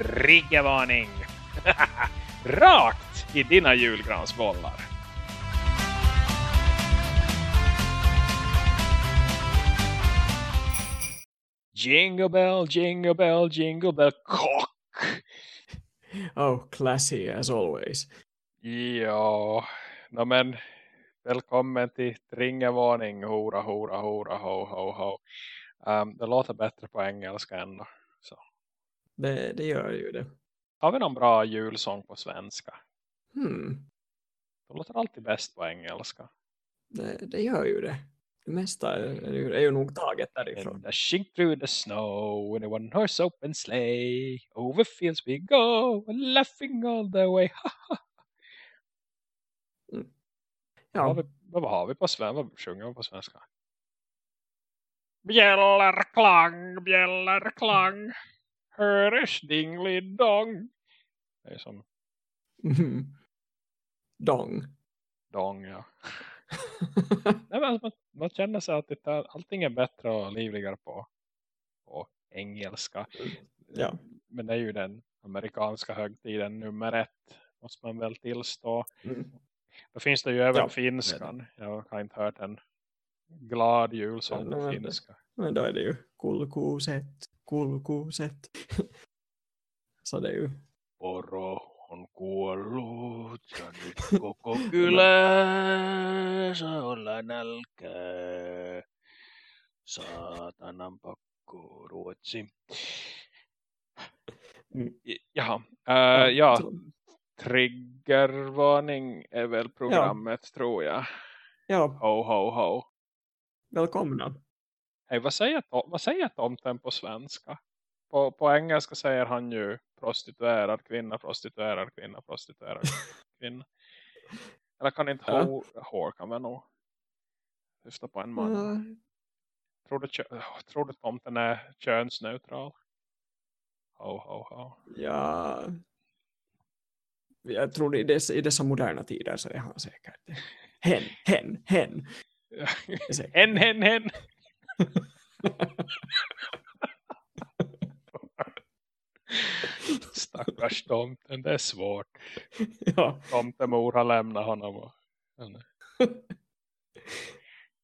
triggervarning! Rakt i dina julgransbollar. Jingle bell, jingle bell, jingle bell, cock! Oh, classy as always. Ja, no, men välkommen till triggervarning, hora, hora, hora, ho, ho, ho. Um, det låter bättre på engelska ändå. Det, det gör ju det. Har vi någon bra julsång på svenska? Hmm. Det låter alltid bäst på engelska. Det, det gör ju det. Det mesta är, är, ju, är ju nog taget därifrån. And dashing through the snow in a one horse open sleigh. Over fields we go, laughing all the way. Ja, Vad, har vi, vad har vi på svenska? Vad sjunger vi på svenska? Bjällerklang, bjällerklang. Höres dinglidong. Det är som Mhm. Dong. dong, ja. Nej, men alltså, man, man känner sig att det, är- allting är bättre och livligare på, på engelska. Ja. Men det är ju den amerikanska högtiden nummer ett. Måste man väl tillstå. Mm. Då finns det ju även Ja, finskan. Jag har inte hört en glad julsång på finska. Men då är det ju kulkuset, kulkuset. Så det är ju Poro on kuollut ja nyt koko kylässä olla nälkää. Saatanan pakko Ruotsi. Mm. Jaha, äh, ja, triggervarning är väl programmet tror jag. ja, Ho, ho, ho. välkomna. Hej, vad säger, vad säger tomten på svenska? På, på engelska säger han ju prostituerad kvinna, prostituerad kvinna, prostituerad kvinna. Eller kan inte Ja. hår kan man nog syfta på en man. Ja, Tror, du, tror du tomten är könsneutral? Ho, ho, ho. ja, jag tror i dessa, i dessa moderna tider så är han säkert. Hen, hen, hen. hen, hen, hen. Stackars tomten, det är svårt. ja, Tomtemor har lämnat honom. Och,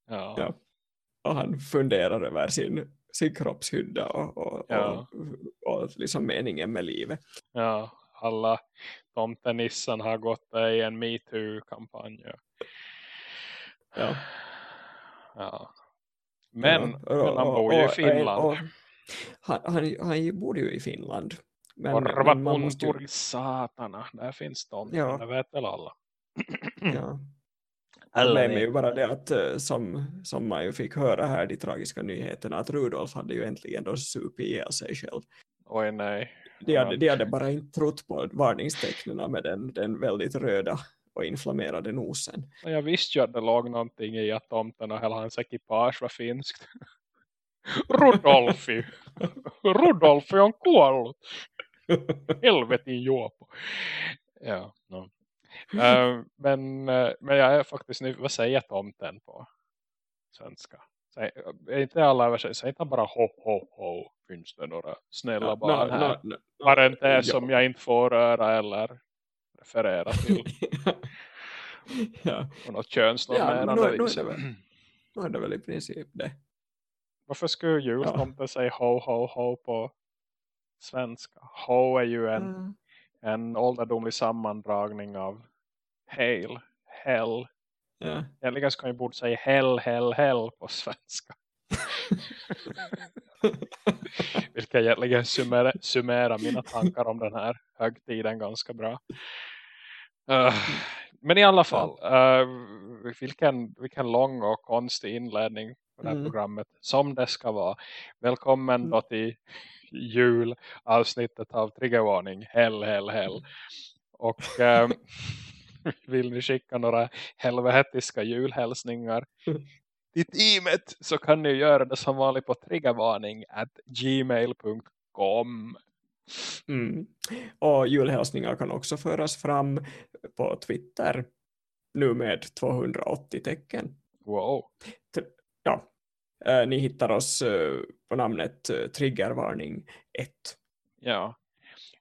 ja. Ja. och han funderar över sin, sin kroppshydda och, och, Ja. och, och liksom meningen med livet. ja, alla tomtenissen har gått i en MeToo-kampanj. Ja. Ja. Men, Ja, men han bor ju i Finland. och- han, han, han bor ju i Finland. Men, och men man måste ju, satana. Där finns tomten, Ja. det vet väl alla. ja. Alla Problemet är ju bara det att eh, som, som man ju fick höra här de tragiska nyheterna att Rudolf hade ju äntligen då supit ihjäl sig själv. Oj nej. De hade, de hade bara inte trott på varningstecknen med den, den väldigt röda och inflammerade nosen. Jag visste ju att det låg någonting i att tomten och hela hans ekipage var finskt. Rudolfi. Rudolfi on kuollut. Helvetin juopo. Ja, no. Eh, men, eh, men jag är faktiskt nu, vad säger tomten på svenska? Säg, inte alla översättningar, säger inte bara ho, ho, ho. Finns det några snälla Ja, nå- här? nå- nå- Parentes ja. som jag inte får röra eller referera till. ja, Och något Ja, könsnormerande nu- nu är det väl- nu är det väl i princip det. Varför skulle jultomten säga ho ho ho på svenska? Ho är ju en, Mm. en ålderdomlig sammandragning av hail, hell. Ja. Egentligen ska jag borde säga hell, hell, hell på svenska. Vilket egentligen summerar, summerar mina tankar om den här högtiden ganska bra. Eh, men i alla fall, eh, vilken, vilken lång och konstig inledning på det här Mm. programmet, som det ska vara. Välkommen Mm. då till julavsnittet av Triggervarning, hell, hell, hell. Och eh, vill ni skicka några helvetiska julhälsningar till teamet så kan ni göra det som vanligt på triggervarning at gmail.com. Mm. Och julhälsningar kan också föras fram på Twitter nu med 280 tecken. Wow. Ja, eh, ni hittar oss eh, på namnet eh, Triggervarning 1. Ja.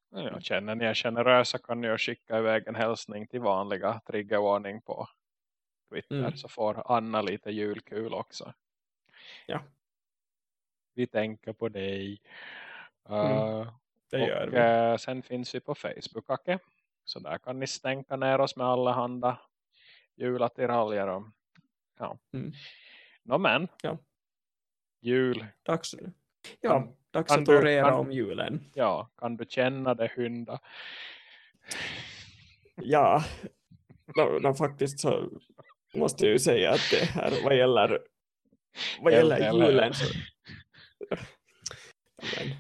Ja, känner ni er generösa kan ni skicka iväg en hälsning till vanliga triggervarning på Twitter. Mm. Så får Anna lite julkul också. Ja. Vi tänker på dig. Mm, Det gör och vi. eh, sen finns vi på Facebook. Okay? Så där kan ni stänka ner oss med alla handa julattiraljer. Och, ja. Mm. Nå men. Ja. Jul. Dags, ja, Kan- dags kan att du- orera kan- om julen. Ja, kan du känna det hynda? Ja, no, no, faktiskt så måste jag ju säga att det här vad gäller, vad gäller julen så... Men,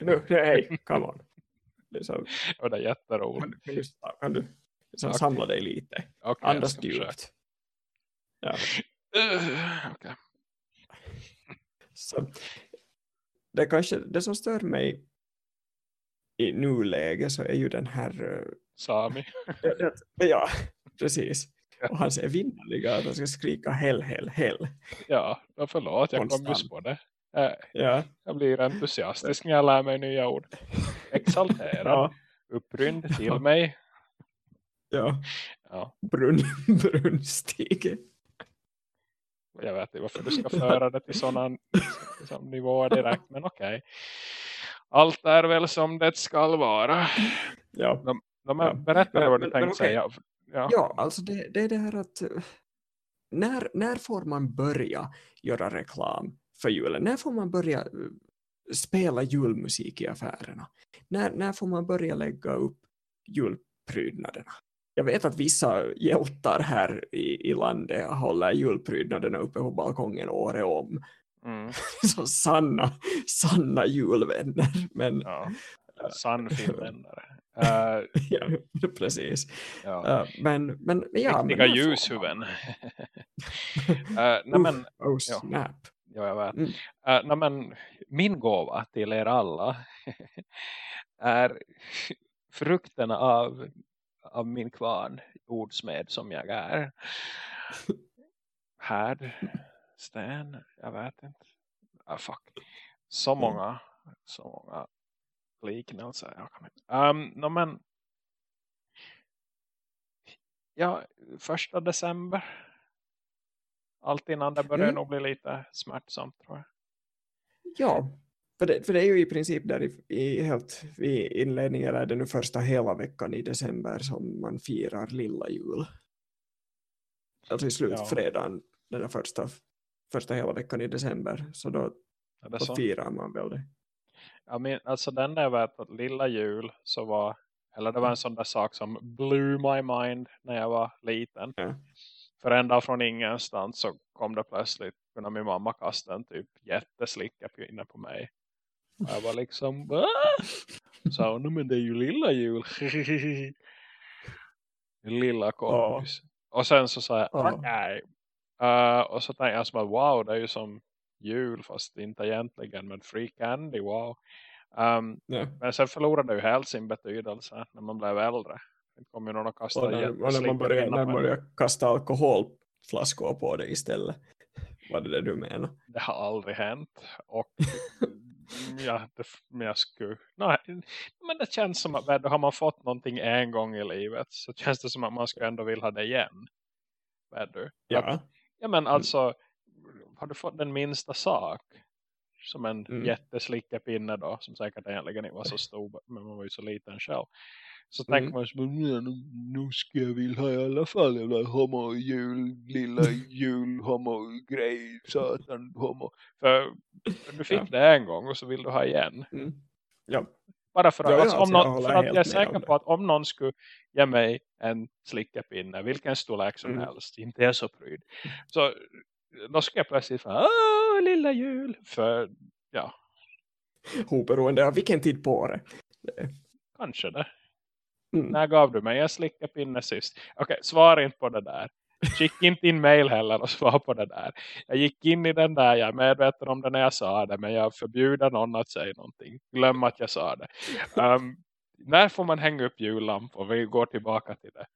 nu hej, come on. Liksom, Och det är jätteroligt. kan, du- kan du, liksom Okej. samla dig lite? Jag Andas djupt. Ja, Uh, okej. så, det, kanske, det som stör mig i nuläget så är ju den här eh, Sami. det- det- ja, precis. Och han ser vinnerliga att han ska skrika hell, hell, hell. Ja, förlåt. Jag kom just på det. Eh, Ja, Jag blir entusiastisk när jag lär mig nya ord. Exalterad. ja, Upprymd till mig. ja. Ja, Brunn, brunnstige. jag vet inte varför du ska föra det till sådana liksom, nivåer direkt. Men okej. Allt är väl som det ska vara. Ja. De är, Ja. Berätta Men- vad du tänkte okej. säga. Ja. ja, alltså det, det är det här att eh, när, när får man börja göra reklam för julen? När får man börja eh, spela julmusik i affärerna? När, när får man börja lägga upp julprydnaderna? Jag vet att vissa hjältar här i, i landet håller julprydnaderna uppe på balkongen året om. Mm, Så sanna, sanna julvänner. Men ja. Sann finländare. Uh, ja, precis. ja. Uh, men, men, ja, Riktiga ljushuvuden. uh, nej men, Oh ja. snap. Ja, jag vet. Mm. Uh, men min gåva till er alla är frukterna av, av min kvarn ordsmed som jag är. Härd, sten, jag vet inte. Ah, fuck. Så Mm. många, så många liknelser. Jag kan inte. Um, no, men ja, första december. Allt innan det börjar Mm. nog bli lite smärtsamt tror jag. Ja, för det, för det är ju i princip där i, i helt i inledningen är det nu första hela veckan i december som man firar lilla jul. Alltså i slutfredagen, den där första, första hela veckan i december. Så då, då så? firar man väl det. Jag men, alltså den där jag vet att lilla jul så var, eller det var en sån där sak som blew my mind när jag var liten. Ja. För ända från ingenstans så kom det plötsligt när min mamma kastade en typ jätteslickapinne på mig. Och jag var liksom? Så hon, men det är ju lilla jul. lilla kompis. Och sen så sa jag, Ja. nej. Uh, och så tänkte jag som att wow, det är ju som jul fast inte egentligen med free candy, wow. Um, Ja. men sen förlorade det ju helt sin betydelse när man blev äldre. Det kom ju någon och Och kastade när, och när man börjar, när man börjar kasta alkoholflaskor på det istället. Vad är det du menar? Det har aldrig hänt. Och ja, det, men jag skulle... Nej, men det känns som att har man fått någonting en gång i livet så känns det som att man skulle ändå vilja ha det igen. Vet du? Ja. Ja men alltså, har du fått den minsta sak? Som en Mm. jätteslickepinne då, som säkert egentligen inte var så stor, men man var ju så liten själv. Så Mm. tänker man så, "Ja, nu, ska jag vilja ha i alla fall den där homo jul, lilla jul homo grej, satan homo. För du fick Ja. det en gång och så vill du ha igen. Mm. Ja. Bara för att, Ja, alltså, om alltså, jag någon, håller för att jag är säker på att om någon skulle ge mig en slickepinne, vilken storlek som Mm. helst, inte är så pryd. Så då ska jag plötsligt säga, åh lilla jul. För ja, Oberoende av vilken tid på året. kanske det. Mm. När gav du mig en slickepinne sist? Okej, svara inte på det där. Skicka inte in mail heller och svara på det där. Jag gick in i den där, jag är medveten om det när jag sa det. Men jag förbjuder någon att säga någonting. Glöm att jag sa det. Um, när får man hänga upp jullampor? Vi går tillbaka till det.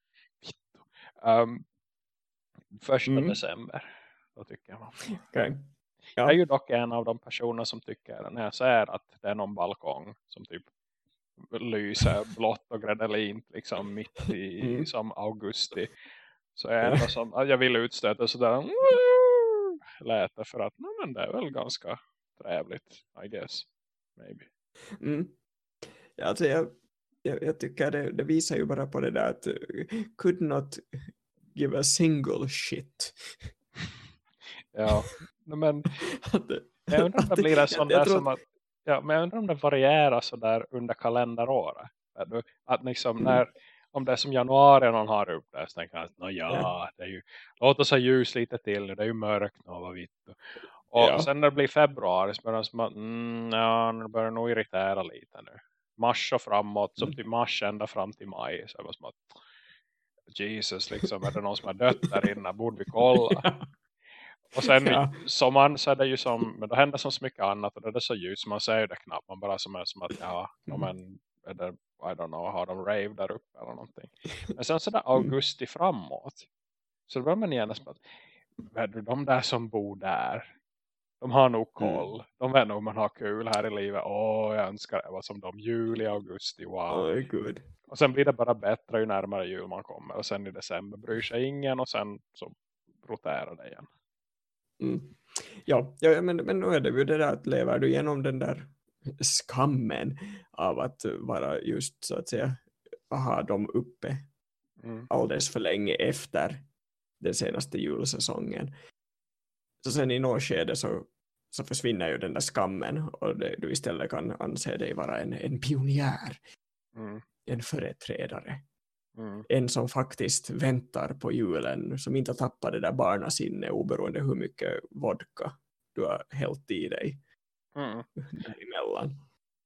Um, första Mm. december. Då tycker jag man får. Okej. Jag är ju dock en av de personer som tycker när jag säger att det är någon balkong som typ lyser blått och gredelint liksom mitt i Mm. som augusti. Så jag är ändå som, jag vill utstöta sådär läte för att no, men det är väl ganska trevligt, I guess. Maybe. Mm. Ja, alltså jag, jag, jag tycker det, det visar ju bara på det där att uh, could not give a single shit. Ja, men det- jag undrar om det blir en sån där som att, ja, men jag undrar om det varierar så där under kalenderåret. Att, liksom Mm. när, om det är som januari någon har upp det så tänker "Nå ja, det är ju, låt oss ha ljus lite till nu, det är ju mörkt nå, vad vitt. Och Ja. sen när det blir februari så börjar att, mm, ja, det börjar nog irritera lite nu. Mars och framåt, som Mm. till mars ända fram till maj. Så det var som att, Jesus, liksom, är det någon som har dött där inne? Borde vi kolla? Och sen Ja. sommaren så är det ju som, men då händer så mycket annat och då är det så ljus så man ser ju det knappt. Man bara som är som att, ja, ja men är det, I don't know, har de rave där uppe eller någonting. Men sen så där augusti framåt. Så då börjar man som att, vet du, de där som bor där, de har nog koll. De vet nog man har kul här i livet. Åh, jag önskar det var som de juli, augusti, wow. Oj, gud. Och sen blir det bara bättre ju närmare jul man kommer. Och sen i december bryr sig ingen och sen så roterar det igen. Mm. Ja, ja men, men nu är det ju det där att lever du igenom den där skammen av att vara just så att säga ha dem uppe Mm. alldeles för länge efter den senaste julsäsongen. Så sen i något skede så, så försvinner ju den där skammen och det, du istället kan anse dig vara en, en pionjär, Mm. en företrädare. Mm. En som faktiskt väntar på julen, som inte har tappat det där barnasinne oberoende hur mycket vodka du har hällt i dig Mm. däremellan.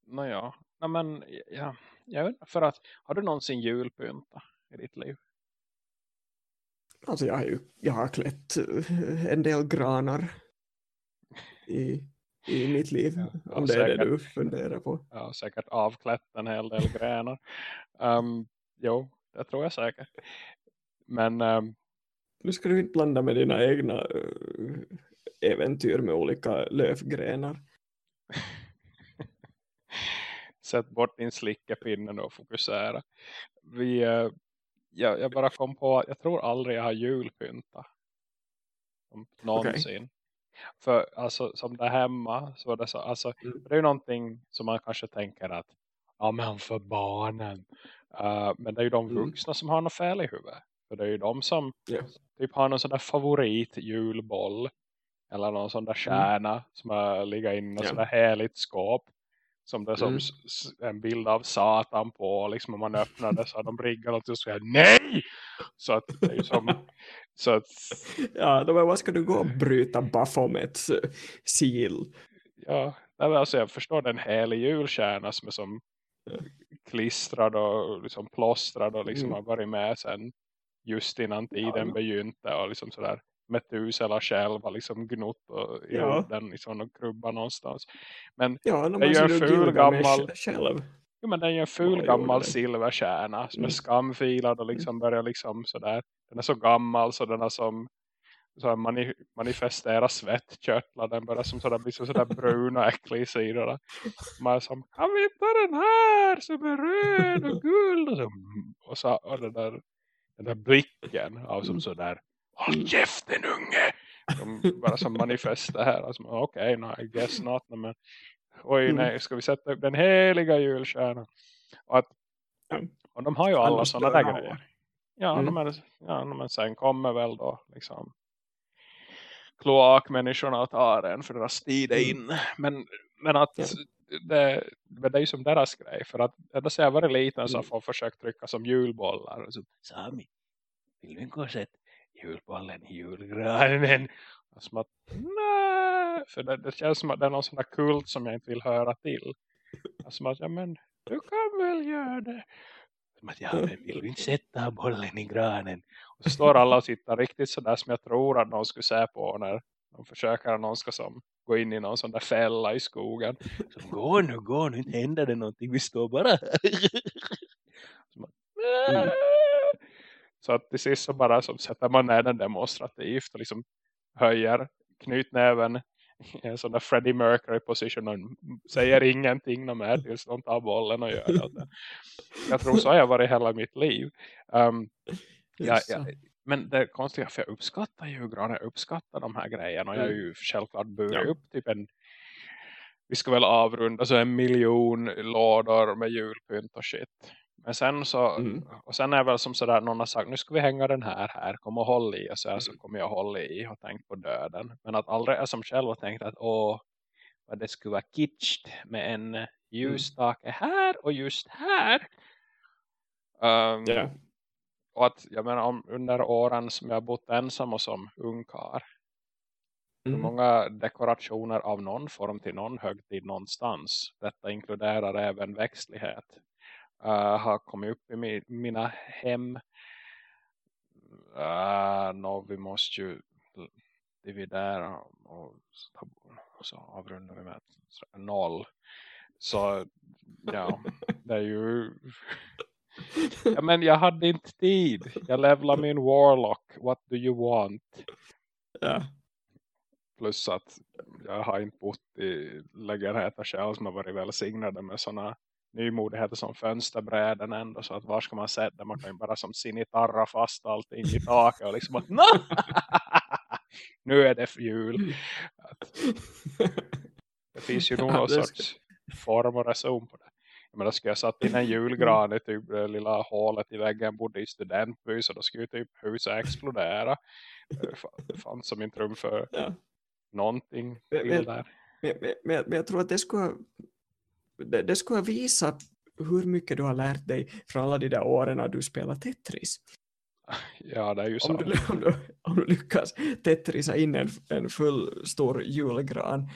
Nåja, Nej, men ja, jag vet för att har du någonsin julpynta i ditt liv? Alltså jag har ju jag har klätt eh, en del granar i, i mitt liv, Ja, om det är det säkert. du funderar på. Har säkert avklätt en hel del grenar. Um, jo, det tror jag säkert. Men um, Nu ska du inte blanda med dina egna eh, äventyr med olika lövgrenar. sätt bort din slickepinne och fokusera. Vi, eh, jag, jag bara kom på att jag tror aldrig jag har julpynta. Någonsin. För alltså som där hemma så var det så, alltså Mm. det är ju någonting som man kanske tänker att ja men för barnen. Eh, men det är ju de Mm. vuxna som har något fel i huvudet. För det är ju de som Ja. typ har någon sån där favorit julboll. Eller någon sån där kärna som har ligger in i något Mm. Ja. sån där heligt skåp. Som det är som Mm. en bild av Satan på. Liksom om man öppnar det så har de riggar något och säger nej! Så att det är ju som så att Ja, då, men vad ska du gå och bryta Baphomets sil? Ja, alltså jag förstår den helig julkärna som är som klistrad och liksom plåstrad och liksom Mm. har varit med sen just innan tiden Ja. begynte och liksom sådär Metusela själv har liksom gnott och Ja. udden liksom och krubba någonstans. Men, Ja, Det är ju en ful gammal- själv. jo, men den är ju en ful Ja, gammal är- silverkärna som är Mm. skamfilad och liksom börjar liksom sådär. Den är så gammal så den har som så här mani manifestera svettkörtlar. Den börjar som sådär, bli så sådär brun och äcklig i sidorna. Man är som, kan vi ta den här som är röd och guld? Och, så, och, så, och den, där, den där blicken av som Mm. sådär, håll käften unge! De bara som manifester här. Alltså, Okej, okay, no, I guess not. no, Men, oj Mm. nej, ska vi sätta upp den heliga julstjärnan? Och, att, och de har ju alla sådana där grejer. Ja, Mm. är, ja, men sen kommer väl då liksom kloakmänniskorna tar en för deras tid är Mm. in. Men, men att Ja. det, men det är ju som deras grej. För att ända sedan jag var liten så har folk försökt trycka som julbollar. Och så, Sami, vill du inte gå sätta julbollen i julgranen? Och som att, nej. För det, det känns som att det är någon sån där kult som jag inte vill höra till. Som att, ja men, du kan väl göra det. Att, ja men vill inte sätta bollen i granen? Och så står alla och tittar riktigt sådär som jag tror att någon skulle säga på när de försöker att någon ska som gå in i någon sån där fälla i skogen. Så, gå nu, gå nu, inte händer det någonting, vi står bara. Så, man, Mm. så att till sist så bara som sätter man ner den demonstrativt och liksom höjer knytnäven en sån där Freddie Mercury position och säger ingenting mer tills de tar bollen och gör det. Jag tror så har jag varit hela mitt liv. Um, jag, jag, men det är konstigt för jag uppskattar ju gran, jag uppskattar de här grejerna och jag är ju självklart burit ja. upp typ en vi ska väl avrunda så en miljon lådor med julpynt och shit. Men sen så, mm. och sen är väl som sådär någon har sagt, nu ska vi hänga den här här, kom och håll i. Och så, mm. så kommer jag hålla i och tänkt på döden. Men att aldrig är som själv har tänkt att åh, vad det skulle vara kitscht med en ljusstake mm. här och just här. Um, yeah. Och att jag menar om under åren som jag bott ensam och som ungkar. Mm. Många dekorationer av någon form till någon högtid någonstans. Detta inkluderar även växtlighet uh, har kommit upp i mi mina hem. Uh, no, vi måste ju dividera och, och så avrundar vi med noll. Så ja, det är ju ja, men jag hade inte tid. Jag levlar min warlock. What do you want? Ja. Plus att jag har inte bott i lägenheter själv som har varit välsignade med sådana nymodigheter som fönsterbräden ändå så att var ska man sätta? Man kan ju bara som sinitarra fast allting i taket och liksom att nu är det för jul. Det finns ju någon sorts form och reson på det. Men då skulle jag satt in en julgran i typ det lilla hålet i väggen bodde i studentby så då skulle typ huset explodera. Det fanns som inte rum för ja. någonting till där. men, men, men jag tror att det skulle det, det skulle visa hur mycket du har lärt dig från alla de där åren när du spelar Tetris. Ja, det är ju om du, om, du, om du lyckas Tetrisa in en, en full stor julgran.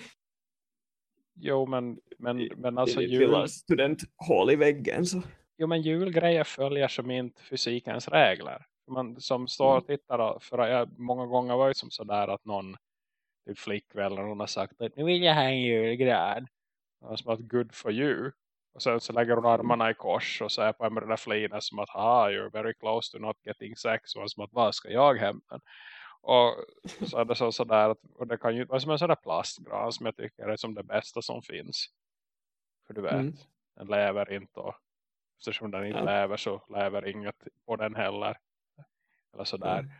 Jo, men, men, men alltså I jul... studenthål i väggen så. Jo, men julgrejer följer som inte fysikens regler. Man som står och tittar för jag, många gånger var det som sådär att någon typ flickvän eller någon har sagt att nu vill jag ha en julgran som att good for you. Och sen så lägger hon armarna i kors och säger på en med den där flinen som att ha you're very close to not getting sex. Och som att vad ska jag hämta? Och så är det så sådär att, och det kan ju vara som en sån där plastgran som jag tycker är som det bästa som finns. För du vet, mm. den lever inte och eftersom den inte ja. lever så lever inget på den heller. Eller sådär. Mm.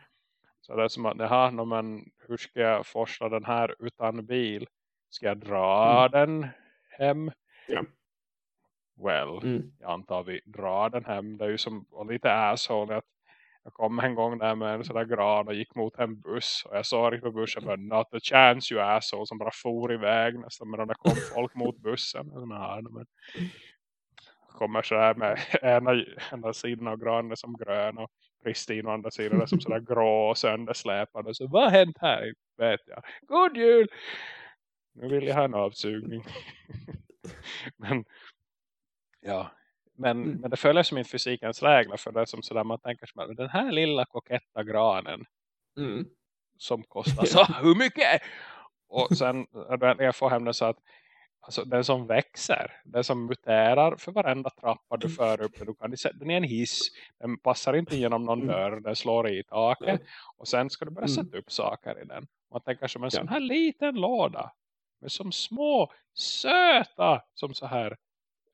Så det är som att, jaha, no, men hur ska jag forsla den här utan bil? Ska jag dra mm. den hem. Ja. Well, mm. jag antar vi drar den hem. Det är ju som och lite asshole att jag kom en gång där med en sån där gran och gick mot en buss. Och jag sa riktigt på bussen, but not a chance you asshole. Som bara for iväg nästan medan det kom folk mot bussen. Och här, men kommer så här med ena, ena sidan av granen som grön och Kristin och andra sidan som sådär grå och söndersläpande. Så vad har hänt här? Vet jag. God jul! Nu vill jag ha en avsugning. men ja, men, mm. men det följer som inte fysikens regler för det är som sådär man tänker som den här lilla koketta granen mm. som kostar så hur mycket? Och sen jag får hem det så att alltså, den som växer, den som muterar för varenda trappa du för upp, du kan den i en hiss, den passar inte genom någon mm. dörr, den slår i taket och sen ska du börja mm. sätta upp saker i den. Man tänker som en ja. sån här liten låda men som små, söta, som så här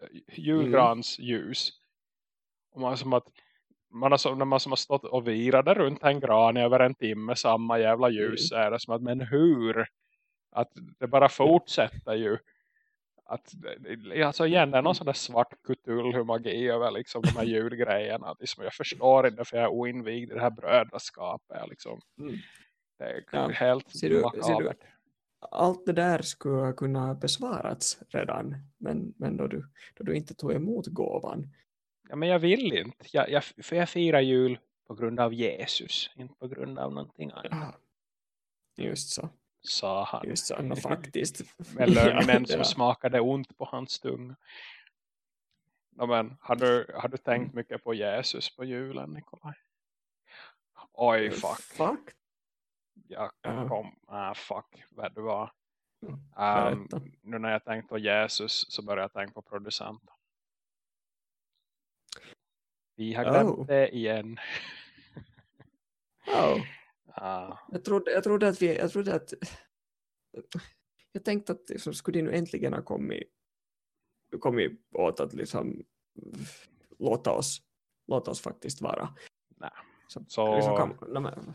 eh, julgransljus. Mm. Och man som att man har, som, när man som har stått och virade runt en gran i över en timme samma jävla ljus mm. är det som att, men hur? Att det bara fortsätter ju. Att, alltså igen, det är någon sån där svart kutulhu-magi över liksom de här julgrejerna. Liksom, jag förstår inte för jag är oinvigd i det här brödraskapet. Liksom. Mm. Det är ja. helt ser du, ser du, allt det där skulle kunna besvarats redan men, men då, du, då du inte tog emot gåvan. Ja, men jag vill inte. Jag, jag, för jag firar jul på grund av Jesus, inte på grund av någonting annat. Ja, just så. Sa han. Just så, no, faktiskt. Med lögnen ja, som ja. smakade ont på hans tunga. No, men, har, du, har du tänkt mm. mycket på Jesus på julen, Nikolaj? Oj, fuck. Fuck jag kom, ah, fuck, vad det var. Um, nu när jag tänkte på Jesus så började jag tänka på producenten. Vi har glömt oh. det igen. oh. uh. jag, trodde, jag trodde att vi, jag trodde att jag tänkte att liksom, skulle de nu äntligen ha kommit, kommit åt att liksom låta oss, låta oss faktiskt vara. Nej. Så, Så- liksom kan, nej, men,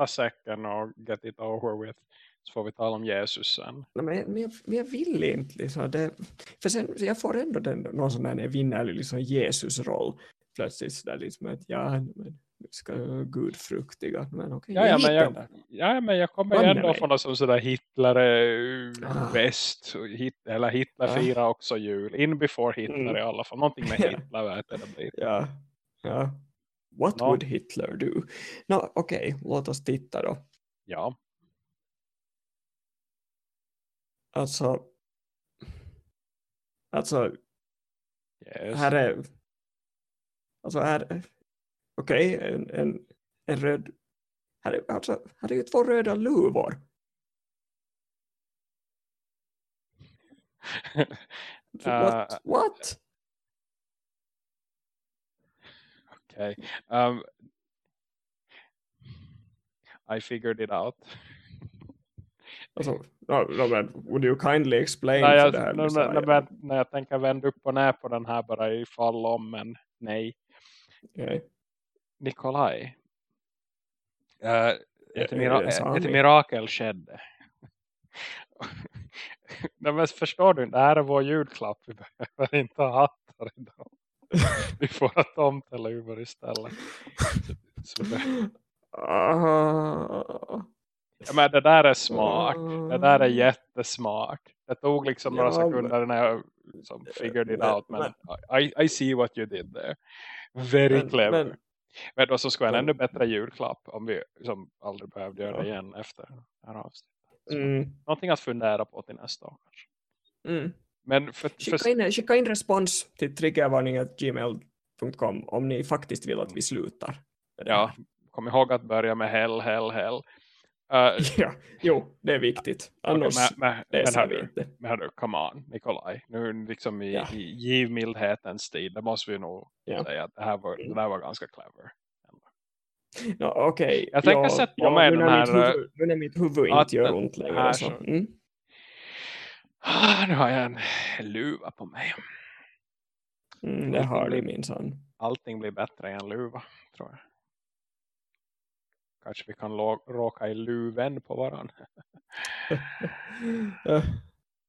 Ta, säck, ta säcken och get it over with. Så får vi tala om Jesus sen. men, men, jag, men jag vill inte. Liksom, det, för sen, jag får ändå den, någon sån där när jag vinner liksom Jesus-roll. Plötsligt så där liksom att ja, men, ska Gud fruktiga. Men okej, Ja, ja, jag men jag-. Ja, men jag kommer ändå mig. från något som sådär Hitler Ah. eh, väst. och Hit, eller Hitler Ah. firar också jul. In before Hitler Mm. i alla fall. Någonting med. Hitler vet jag det blir. Ja, ja. What Nå. would Hitler do? Nå, okej, låt oss titta då. Ja. Alltså, alltså Yes. här är, alltså här, okej, en, en, en röd, här är, alltså, här är ju två röda luvor. What? Eh, What? Okay. Um, I figured it out. Alltså, no, no, men, would you kindly explain Nej, jag, det här? när, när, när jag tänker vända upp och ner på den här bara ifall om, men nej. Okej. Nikolaj. Uh, ett, mira sant? ett mirakel skedde. Nej, men förstår du, det här är vår julklapp. Vi behöver inte ha hattar idag. Vi får ha tomteluvor istället. Så det, Ah. ja, men det där är smart. Det där är Mm. jättesmart. Det tog liksom några Ja, men- sekunder när jag som figured it Men- out. Men I, I see what you did there. Very Men- clever. men- Men då så ska en men- ännu bättre julklapp om vi som aldrig behövde göra det igen efter det här avsnittet. Så Mm, Någonting att fundera på till nästa år mm. Men för, för, Skicka, in, skicka in respons till triggervarning.gmail.com om ni faktiskt vill att vi slutar. ja, här. kom ihåg att börja med hell, hell, hell. Uh, ja. Jo, det är viktigt. Annars men, men, men, läser hör vi du, inte. men hör du, come on, Nikolaj. Nu liksom i, Ja. i givmildhetens tid, det måste vi nog Ja. säga att det här var, det där var ganska clever. No, Okej. Jag tänker sätta på mig nu den här, huvud, Nu när mitt huvud inte gör ont här längre. Så. så- Mm. Ah, nu har jag en luva på mig. Mm, det har du minsann. Allting blir bättre en luva, tror jag. Kanske vi kan råka i luven på varann.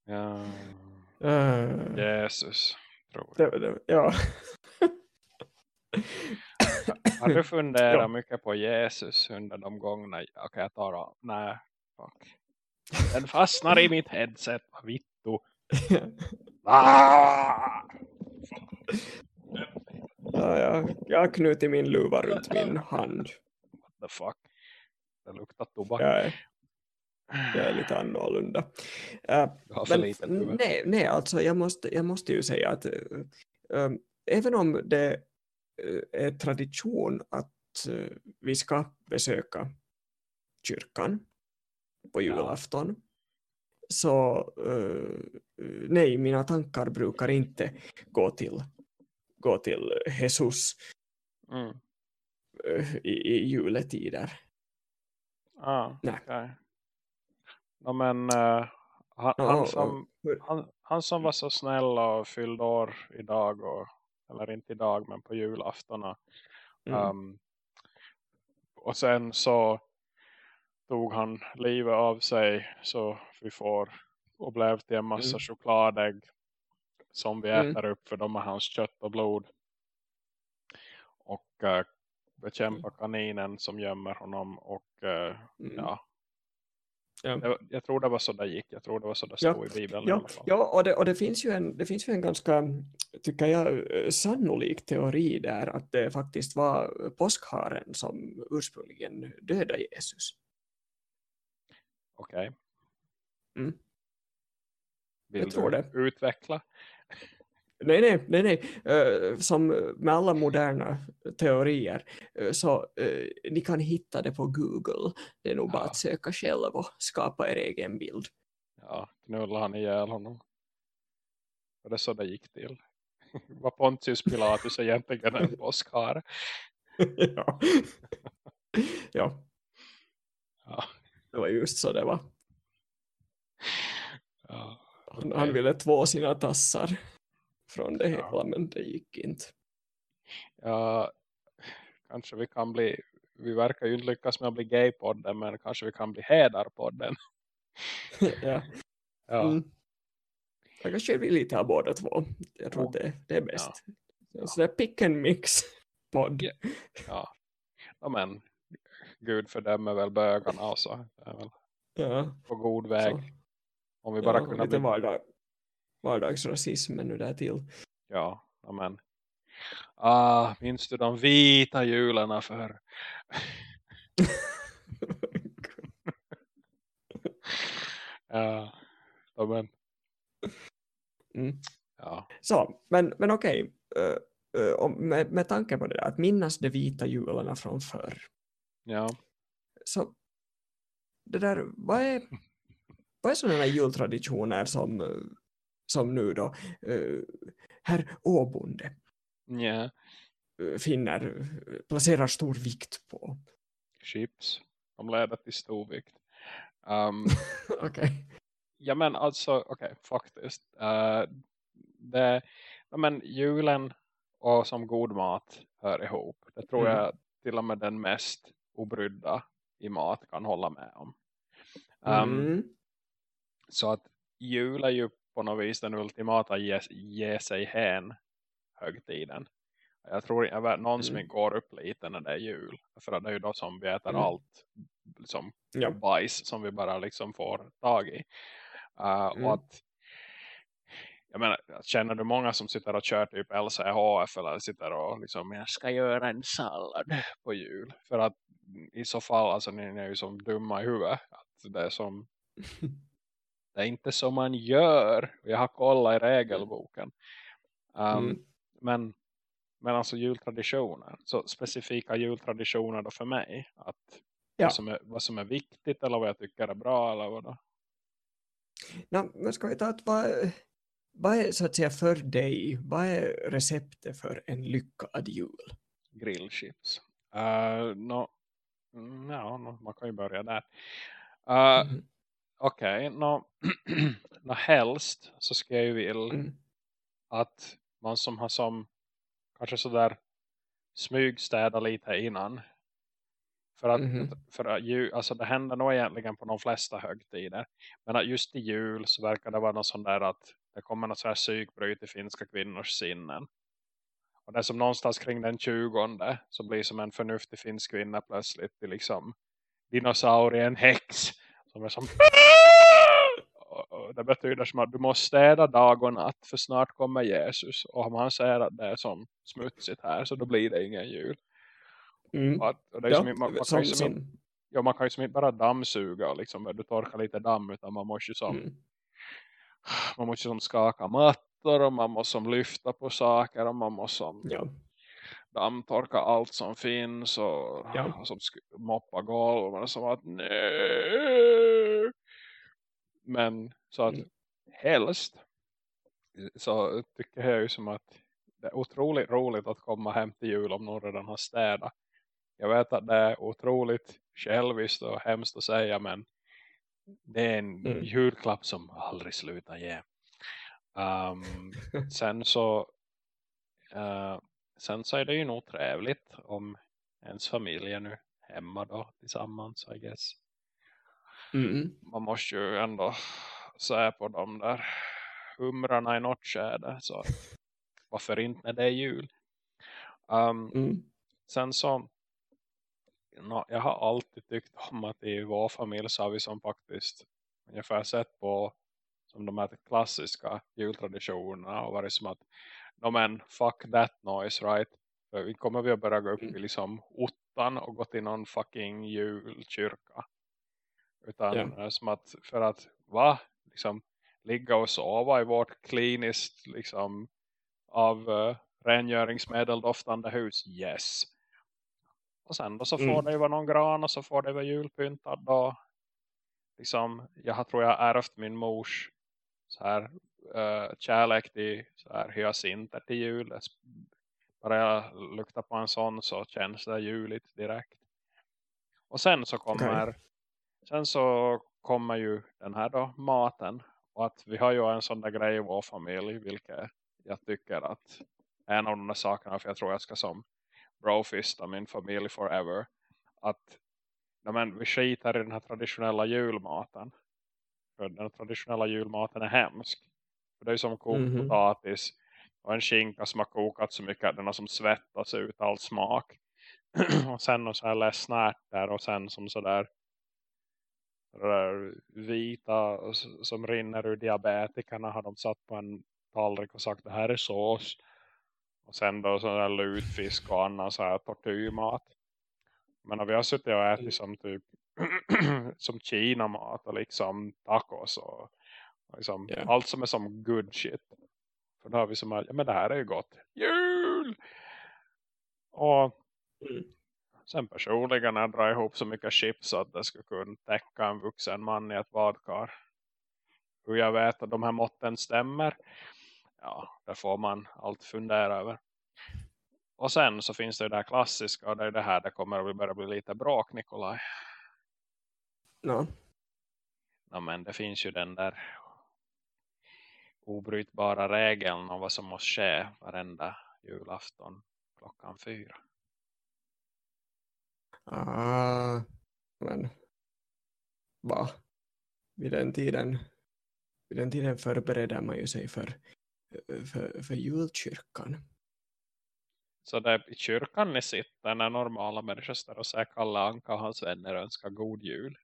Ja. äh, Jesus, tror jag. det, det, ja. Har du funderat Ja. mycket på Jesus under de gångna... Okej, jag tar av. Nej, fuck. Den fastnar i mitt headset. Vad vittu. Ah! ja, jag, jag har knutit min luva runt min hand. What the fuck. Det luktar tobak. Jag är, jag är lite annorlunda. Du har för Men nej, nej, alltså jag måste, jag måste ju säga att äh, även om det äh, är tradition att vi ska besöka kyrkan på julafton så äh, nej, mina tankar brukar inte gå till, gå till Jesus Mm. äh, i, i juletider. Ah, Nej. okej. No, men eh, han, Ja, han, ja, som, hur- han, han som var så snäll och fyllde år idag och, eller inte idag men på julafton Mm. um, och sen så tog han livet av sig så vi får och blev till en massa Mm. chokladägg som vi Mm. äter upp för de är hans kött och blod och uh, bekämpa kaninen som gömmer honom och eh, Mm. ja Ja. jag, tror det var så det gick. Jag tror det var så det Ja, stod i Bibeln i Ja, fall. ja och, det, och det, finns ju en, det finns ju en ganska, tycker jag, eh, sannolik teori där att det faktiskt var påskharen som ursprungligen dödade Jesus. Okej. Mm. Vill Jag tror det. utveckla? Nej, nej, nej, nej. Eh, som med alla moderna teorier eh, så eh, ni kan hitta det på Google. Det är nog bara Ja. att söka själv och skapa er egen bild. Ja, knulla han ihjäl honom. Och det är så det gick till. Var Pontius Pilatus egentligen en påskhare? ja. ja, Ja. Det var just så det var. Han, han ville två sina tassar från det Ja. hela men det gick inte. Ja, kanske vi kan bli, vi verkar ju inte lyckas med att bli gay-podden men kanske vi kan bli hädarpodden. ja. Ja, Mm. Jag kanske vill lite ha båda två. Jag tror Oh. att det, det är bäst. Så det är pick and mix podd. Ja. ja. ja men Gud fördömer väl bögarna och så. Väl Ja, på god väg. så, Om vi bara ja, kunde lite bli... vardag, vardagsrasism nu där till. Ja, ja, men. Ah, minns du de vita jularna för Ja, ja men. Mm. Ja, Så, men, men okej. eh, eh, om- med, med tanke på det där, att minnas de vita jularna från förr. Ja. Så det där, vad är, vad är sådana jultraditioner som, som nu då uh, herr Åbonde eh, finner, placerar stor vikt på? chips. De leder till stor vikt. Um, Okej. ja men alltså, okej, faktiskt. Uh, det, ja, men julen och som god mat hör ihop. Det tror Mm. jag till och med den mest obrydda i mat kan hålla med om. Um, Mm. Så att jul är ju på något vis den ultimata ge, ge sig hän högtiden. Jag tror jag vet någon som Mm. går upp lite när det är jul. För det är ju då som vi äter Mm. allt liksom Ja. bajs som vi bara liksom får tag i. Uh, Mm. Och att jag menar, känner du många som sitter och kör typ LCHF eller sitter och liksom jag ska göra en sallad på jul. För att i så fall, alltså ni är ju som dumma i huvudet. Att det är som det är inte så man gör. Jag har kollat i regelboken. Um, Mm. men, men alltså jultraditioner. Så specifika jultraditioner då för mig. Att Ja. vad, som är, vad som är viktigt eller vad jag tycker är bra eller vad då. Nå, men ska vi ta att vad, vad är så att säga för dig, vad är receptet för en lyckad jul? Grillchips. Uh, no, mm, ja, man kan ju börja där. Uh, Mhm. Okej, no, no, helst så ska jag ju vill Mm. att man som har som kanske sådär smygstäda lite innan. För att, Mhm. för att ju, alltså det händer nog egentligen på de flesta högtider. Men att just i jul så verkar det vara något sånt där att det kommer något så här psykbryt i finska kvinnors sinnen. Och det är som någonstans kring den 20 så blir som en förnuftig finsk kvinna plötsligt till liksom dinosaurien häx som är som det betyder som att du måste städa dag och natt för snart kommer Jesus och om han säger att det är som smutsigt här så då blir det ingen jul. Mm. Och att, och det är Ja, som, man, man, kan som, ju som, inte- som, ja, man kan ju som inte bara dammsuga och liksom, du torkar lite damm utan man måste ju som, mm. man måste ju som skaka mattor och man måste som lyfta på saker och man måste som ja. dammtorka allt som finns och, Ja. som moppa golv och som att nej. Men så att Mm. helst så tycker jag ju som att det är otroligt roligt att komma hem till jul om någon redan har städat. Jag vet att det är otroligt själviskt och hemskt att säga men det är en Mm. julklapp som aldrig slutar ge. Um, sen så eh, sen så är det ju nog trevligt om ens familj är nu hemma då tillsammans I guess. Mm. Man måste ju ändå se på de där humrarna i något skede så varför inte när det är jul. Um, Mm. sen så nå, jag har alltid tyckt om att i vår familj så har vi som faktiskt ungefär sett på som de här klassiska jultraditionerna och varit som att no men fuck that noise right för vi kommer vi att börja gå upp Mm. i liksom ottan och gå till någon fucking julkyrka utan är som att för att va liksom ligga och sova i vårt kliniskt liksom av uh, rengöringsmedel doftande hus yes och sen då så får Mm. det vara någon gran och så får det vara julpyntad då. Liksom, jag tror jag har ärvt min mors så här, uh, kärlek till så här, hyacinter till jul. Bara jag luktar på en sån så känns det juligt direkt. Och sen så kommer sen så kommer ju den här då maten. Och att vi har ju en sån där grej i vår familj. Vilket jag tycker att en av de där sakerna. För jag tror jag ska som brofista min familj forever. Att men, vi skiter i den här traditionella julmaten. För den traditionella julmaten är hemsk. För det är som kokt Mhm. potatis. Och en skinka som har kokat så mycket att den har som svettats ut all smak. och sen och så här ledsna ärtor. Och sen som sådär. Det där vita som rinner ur diabetikerna har de satt på en tallrik och sagt det här är sås. Och sen då sån där lutfisk och annan så här tortyrmat. Men vi har suttit och ätit som typ som Kina-mat och liksom tacos och, och liksom Ja. allt som är som good shit. För då har vi som att, ja men det här är ju gott. Jul! Och Mm. sen personligen jag drar ihop så mycket chips så att det skulle kunna täcka en vuxen man i ett badkar. Hur jag vet att de här måtten stämmer. Ja, det får man allt fundera över. Och sen så finns det det här klassiska och det är det här det kommer att börja bli lite bråk Nikolaj. Ja. Ja, men det finns ju den där obrytbara regeln om vad som måste ske varenda julafton klockan fyra. Ah, men va? Vid den tiden vid den tiden förbereder man ju sig för, för, för julkyrkan. Så det är i kyrkan ni sitter när normala människor står och säger Kalle Anka och hans vänner önskar god jul.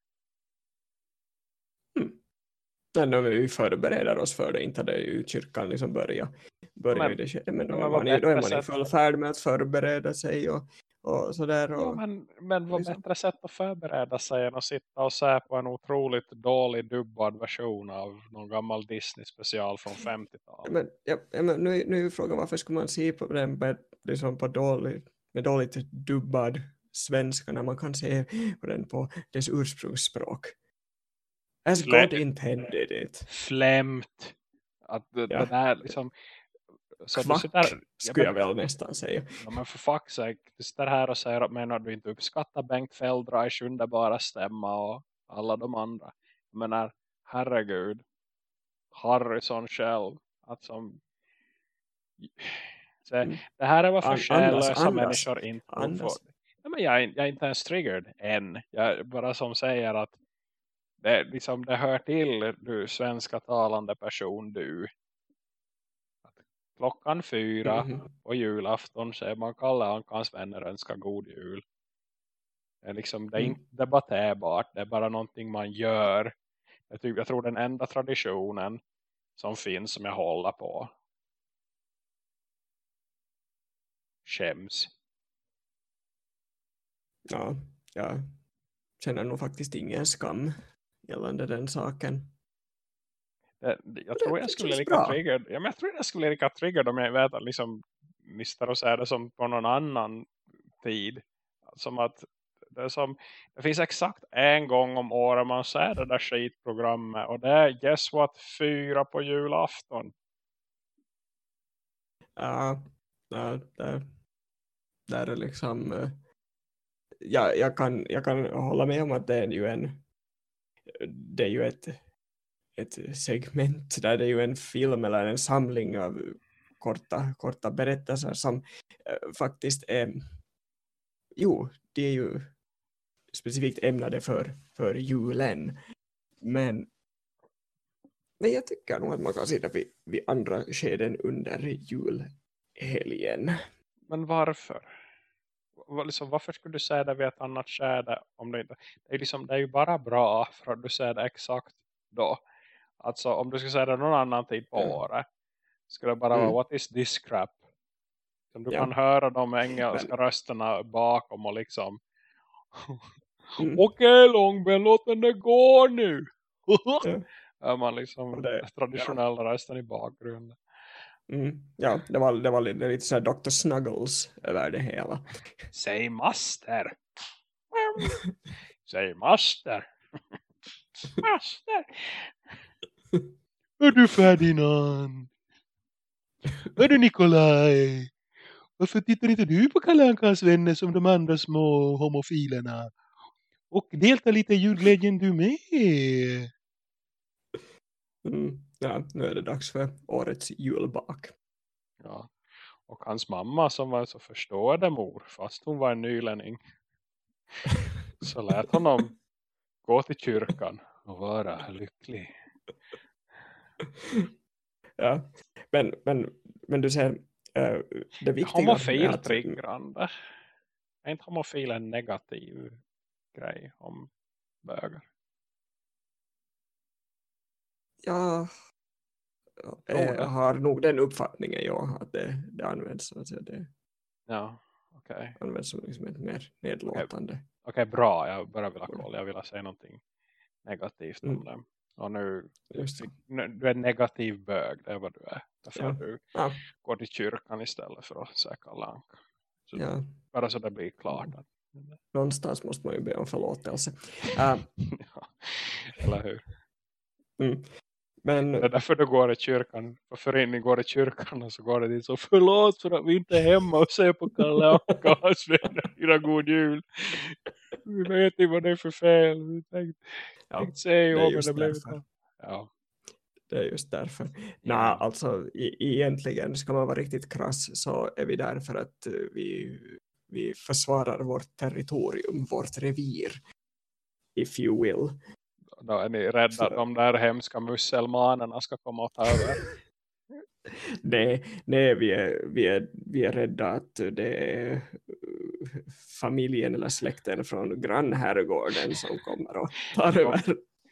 Men när vi förbereder oss för det, inte hade ju kyrkan liksom börja, börja Men- i det skedet. Men då men man, i, då är man i full färd med att förbereda sig och, och sådär. Ja, Och, men, men vad liksom- bättre sätt att förbereda sig än att sitta och se på en otroligt dålig dubbad version av någon gammal Disney-special från 50-talet. men, ja, ja, men nu, nu är ju frågan varför ska man se på den med, liksom på dålig, med dåligt dubbad svenska när man kan se på den på dess ursprungsspråk. As God intended it. Flämt. Att det, Ja. det där liksom... Så Kvack, sitter, skulle ja, jag väl nästan säga. Ja, men för fuck's sake, du sitter här och säger att menar du inte uppskattar Bengt Feldreich underbara stämma och alla de andra. Jag menar, herregud. Harrison själv. Att som... Så, Mm. Det här är varför själlösa människor inte får... Ja, men jag, jag är inte ens triggered än. Jag bara som säger att det, liksom, det hör till du svenska talande person du. Att klockan fyra Mhm. på julafton så är man Kalle Ankans vänner önskar god jul. Det är, liksom, det är Mm. inte debatterbart. Det är bara någonting man gör. Jag, tycker, jag tror den enda traditionen som finns som jag håller på. Skäms. Ja, jag känner nog faktiskt ingen skam gällande den saken. Det, det- jag tror det jag skulle lika. Ja, men jag tror jag skulle lika triggered om jag vet att liksom Mr. och säger det som på någon annan tid. Som att det, som, det finns exakt en gång om året man ser det där skitprogrammet. Och det är guess what? Fyra på julafton. Ja, ja där, där är liksom eh, ja, jag, kan, jag kan hålla med om att det är ju en det är ju ett, ett segment där det är ju en film eller en samling av korta, korta berättelser som eh, faktiskt är jo, det är ju specifikt ämnade för, för julen men men jag tycker nog att man kan se det vid, vid andra skeden under julhelgen. Men varför? Liksom, varför skulle du säga det vid ett annat skärde? Om det, inte, det, är liksom, det är ju bara bra för att du säger det exakt då. Alltså om du skulle säga det någon annan tid på Ja. året. Skulle det bara Mm. vara what is this crap? Som du Ja. kan höra de engelska rösterna bakom och liksom Mm. Okej Långben, låt den där gå nu. Ja. Man liksom det- traditionella rösten i bakgrunden. Mm. Ja, det var, det var lite, lite så här Dr. Snuggles över det hela. Säg master. Säg master. master. Är du Ferdinand? Är du Nikolaj? Varför tittar inte du på Kalle Ankas vänner som de andra små homofilerna? Och delta lite i julglädjen du med. Mm. Ja, nu är det dags för årets julbak. Ja. Och hans mamma som var så förstående mor fast hon var en nylänning. Så lät honom gå till kyrkan och vara lycklig. Ja, men, men, men du säger uh, det viktiga Homofil är att- triggrande. Är inte homofil en negativ grej om bögar? Ja, jag har nog den uppfattningen ja, att det, det används, så att säga, det Ja, okej. används som liksom ett mer nedlåtande. Okej, bra. Jag bara vill ha koll. Jag vill säga någonting negativt om Mm. det. Och nu, nu, du är en negativ bög. Det är vad du är. Därför Ja. du Ja. går till kyrkan istället för att söka lanka. Så Ja, Bara så det blir klart. Att, någonstans måste man ju be om förlåtelse. Äh, ja. Eller hur? mm. Men Det är därför du går i kyrkan. För in går i kyrkan och så går det dit så förlåt för att vi inte är hemma och ser på Kalle Anka hans vänner. God jul. Vi vet inte vad det är för fel. Vi tänkte, Ja, tänkte säga det är om just det blev. Ja. det är just därför. Nej, alltså e- egentligen ska man vara riktigt krass så är vi där för att eh, vi, vi försvarar vårt territorium, vårt revir. If you will. Då är ni rädda att de där hemska musselmanerna ska komma och ta över. Nej, nej vi, är, vi, är, vi är rädda att det är familjen eller släkten från grannherrgården som kommer och tar över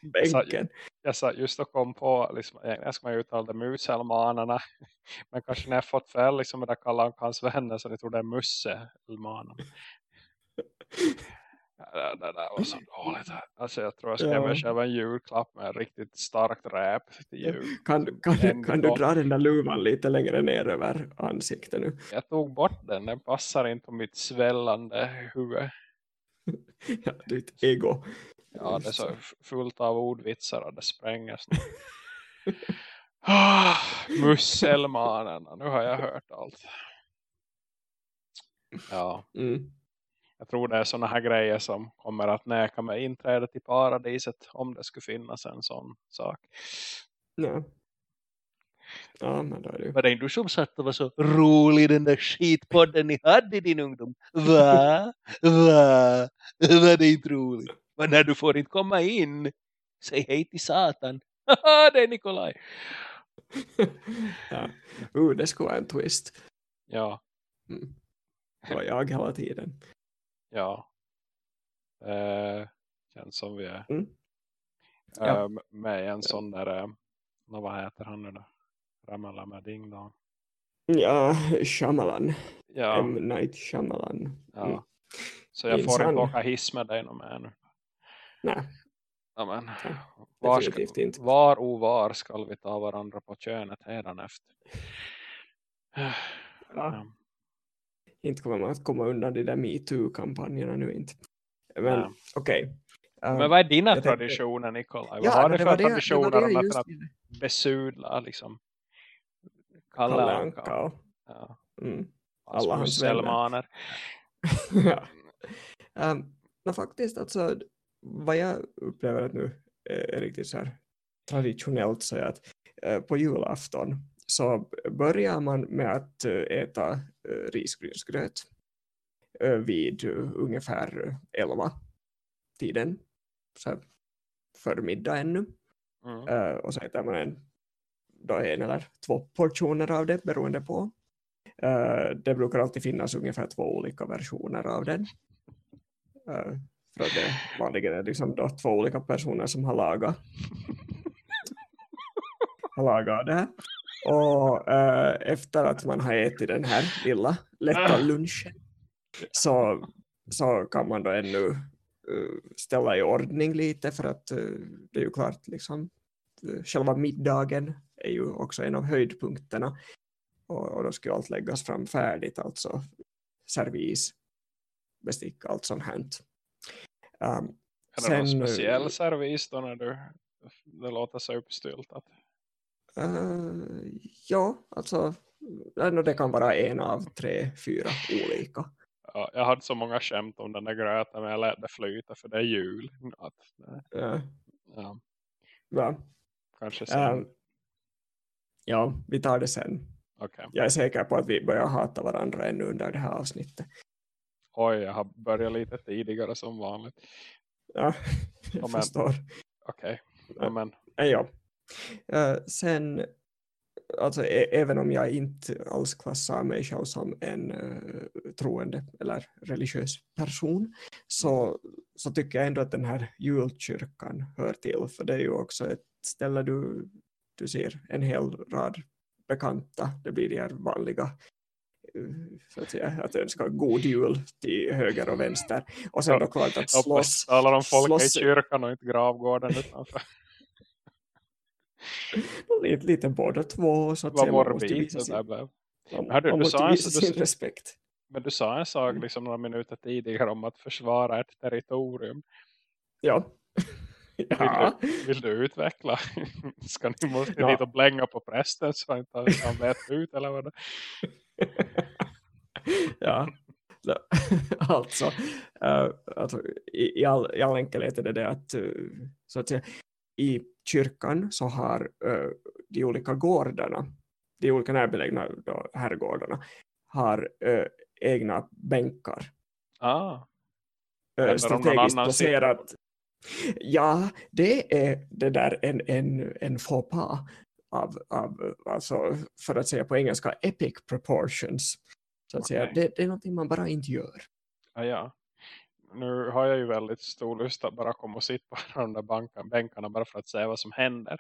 bänken. Jag sa just och kom på, liksom, egentligen ska man uttala det musselmanerna. Men kanske när jag fått fel liksom med det kallar hans vänner så jag tror det är musselmanerna. Ja, det, det där var så dåligt. Alltså jag tror jag ska ge mig Ja. själv en julklapp med starkt starkt räp till jul. Kan, kan, En kan du dra den där luvan lite längre ner över ansiktet nu? Jag tog bort den, den passar inte på mitt svällande huvud. Ja, ditt ego. Ja, det är så fullt av ordvitsar och det sprängs. nu. Ah, Musselmanerna, nu har jag hört allt. Ja, Mm. Jag tror det är såna här grejer som kommer att näka mig inträde till paradiset om det skulle finnas en sån sak. Ja. ja, men då är det ju. Var det inte du som satt och var så rolig den där skitpodden ni hade i din ungdom? Va? Va? Var det inte roligt? Men när du får inte komma in, säg hej till satan. Haha, det är Nikolaj. ja. Uh, det skulle vara en twist. Ja, Mm. Det var jag hela tiden. Ja. Eh, känns som vi är Mm. Ja. eh, med en sån där, eh, vad heter han nu då? Ramala med Ding Dong. Ja, Shyamalan. Ja, M. Night Shyamalan. ja. Mm. Så jag Minns får inte åka hiss med dig någon mer nu. Nej, Ja, men, Nej, var, ska, inte. var och var ska vi ta varandra på könet efter? ja. Ja. Inte kommer man att komma undan de där MeToo-kampanjerna nu inte. Men Nej. okej. Uh, Men vad är dina jag tänkte- traditioner Nikolaj? ja, vad har du för traditioner det om jag det för att besudla liksom? Kalle, Kalle Anka. Anka Ja. mm. Alla hans vänner. ja. um, men faktiskt alltså vad jag upplever att nu är riktigt så här traditionellt så är att eh, på julafton så börjar man med att eh, äta uh, risgrynsgröt eh, vid ungefär 11 tiden så här, för middag ännu Mm. Eh, och så äter man en, då en eller två portioner av det beroende på. Eh, det brukar alltid finnas ungefär två olika versioner av den. Eh, för att det vanligen är liksom då två olika personer som har lagat, har lagat det här. Och eh, efter att man har ätit den här lilla lätta lunchen så, så kan man då ännu eh, ställa i ordning lite för att eh, det är ju klart liksom eh, själva middagen är ju också en av höjdpunkterna och, och då ska ju allt läggas fram färdigt alltså servis bestick, allt sånt här. Um, Är det någon sen, eh, speciell servis då när du det låter så uppstyltat? Eh, ja, alltså det kan vara en av tre, fyra olika. Ja, jag hade så många skämt om den där gröten men jag lät det flyta för det är jul. Att, Uh, ja. ja. Kanske sen. Um, ja, vi tar det sen. Okay. Jag är säker på att vi börjar hata varandra ännu under det här avsnittet. Oj, jag har börjat lite tidigare som vanligt. Ja, jag Ja, men- förstår. Okej, Ja. ja. men Ja. Eh, sen, alltså ä- även om jag inte alls klassar mig själv som en eh, troende eller religiös person så, så tycker jag ändå att den här julkyrkan hör till för det är ju också ett ställe du, du ser en hel rad bekanta, det blir de här vanliga eh, så att säga, att önska god jul till höger och vänster. Och sen då klart att slåss talar om folk slåss- i kyrkan och inte gravgården utanför. Lite, lite båda två så att Vad morbid det där blev. man, Hörde, man du måste sa visa du- sin respekt. Men du sa en sak liksom några minuter tidigare om att försvara ett territorium. Ja. ja. Vill du utveckla? Ska ni måste Ja. dit och blänga på prästen så han inte han vet ut eller vad det ja. Så, alltså, eh, alltså i, i, all, i all enkelhet är det det att, eh, så att säga, i kyrkan så har eh, de olika gårdarna, de olika närbelägna då, herrgårdarna, har eh, egna bänkar. Ah, någon strategiskt annan sitter placerat. Ja, det är det där en, en, en faux pas av, av, alltså för att säga på engelska, epic proportions. Så att säga, Okej. det, det är någonting man bara inte gör. ja, ja. Nu har jag ju väldigt stor lust att bara komma och sitta på de där bankan, bänkarna bara för att se vad som händer.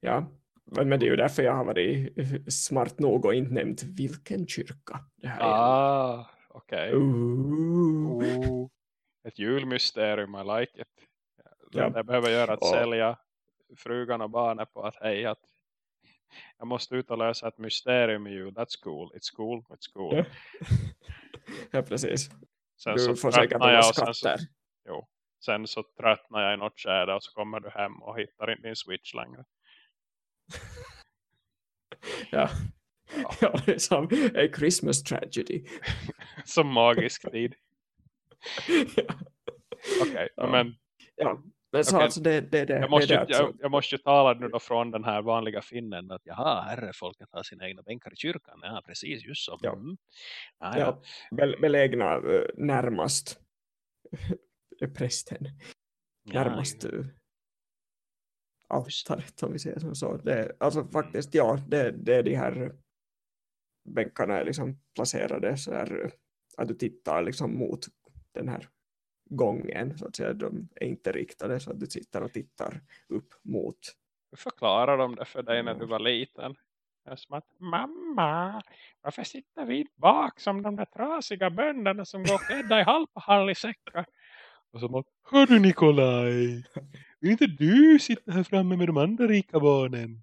Ja, men, det är ju därför jag har varit smart nog och inte nämnt vilken kyrka det här Ah, okej. är. Ooh. Oh, ett julmysterium, I like it. Ja. Det jag behöver göra att sälja frugan och barnet på att hej, att jag måste ut och lösa ett mysterium i jul. That's cool, it's cool, it's cool. Ja. ja, precis. Sen Du får säkert några sen så, skatter. jo, sen så tröttnar jag i något skärde och så kommer du hem och hittar inte din switch längre. Ja. Ja. Ja, det är som a Christmas tragedy. Som magisk tid. ja. Okej, Ja. men Ja, men så Okej. alltså det, det, det, jag måste, det, alltså. jag, jag måste ju tala nu då från den här vanliga finnen att jaha, herrefolket har sina egna bänkar i kyrkan. Ja, precis, just så. Ja. Mm. Ja, ja. ja, bel- belägna eh, närmast prästen, Ja, närmast uh, altaret om vi säger som så. Det, alltså faktiskt, ja, det, det är de här bänkarna är liksom placerade så här eh, att du tittar liksom mot den här gången så att säga. De är inte riktade så att du sitter och tittar upp mot Hur förklarar de det för dig när du var liten? Det är som att, mamma, varför sitter vi bak som de där trasiga bönderna som går klädda i halpahallisäckar? Och som att, hörru Nikolaj, vill inte du sitta här framme med de andra rika barnen?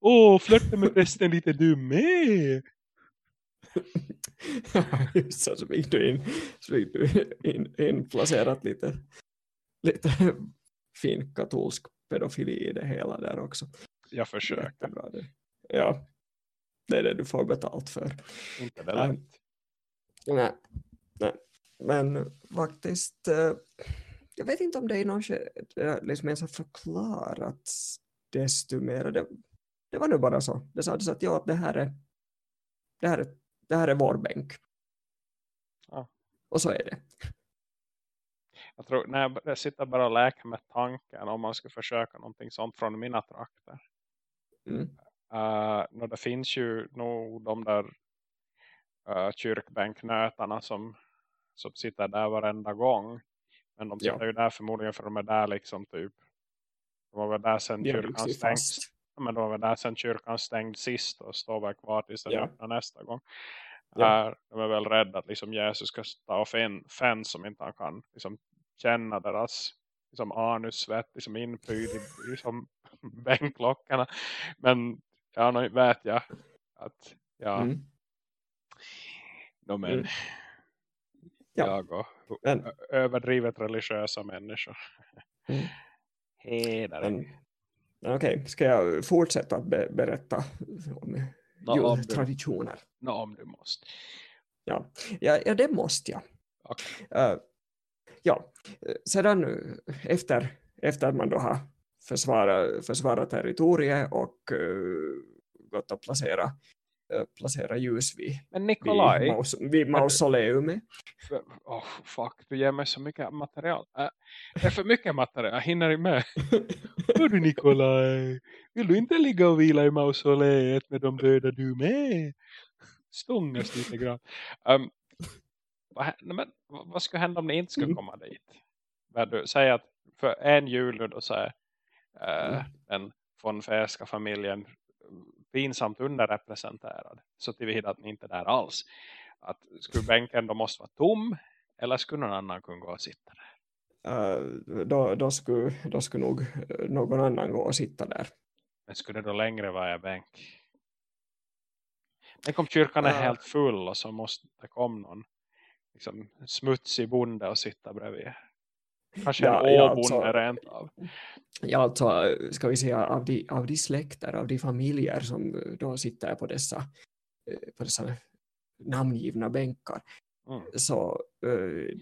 Åh, flörta med prästen lite du med. Just så, så fick du in, så fick du in, in placerat lite, lite fin katolsk pedofili i det hela där också. Jag försöker, Jättebra det. Ja, det är det du får betalt för. inte Ja. lätt. Nej, nej. Men faktiskt, eh, jag vet inte om det är någon ske- liksom ens har förklarats desto mer. Det, det var nu bara så. Det sades att ja, det här är, det här är, det här är vår bänk. Ja. Och så är det. Jag tror, när jag, sitter bara och läker med tanken om man ska försöka någonting sånt från mina trakter. Mm. Uh, det finns ju nog de där uh, kyrkbänknötarna som, som sitter där varenda gång. Men de Ja. sitter ju där förmodligen för de är där liksom typ. De var väl där har kyrkan fast. Men de var där sen kyrkan stängd sist och står väl kvar tills den Ja. öppnar nästa gång. Ja. Uh, de är väl rädda att liksom Jesus ska ta fän, fän som inte han kan liksom känna deras liksom anusvett liksom inprydd i liksom bänklockarna. Men ja, nu vet jag att ja, Mm. de är Mm. Ja. jag och Men, överdrivet religiösa människor. Mm. Hedare. men, okej, ska jag fortsätta att be, berätta om du, jultraditioner? nå, om du måste. Ja. Ja, ja, det måste jag. Okej. Eh, ja, eh, sedan eh, efter, efter man då har försvara, försvara territoriet och uh, gått och placera, uh, placera ljus vid, Men Nikolaj, vid, maus, vid mausoleumet. oh, fuck, du ger mig så mycket material. Äh, det är för mycket material, jag hinner med. Hörru Nikolaj, vill du inte ligga och vila i mausoleet med de döda du med? Stångas lite grann. Um, vad, men, vad ska hända om ni inte ska Mm. komma dit? Men du säger att för en jul då så är uh, Mm. den von Färska familjen pinsamt underrepresenterad. Så tillvida att ni inte är där alls. Att skulle bänken då måste vara tom eller skulle någon annan kunna gå och sitta där? Uh, då, då, skulle, då skulle nog någon annan gå och sitta där. Men skulle då längre vara bänk? Tänk om kyrkan är Ja. helt full och så måste det komma någon liksom, smutsig bonde och sitta bredvid. Kanske Ja, en ja, åbonde alltså- rent av. Ja, alltså, ska vi säga av de, av de släkter, av de familjer som då sitter på dessa, eh, på dessa namngivna bänkar. Mm. Så eh,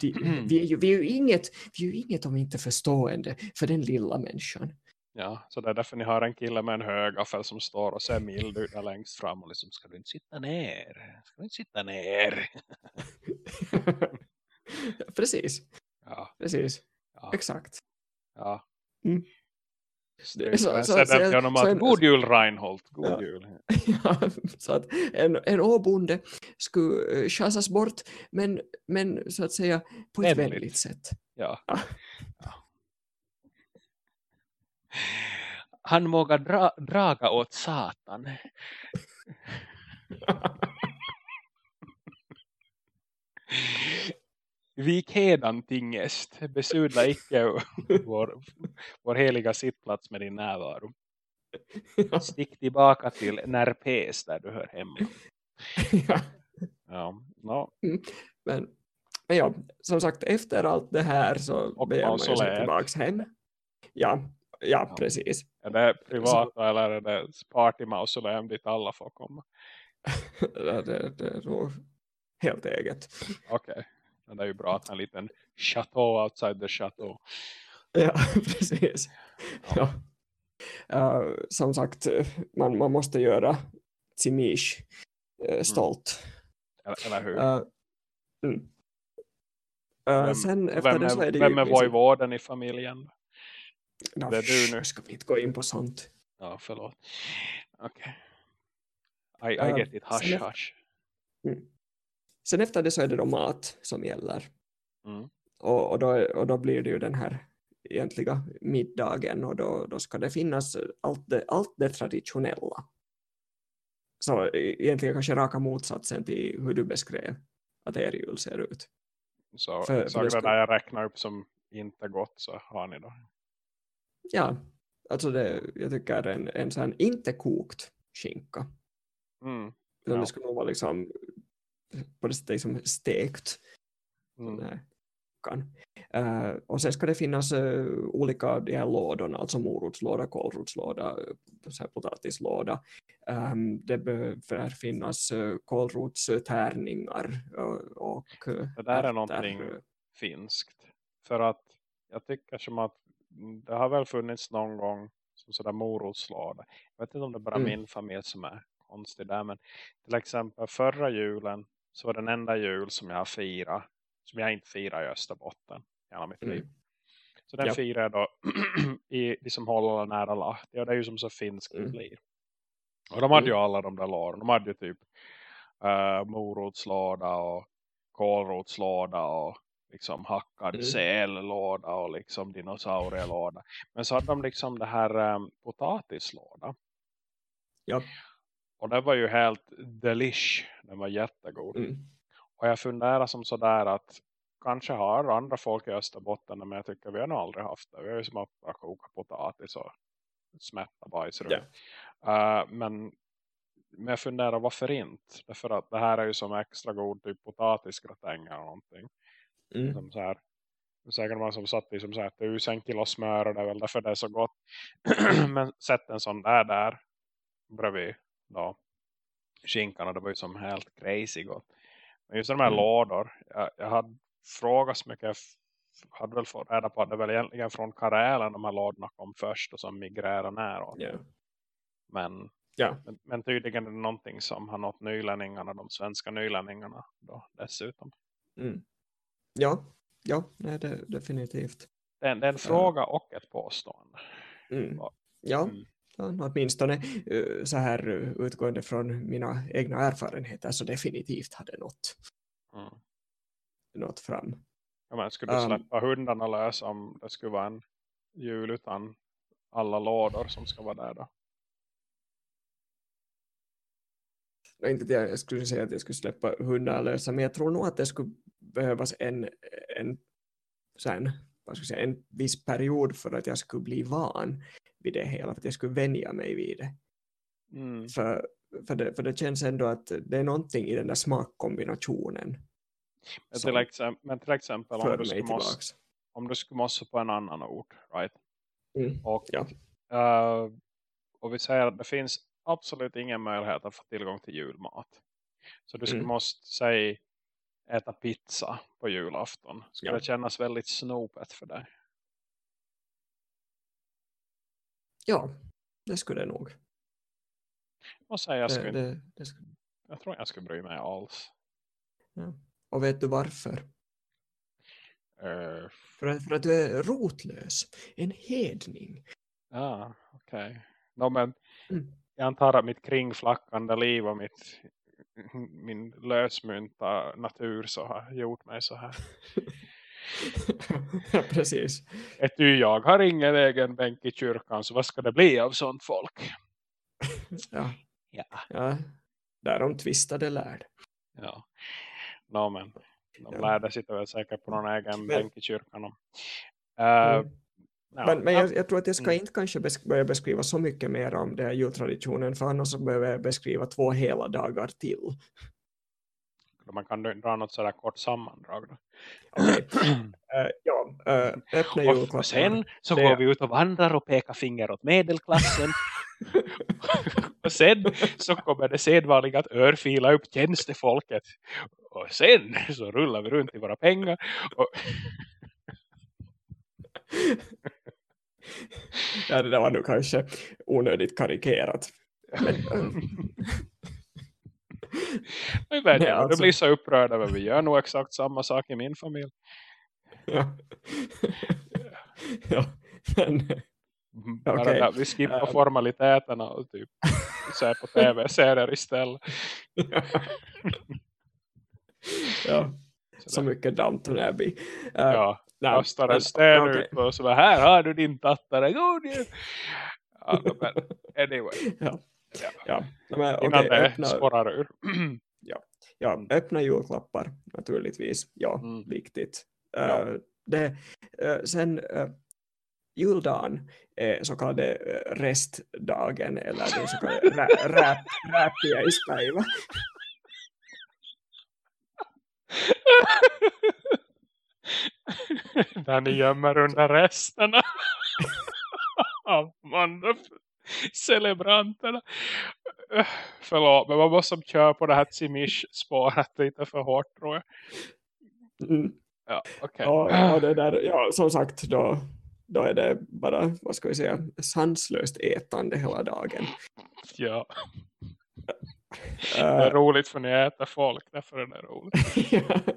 de, vi, är ju, vi, är ju inget, vi är ju inget om inte förstående för den lilla människan. Ja, så det är därför ni har en kille med en högaffel som står och ser mild ut där längst fram och liksom, ska du inte sitta ner? Ska du inte sitta ner? precis, Ja, precis, ja, exakt. ja. Mm. Stryk Så- men så- sen så- efter honom så att en- god jul Reinhold, god Ja. jul. Ja, så att en, en åbonde skulle eh, chasas bort, men, men så att säga på ett Vänligt. vänligt sätt. Ja. Ja. Ja. Han vågar dra, draga åt satan. Vik hedan tingest, besudla icke vår, vår heliga sittplats med din närvaro. Stick tillbaka till Närpes där du hör hemma. Ja, Ja, no. men, men ja, som sagt, efter allt det här så Och beger man sig tillbaks hem. Ja, ja, Ja. precis. Är det privata eller är det partymausoleum dit alla får komma? Det, det, det är nog helt eget. Okej, Men det är ju bra att ha en liten chateau outside the chateau. Ja, precis. Ja. Uh, som sagt, man, man måste göra Tsimish uh, stolt. Eller, eller hur? Uh, mm. Vem- sen efter vem det så är det vem är vojvården i familjen? No, det är du nu? Ska vi inte gå in på sånt? Ja, förlåt. Okej. I, I Äh, get it. Hush, hush. Sen efter det så är det då mat som gäller. Mm. Och, och, då, och då blir det ju den här egentliga middagen och då, då ska det finnas allt det, allt det traditionella. Så e- egentligen kanske raka motsatsen till hur du beskrev att er jul ser ut. Så För- för exakt det det ska- där jag räknar upp som inte gott så har ni då. Ja, alltså det, jag tycker en, en sån inte kokt skinka. Mm. Ja. det skulle vara liksom på det liksom stekt. Mm. Mm. Kan. Uh, och sen ska det finnas uh, olika de här lådorna, alltså morotslåda, kålrotslåda, potatislåda. Um, det behöver finnas uh, kålrotstärningar och uh, Det där är någonting finskt. För att jag tycker som att det har väl funnits någon gång som sådär morotslåda. Jag vet inte om det är bara Mm. min familj som är konstig där. Men till exempel förra julen så var den enda jul som jag firar. Som jag inte firar i Österbotten. i Hela mitt liv. mm, Så den Ja. firar jag då i liksom håller nära Lahti. Och det är ju som så finskt det Mm. blir. Och de hade ju Mm. alla de där låren. De hade ju typ uh, morotslåda och kålrotslåda och liksom hackad Mm. sällåda och liksom dinosaurielåda. Men så hade de liksom det här um, potatislåda. Ja. Och det var ju helt delish. Den var jättegod. mm, Och jag funderar som sådär att kanske har andra folk i Österbotten men jag tycker vi har nog aldrig haft det. Vi har ju som att bara koka potatis och smätta bajs runt. Ja. Uh, men, men jag funderar varför inte? Därför att det här är ju som extra god typ potatisgratäng eller någonting. mm, Som så här, säkert man som satt i som så här tusen kilo smör och det är väl därför det är så gott. men sätt en sån där där bredvid då skinkan och det var ju som helt crazy gott. Men just de här Mm. lådor, jag, jag hade frågat så mycket hade väl fått reda på att det väl egentligen från Karelen de här lådorna kom först och som migrerade näråt. Ja. Men, Ja. men, men tydligen är det någonting som har nått nylänningarna, de svenska nylänningarna då dessutom. Mm. Ja, ja nej, det, definitivt. Det det är en fråga och ett påstående. Mm. Ja. Ja, Mm. Åtminstone eh, så här eh, utgående från mina egna erfarenheter så definitivt hade nått, Mm. nått fram. Ja, men skulle du Um, släppa hundarna lös om det skulle vara en jul utan alla lådor som ska vara där då? Nej, inte jag jag skulle säga att jag skulle släppa hundar lösa, men jag tror nog att det skulle behövas en, en, så en, vad ska säga, en viss period för att jag skulle bli van vid det hela, för att jag skulle vänja mig vid det. Mm. För, för, det, för det känns ändå att det är någonting i den där smakkombinationen Men, till exempel, men till exempel om du, skulle måste, om du skulle måste på en annan ort, right? Mm. Och, Ja. eh, och vi säger att det finns absolut ingen möjlighet att få tillgång till julmat. Så du skulle Mm. måste säga äta pizza på julafton. Skulle Ja. det kännas väldigt snopet för dig? Ja, det skulle det nog. Och säga jag, skulle, det, det skulle. jag tror jag skulle bry mig alls. Och vet du varför? Uh, För att, för att du är rotlös, en hedning. ja, okej. No, men Mm. jag antar att mitt kringflackande liv och mitt, min lösmynta natur så har gjort mig så här. ja, precis. Ett ty jag har ingen egen bänk i kyrkan så vad ska det bli av sånt folk? Ja, Ja. ja. Därom tvistade lärd. Ja. No, men de Ja. lärde sitta väl säkert på någon egen Men- bänk i kyrkan. Uh, Mm. Ja. Men, men jag, jag tror att jag ska Mm. inte kanske besk börja beskriva så mycket mer om den här jultraditionen för annars behöver jag beskriva två hela dagar till. Man kan dra något sådär kort sammandrag. Då. Okej. Eh, ja, eh, öppna julklappar. Och sen så Det- går vi ut och vandrar och pekar finger åt medelklassen. och sen så kommer det sedvanliga att örfila upp tjänstefolket. Och sen så rullar vi runt i våra pengar. Och, ja, det där var nog kanske onödigt karikerat. Men, vet Nej, alltså- du blir så upprörd över vi gör nog exakt samma sak i min familj. ja. ja, men, Mm, Bara Okej. där, vi skippar Eh. formaliteterna och typ ser på tv-serier istället. ja, Så mycket Downton Abbey. Uh, Ja, kastar en sten okej. ut och så bara, här har du din jul! Ja, men anyway, Ja, Ja. ja. Men, innan okej, det öppna, spårar ur. ja, öppna julklappar naturligtvis. Ja, Mm. viktigt. Ja. Eh, det, eh, sen uh, juldagen är så kallade eh, restdagen eller den så kallade rä- rä- räpiäispäivä. Där ni gömmer under resterna av andra celebranterna. Förlåt, men man måste köra på det här Tsimish-spåret lite för hårt tror jag. Mm. Ja, okej. Ja, det där, ja, som sagt, då, då är det bara, vad ska vi säga, sanslöst ätande hela dagen. Ja, det är Eh, roligt för ni äter folk, därför är det roligt.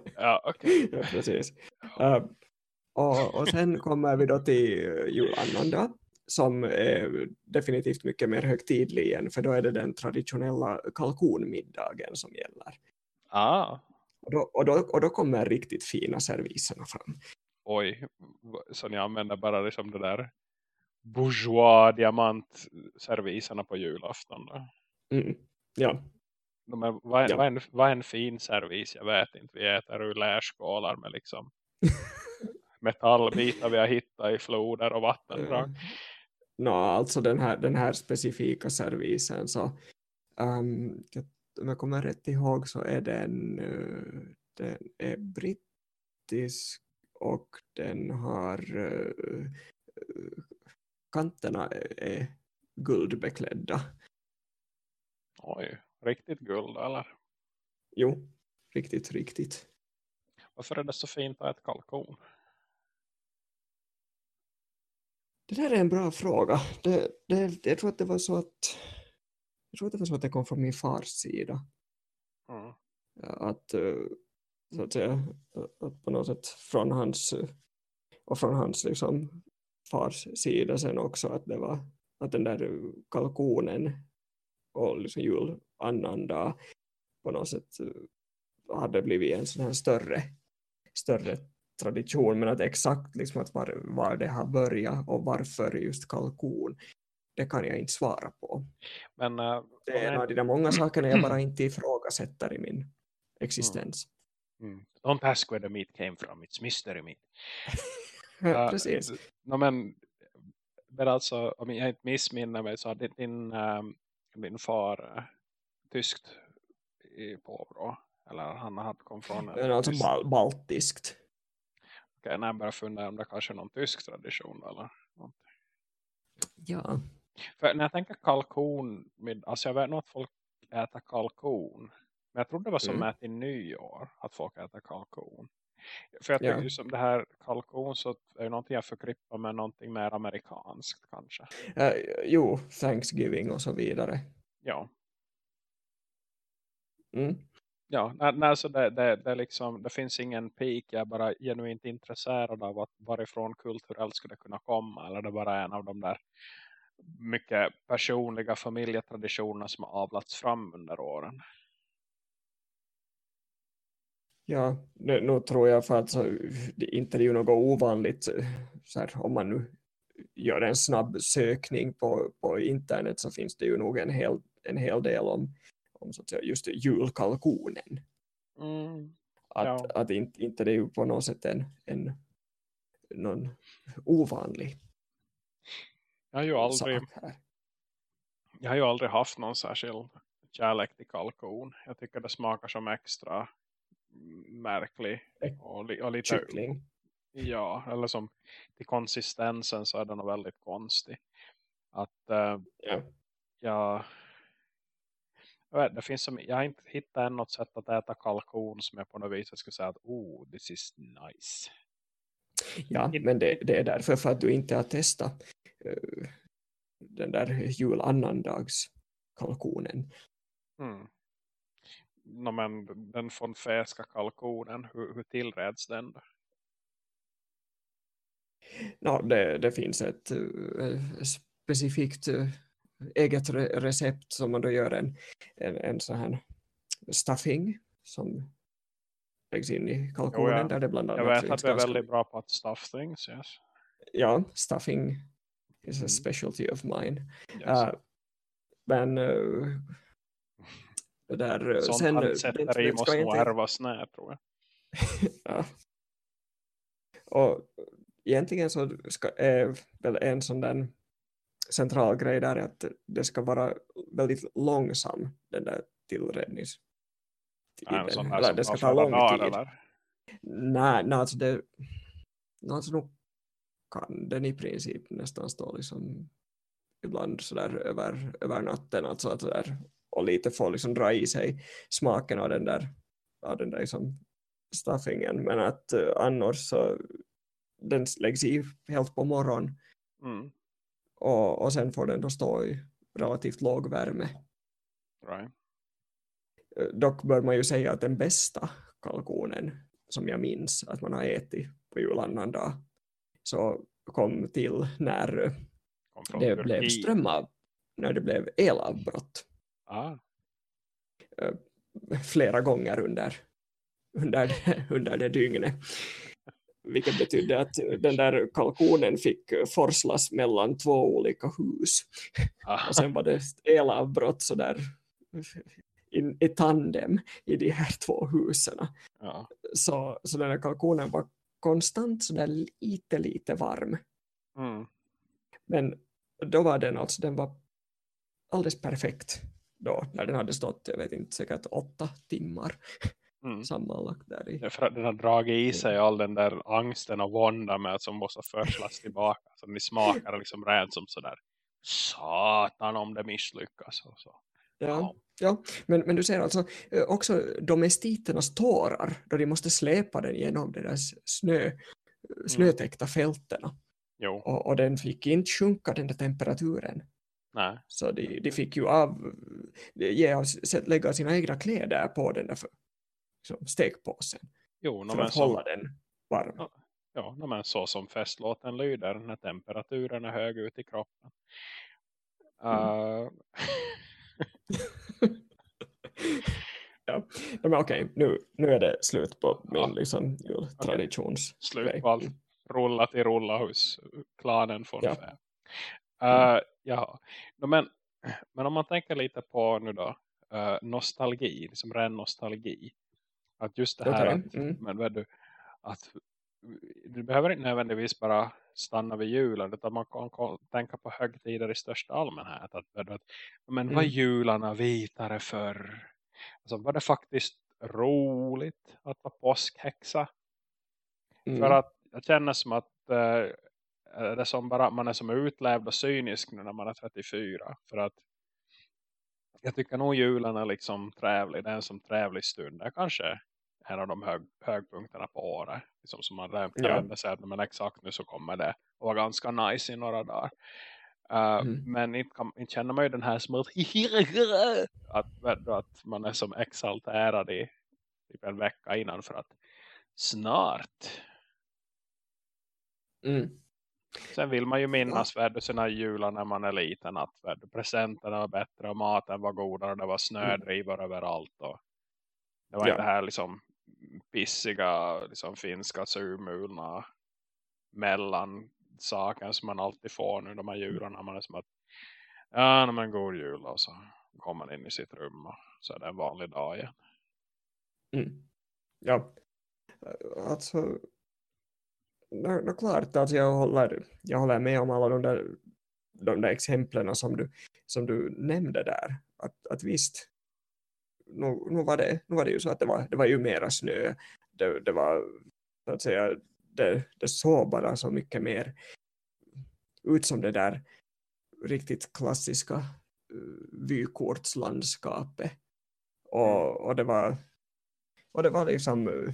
ja, okej. ja, precis. Eh, och, och sen kommer vi då till eh, julannandag som är definitivt mycket mer högtidlig igen, för då är det den traditionella kalkonmiddagen som gäller. Ah, Och då, och då, och då kommer riktigt fina serviserna fram. oj. Så ni använder bara liksom det där bourgeois diamantserviserna på julafton då? Mm. Ja, De är, vad, Ja. vad, en, vad en fin servis? Jag vet inte. Vi äter ur lärskålar med liksom metallbitar vi har hittat i floder och vattendrag. Uh, no, alltså den här, den här specifika servisen så um, jag, om jag kommer rätt ihåg så är den, uh, den är brittisk och den har uh, kanterna är, är guldbeklädda. Oj, riktigt guld eller? Jo, riktigt, riktigt. Varför är det så fint att äta kalkon? Det där är en bra fråga. Det, det, jag tror att det var så att jag tror att det var så att det kom från min fars sida. Mm. Att, eh, så att säga, att på något sätt från hans och från hans liksom fars sida sen också att det var att den där kalkonen och liksom julannandag på något sätt eh, hade blivit en sån här större, större tradition men att exakt liksom att var, var det har börjat och varför just kalkon det kan jag inte svara på. Men, uh, det är en av de många sakerna jag bara inte ifrågasätter i min existens. Mm. Mm. Don't ask where the meat came from, it's mystery meat. uh, Precis. No, men, men alltså, om jag inte missminner mig så hade din, um, din far tyskt i påbrå. Eller han hade kommit från... Men alltså bal baltiskt. Okej, okay, jag börjar fundera om det kanske är någon tysk tradition eller någonting. Ja. För när jag tänker kalkon, med, alltså jag vet nog att folk äter kalkon. Men jag trodde det var som mm. att i nyår att folk äter kalkon. För jag tycker ja. som det här kalkon så är det någonting jag förknippar med någonting mer amerikanskt kanske. Uh, jo, Thanksgiving och så vidare. Ja. Mm. Ja, nej, nej, så det, det, det, liksom, det finns ingen peak. Jag är bara genuint intresserad av att varifrån kulturellt skulle kunna komma. Eller det bara är en av de där mycket personliga familjetraditioner som har avlats fram under åren. Ja, nu, nu tror jag för att så, det inte är ju något ovanligt så här, om man nu gör en snabb sökning på, på internet så finns det ju nog en hel, en hel del om, om så att säga, just julkalkonen. Mm. Att, ja. att inte, inte det är ju på något sätt en, en någon ovanlig jag har ju aldrig jag har ju aldrig haft någon särskild kärlek till kalkon. Jag tycker det smakar som extra märklig och, li och lite Kyckling. Ja, eller som till konsistensen så är den väldigt konstig. Att äh, ja. jag jag, vet, det finns som, jag har inte hittat något sätt att äta kalkon som jag på något vis skulle säga att oh, this is nice. Ja, men det, det är därför för att du inte har testat uh, den där julannandagskalkonen. Mm. No, men den från fäska kalkonen, hur, hur tillreds den då? No, det, det finns ett uh, specifikt uh, eget re recept som man då gör en, en, en sån här stuffing som läggs in i kalkonen. Jo, ja. där det bland annat Jag vet att vi är väldigt bra på att stuff things, yes. Ja, stuffing is mm. a specialty of mine. Yes. Uh, men uh, det där... Sånt sen, ansättare måste nog ärvas när, tror jag. ja. Och egentligen så ska, är väl en sån där central grej där att det ska vara väldigt långsam den där tillredningstiden. Ja, eller det ska ta lång tid. Eller? Nej, nej alltså det alltså nog kan den i princip nästan stå liksom ibland sådär över, över natten alltså att sådär, och lite få liksom dra i sig smaken av den där, av den där liksom stuffingen men att uh, annars så den läggs i helt på morgon mm. och, och sen får den då stå i relativt låg värme. Right. Dock bör man ju säga att den bästa kalkonen som jag minns att man har ätit på julannandag så kom till när kom det blev strömmav, när det blev elavbrott. Ah. Flera gånger under, under, under det dygnet. Vilket betydde att den där kalkonen fick forslas mellan två olika hus. Ah. Och sen var det elavbrott så där i, i tandem i de här två husen. Ja. Så, så den här kalkonen var konstant sådär lite lite varm. Mm. Men då var den alltså, den var alldeles perfekt då när den hade stått, jag vet inte, säkert åtta timmar mm. sammanlagt där i. Ja, för att den har dragit i sig all den där angsten och vånda med som måste förslas tillbaka. Så ni smakar liksom rent som sådär satan om det misslyckas och så. Ja, ja. Men, men du ser alltså eh, också domestiternas tårar då de måste släpa den genom de där snö, snötäckta fälterna. Jo, och, och den fick inte sjunka den där temperaturen. Nej. Så de, de fick ju av, ge, av- lägga sina egna kläder på den där för, liksom, stekpåsen Jo, för att så, hålla den varm. Ja. men så som festlåten lyder när temperaturen är hög ut i kroppen. Uh, ja. Men okej, nu, nu är det slut på min Ja. liksom, jultraditions. slut på allt. Rulla till rulla hos klanen från Ja. Fä. Uh, ja, no, men, men om man tänker lite på nu då uh, nostalgi, liksom ren nostalgi. Att just det här att, mm. men vet du, att du behöver inte nödvändigtvis bara stanna vid julen utan man kan, kan tänka på högtider i största allmänhet. Att, du, att, men var Mm. jularna vitare förr? Alltså, var det faktiskt roligt att vara påskhäxa? Mm. För att jag känner som att eh, det är som bara, man är som utlevd och cynisk nu när man är 34. För att jag tycker nog julen är liksom trevlig. Det är en som trevlig stund. Det är kanske en av de hög, högpunkterna på året. Liksom som man Ja. ja. säger att men exakt nu så kommer det. Och vara ganska nice i några dagar. Uh, Mm. Men inte, kan, inte känner man ju den här som att, att, att man är som exalterad i typ en vecka innan för att snart Mm. Sen vill man ju minnas ja. sina jular när man är liten. Att presenterna var bättre och maten var godare. Och det var snödrivor mm. överallt. Och det var Ja. inte här liksom pissiga, liksom finska surmulna mellan saken som man alltid får nu de här jularna. Man är som att ja, man går jul och så kommer man in i sitt rum och så är det en vanlig dag igen. Mm. Ja, alltså no, no, klart att jag håller, jag håller med om alla de där, de där exemplen som du, som du nämnde där. Att, att visst, nu, nu, var det, nu var det ju så att det var, det var ju mera snö. Det, det var, så att säga, det, det såg bara så mycket mer ut som det där riktigt klassiska uh, vykortslandskapet. Och, och det var och det var liksom uh,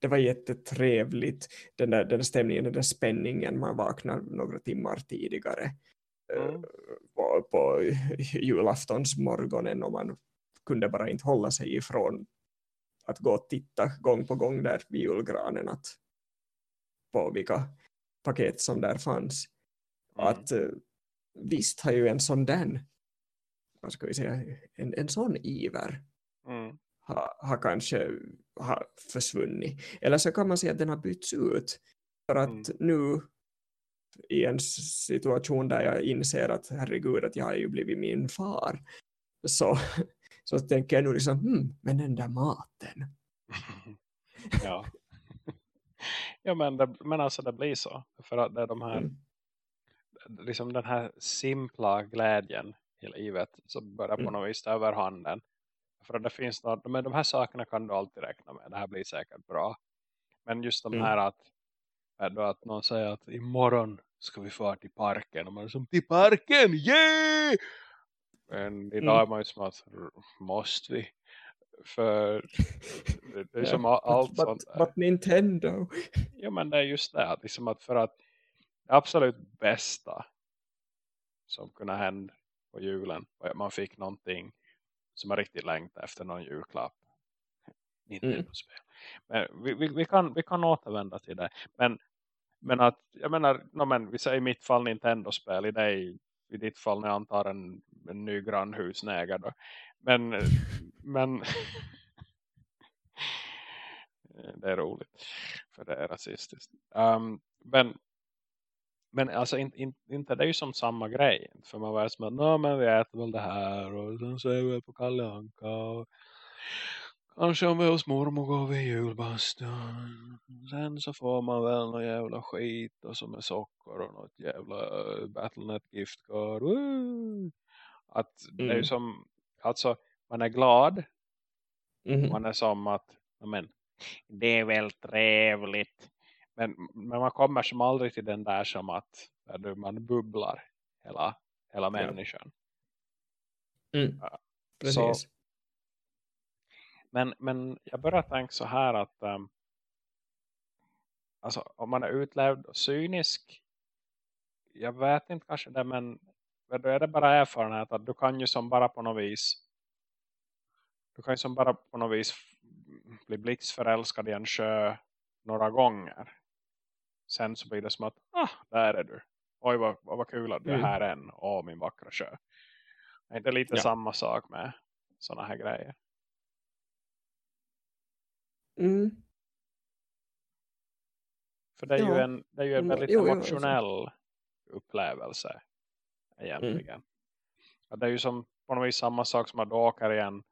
det var jättetrevligt den där, den där stämningen, den där spänningen man vaknar några timmar tidigare Mm. uh, på, på julaftonsmorgonen och man kunde bara inte hålla sig ifrån att gå och titta gång på gång där vid julgranen att på vilka paket som där fanns. Mm. Att uh, visst har ju en sån där vad ska vi säga, en, en sån iver Mm. Har, har kanske har försvunnit. Eller så kan man säga att den har bytts ut. För att Mm. nu i en situation där jag inser att herregud att jag har ju blivit min far. Så, så tänker jag nu liksom, hmm, men den där maten. ja. ja men, det, men alltså det blir så. För att det är de här Mm. liksom den här simpla glädjen i livet som börjar på Mm. något vis ta över handen. För det finns något, men de här sakerna kan du alltid räkna med. Det här blir säkert bra. Men just de Mm. här att, då att någon säger att imorgon ska vi fara till parken. Och man är som, till parken, yeah! Men idag Mm. är man ju som att, "R- måste vi? För det, är som all- allt but, sånt. but, but Nintendo. Ja men det är just det. Liksom att för att det absolut bästa som kunde hända på julen man fick någonting som man riktigt längtade efter någon julklapp. Nintendo-spel. Men vi, vi, vi, kan, vi kan återvända till det. Men, men att, jag menar, no, men vi säger i mitt fall Nintendo-spel, i dig, i ditt fall när jag antar en, en ny grannhusnägare då. Men, men det är roligt för det är rasistiskt. Um, men men alltså inte, inte, inte det är ju som samma grej. För man var som att, "Nå, men vi äter väl det här och sen så är vi på Kalle Anka och kanske om vi är hos mormor går vi i julbastun. Sen så får man väl någon jävla skit och som är socker och något jävla uh, Battlenet giftcard. Woo! Att det är ju Mm. som, alltså man är glad Mhm. man är som att men, det är väl trevligt. Men, men man kommer som aldrig till den där som att där man bubblar hela, hela människan. Mm. Ja. Precis. Men, men jag börjar tänka så här att um, alltså, om man är utlevd och cynisk jag vet inte kanske det men då är det bara erfarenhet att du kan ju som bara på något vis du kan ju som bara på något vis bli blixtförälskad i en sjö några gånger. Sen så blir det som att, ah, där är du. Oj vad, vad, vad kul att du är mm. här än. Åh min vackra sjö. Är inte lite ja. samma sak med sådana här grejer? Mm. För det är ja. ju en, det är ju en mm, väldigt jo, emotionell jo, upplevelse egentligen. Mm. Det är ju som på något vis samma sak som att du åker i en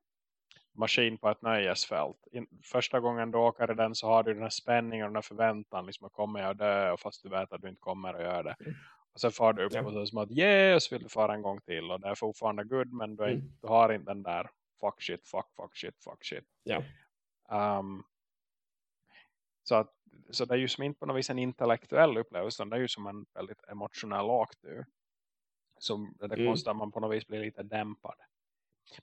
maskin på ett nöjesfält. In, första gången du åker i den så har du den här spänningen och den här förväntan. Liksom, kommer jag dö? Fast du vet att du inte kommer att göra det. Mm. Och sen far du upp och så som att yes, vill du fara en gång till. Och det är fortfarande good men du, är, mm. du har inte den där fuck shit, fuck, fuck shit, fuck shit. Ja. Um, så, att, så det är ju som inte på något vis en intellektuell upplevelse. Det är ju som en väldigt emotionell åktur. Som det mm. konstigt att man på något vis blir lite dämpad.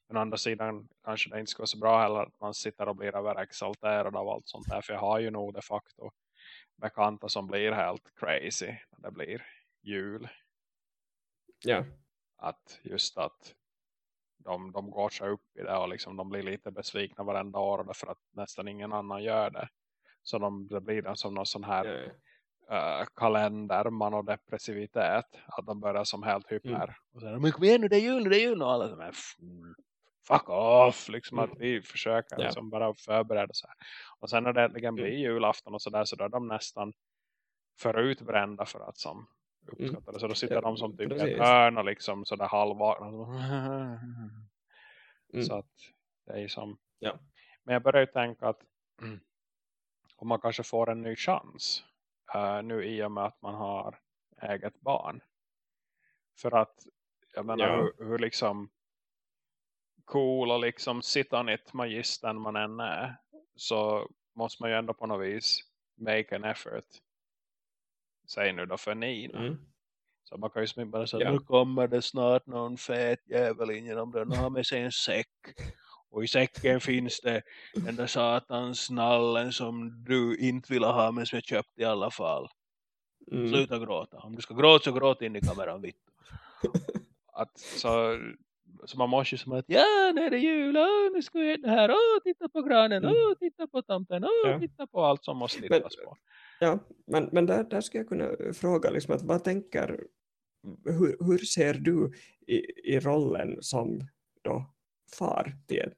Men å andra sidan kanske det inte ska vara så bra heller att man sitter och blir överexalterad av allt sånt där. För jag har ju nog de facto bekanta som blir helt crazy när det blir jul. Ja. Att just att de, de går sig upp i det och liksom de blir lite besvikna varenda år för att nästan ingen annan gör det. Så de, det blir den som någon sån här ja, ja. Uh, kalender, manodepressivitet. Att de börjar som helt hyper. Mm. Och säger, men kom igen nu, det är jul, det är jul. Och alla som är, fuck off. Liksom mm. att vi försöker ja. liksom bara förbereda sig. Och sen när det äntligen blir mm. julafton och sådär så då är de nästan förutbrända för att som uppskatta mm. Så då sitter ja, de som typ ett hörn och liksom sådär halvvakna. Mm. Så att det är som... Ja. Men jag börjar ju tänka att om man kanske får en ny chans uh, nu i och med att man har eget barn. För att jag menar ja. hur, hur liksom cool och liksom sittanit magistern man än är så måste man ju ändå på något vis make an effort säg nu då för Nina. Mm. Så man kan ju bara säga, ja. nu kommer det snart någon fet jävel in genom den och har med sig en säck. Och i säcken finns det den där satans nallen som du inte vill ha men som jag köpt i alla fall. Mm. Sluta gråta. Om du ska gråta så gråt in i kameran vitt. Att, så, så man måste ju som att ja nu är det jul, oh, nu ska vi det här, oh, titta på granen, mm. oh, titta på tomten, oh, ja. titta på allt som måste tittas på. Ja, men, men där, där ska jag kunna fråga liksom att vad tänker hur, hur ser du i, i rollen som då far till en,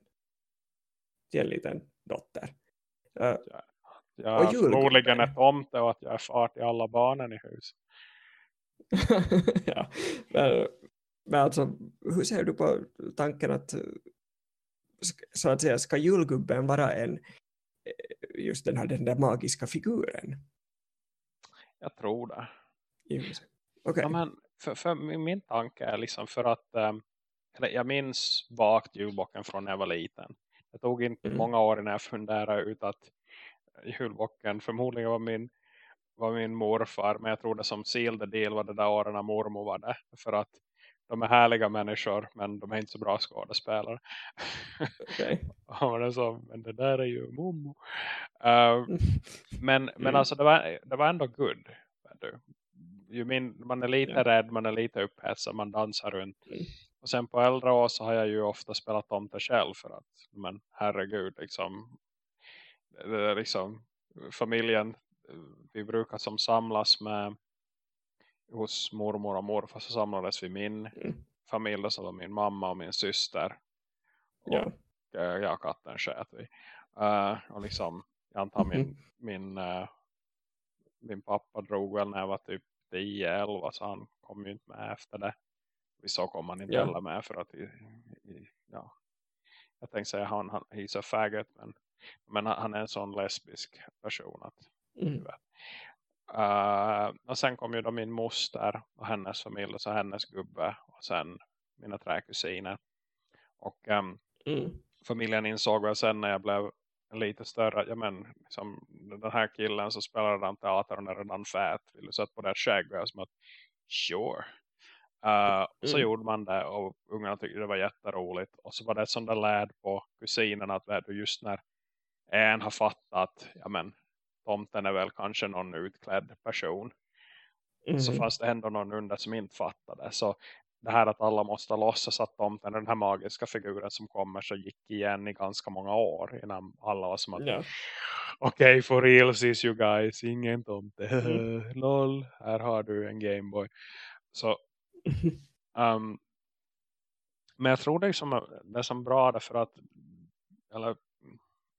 till en liten dotter? Uh, ja, jag är förmodligen ett tomte och att jag är far till alla barnen i huset. ja, men, men alltså, hur ser du på tanken att så att säga, ska julgubben vara en just den här den där magiska figuren? Jag tror det. Okay. Ja, men för, för min tanke är liksom för att um, jag minns vagt julbocken från när jag var liten. Det tog inte mm. många år innan jag funderade ut att julbocken förmodligen var min, var min morfar. Men jag tror det som sealed deal var det där åren när mormor var det. För att de är härliga människor men de är inte så bra skådespelare. Okay. det så, men det där är ju mommo. Uh, men, men mm. alltså det var, det var ändå good. Ju min, man är lite ja. rädd, man är lite upphetsad, man dansar runt. Mm. Och sen på äldre år så har jag ju ofta spelat om det själv för att, men herregud, liksom, liksom familjen, vi brukar som samlas med hos mormor och morfar så samlades vi min mm. familj så var min mamma och min syster och ja. jag och katten sköt vi uh, och liksom jag antar min, mm. min, uh, min pappa drog väl när jag var typ 10-11 så han kom ju inte med efter det så kom han inte ja. med för att i, i, ja, jag tänkte säga han, han he's a faggot men, men han är en sån lesbisk person att mm. Uh, och sen kom ju då min moster och hennes familj och så hennes gubbe och sen mina tre kusiner. Och um, mm. familjen insåg väl sen när jag blev lite större, ja men liksom, den här killen så spelade han teater och är redan fät. Vill du sätta på det skägg och jag som att sure. Uh, mm. Så gjorde man det och ungarna tyckte det var jätteroligt. Och så var det sånt där läd på kusinerna att just när en har fattat ja men tomten är väl kanske någon utklädd person. Mm. så fanns det ändå någon under som inte fattade. Så det här att alla måste låtsas att tomten är den här magiska figuren som kommer så gick igen i ganska många år innan alla var som att Ja. okej okay, for real is you guys, ingen tomte Mm. lol, här har du en Gameboy så um, men jag tror det är som, det är som bra därför att eller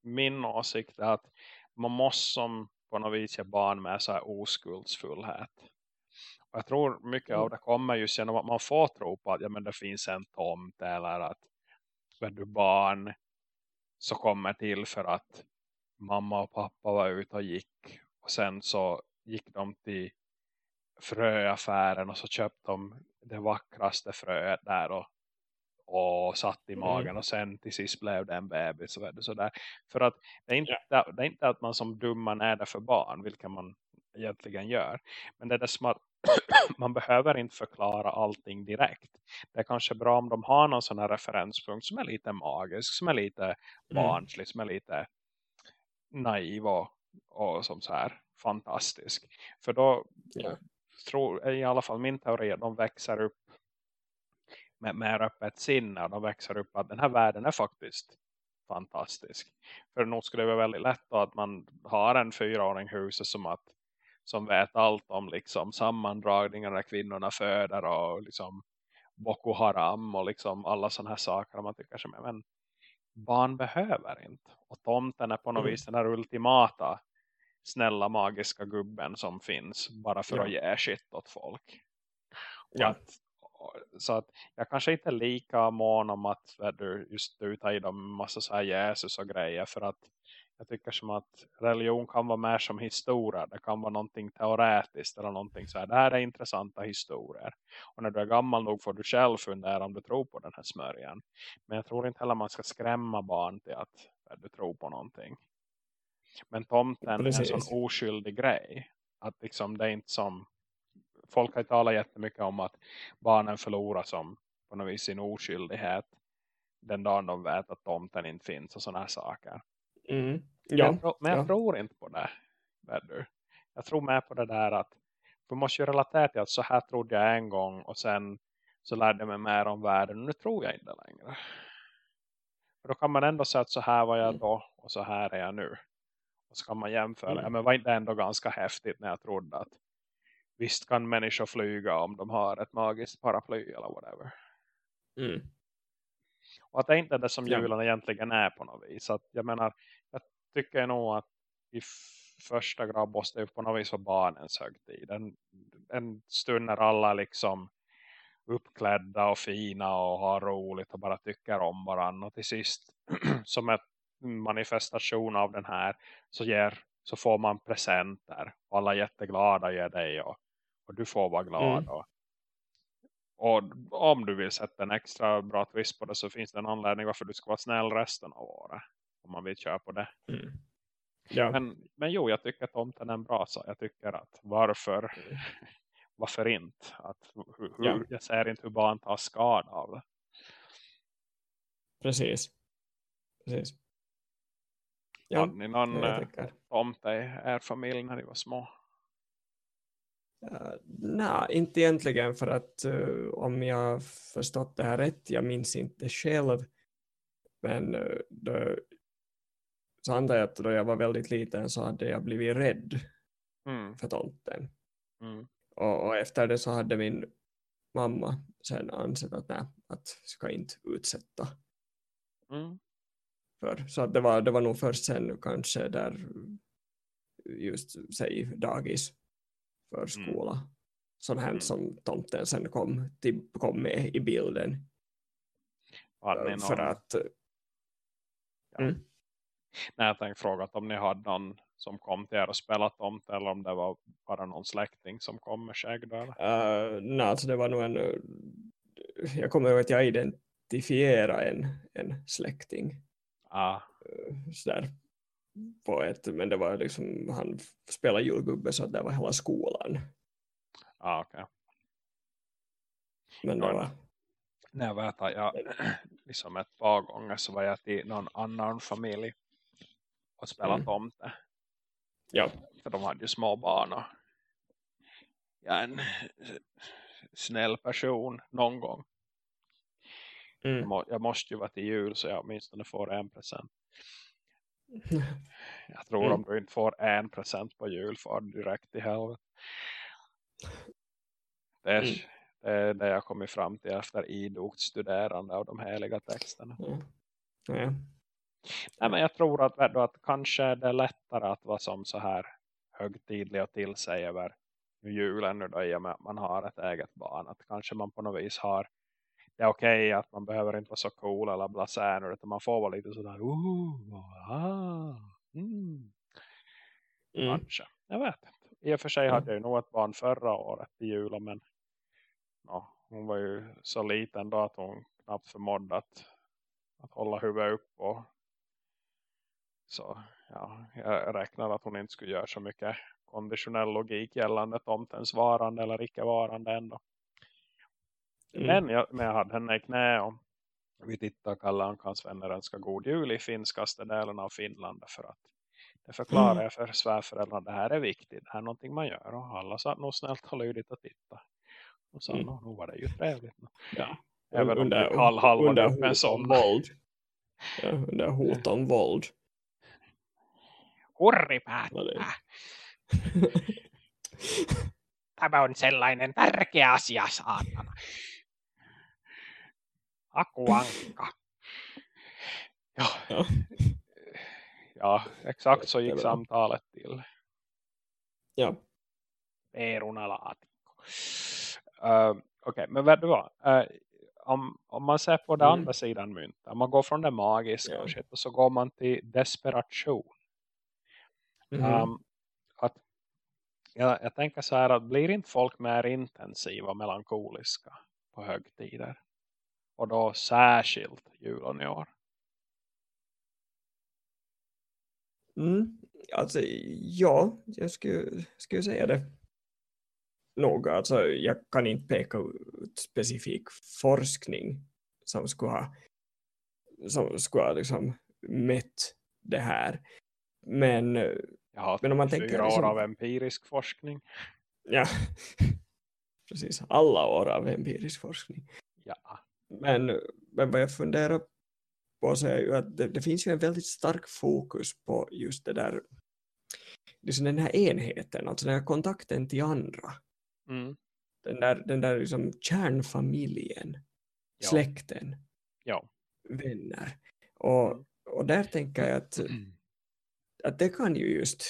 min åsikt är att man måste som på något vis ge barn med så här oskuldsfullhet. Och jag tror mycket av det kommer just genom att man får tro på att ja, men det finns en tomt eller att när du barn så kommer till för att mamma och pappa var ute och gick och sen så gick de till fröaffären och så köpte de det vackraste fröet där och, och satt i magen Mm. och sen till sist blev det en bebis så det sådär. För att det är, inte, det är inte att man som dumman är det för barn, vilket man egentligen gör. Men det är det som att man behöver inte förklara allting direkt. Det är kanske bra om de har någon sån här referenspunkt som är lite magisk, som är lite Mm. barnslig, som är lite naiv och, och som så här fantastisk. För då Ja. Tror i alla fall min teori de växer upp med mer öppet sinne och de växer upp att den här världen är faktiskt fantastisk. För nog skulle det vara väldigt lätt då att man har en fyraåring huset som att som vet allt om liksom sammandragningar när kvinnorna föder och liksom Boko Haram och liksom alla sådana här saker man tycker som men barn behöver inte. Och tomten är på något Mm. vis den här ultimata snälla magiska gubben som finns bara för Ja. att ge shit åt folk. Ja. Att, så att jag kanske inte är lika mån om att du, just uta i dem massa så här Jesus och grejer för att jag tycker som att religion kan vara mer som historia. Det kan vara någonting teoretiskt eller någonting så här. Det här är intressanta historier. Och när du är gammal nog får du själv fundera om du tror på den här smörjan. Men jag tror inte heller man ska skrämma barn till att du tror på någonting. Men tomten är en Precis. sån oskyldig grej. Att liksom det är inte som folk har ju talat jättemycket om att barnen förlorar som på något vis sin oskyldighet den dagen de vet att tomten inte finns och sådana här saker. Mm. Men, Ja. jag, men jag ja. tror inte på det. Du. Jag tror med på det där att vi måste ju relatera till att så här trodde jag en gång och sen så lärde jag mig mer om världen och nu tror jag inte längre. För då kan man ändå säga att så här var jag då och så här är jag nu. Och så kan man jämföra. Mm. Ja, men var inte ändå ganska häftigt när jag trodde att visst kan människor flyga om de har ett magiskt paraply eller whatever. Mm. Och att det inte är det som Ja. julen egentligen är på något vis. Att jag menar, jag tycker nog att i första grad måste det på något vis vara barnens högtid. En, en stund när alla liksom uppklädda och fina och har roligt och bara tycker om varandra. Och till sist som ett manifestation av den här så, ger, så får man presenter. Och alla är jätteglada ger dig och, och du får vara glad. Mm. Och, och om du vill sätta en extra bra twist på det så finns det en anledning varför du ska vara snäll resten av året. Om man vill köra på det. Mm. Ja. Men, men jo, jag tycker att tomten är en bra sak. Jag tycker att varför varför inte? Att, hur, hur, Ja. Jag ser inte hur barn tar skada av det. Precis. Precis. Ja, Hade ni någon tomte i er familj när ni var små? Uh, Nej, inte egentligen för att uh, om jag förstått det här rätt, jag minns inte själv, men uh, då, så antar jag att då jag var väldigt liten så hade jag blivit rädd Mm, för tomten. mm, Och, och efter det så hade min mamma sen ansett att nej, att ska inte utsätta mm, för. Så att det, var, det var nog först sen kanske där just säg dagis, förskola, sånt här Mm. som tomten sen kom, till, kom med i bilden. Hade ni Eh, För någon, att, Nej, jag tänkte fråga att om ni hade någon som kom till er och spelat tomte eller om det var bara någon släkting som kom med skägg då, uh, nej, alltså det var nog en, eh, jag kommer ihåg att jag identifierade en, en släkting Ah, sådär på ett, men det var liksom, han spelade julgubbe så att det var hela skolan. ah okej. Men det Ja, var, Nej, jag vet att jag liksom ett par gånger så var jag till någon annan familj och spelade Mm. tomte. ja, För de hade ju små barn och jag är en snäll person någon gång. Mm. Jag, må, jag måste ju vara till jul så jag åtminstone får en present. Jag tror Mm. om du inte får en present på jul får du direkt i helvete. Det är, Mm. det är det jag kommit fram till efter idogt studerande av de heliga texterna. Ja. Nej, men jag tror att, att kanske det är lättare att vara som så här högtidlig och till sig över julen nu då i och med att man har ett eget barn. Att kanske man på något vis har det är okej att man behöver inte vara så cool eller blasé nu utan man får vara lite sådär oh, ah, mm, Mm. kanske. Jag vet inte. I och för sig hade jag ju nog ett barn förra året i julen men ja, hon var ju så liten då att hon knappt förmådde att, att hålla huvudet upp och så ja, jag räknar att hon inte skulle göra så mycket konditionell logik gällande tomtens varande eller icke-varande ändå. Mm. Men, jag, men jag hade henne i knä och vi tittade Kalle Ankans vänner önskar god jul i finskaste delen av Finland för att det förklarar Mm. jag för svärföräldrar det här är viktigt, det här är någonting man gör och alla satt nog snällt och lydigt och titta. Och sa, Mm. mm. nu var det ju trevligt. Ja. Även om under, det halv, halva under upp en hot sån. om våld. Ja, under hot om våld. Kurripäät, Var det- tämä on sellainen tärkeä asia, saatana. Akuankka. Ja, Ja. ja, exakt så gick samtalet till. ja. perunalaatikko. Uh, Okej, men vet du vad? Uh, om, om man ser på den Mm. andra sidan myntet, om man går från det magiska Ja. och shit, och så går man till desperation. Mhm. Um, att, jag, jag tänker så här att blir inte folk mer intensiva och melankoliska på högtider? Och då särskilt jul och nyår. Mm. Alltså, ja, jag skulle, skulle säga det. Nog, alltså, jag kan inte peka ut specifik forskning som skulle ha, som skulle ha liksom mätt det här. Men, Jag har Men om man fyra tänker år liksom- av empirisk forskning. ja, precis, alla år av empirisk forskning. Ja. Men, men vad jag funderar på så är ju att det, det finns ju en väldigt stark fokus på just det där liksom den här enheten, alltså den här kontakten till andra. Mm. Den där, den där liksom kärnfamiljen, Ja. släkten, Ja. vänner. Och, och där tänker jag att, att det kan ju just,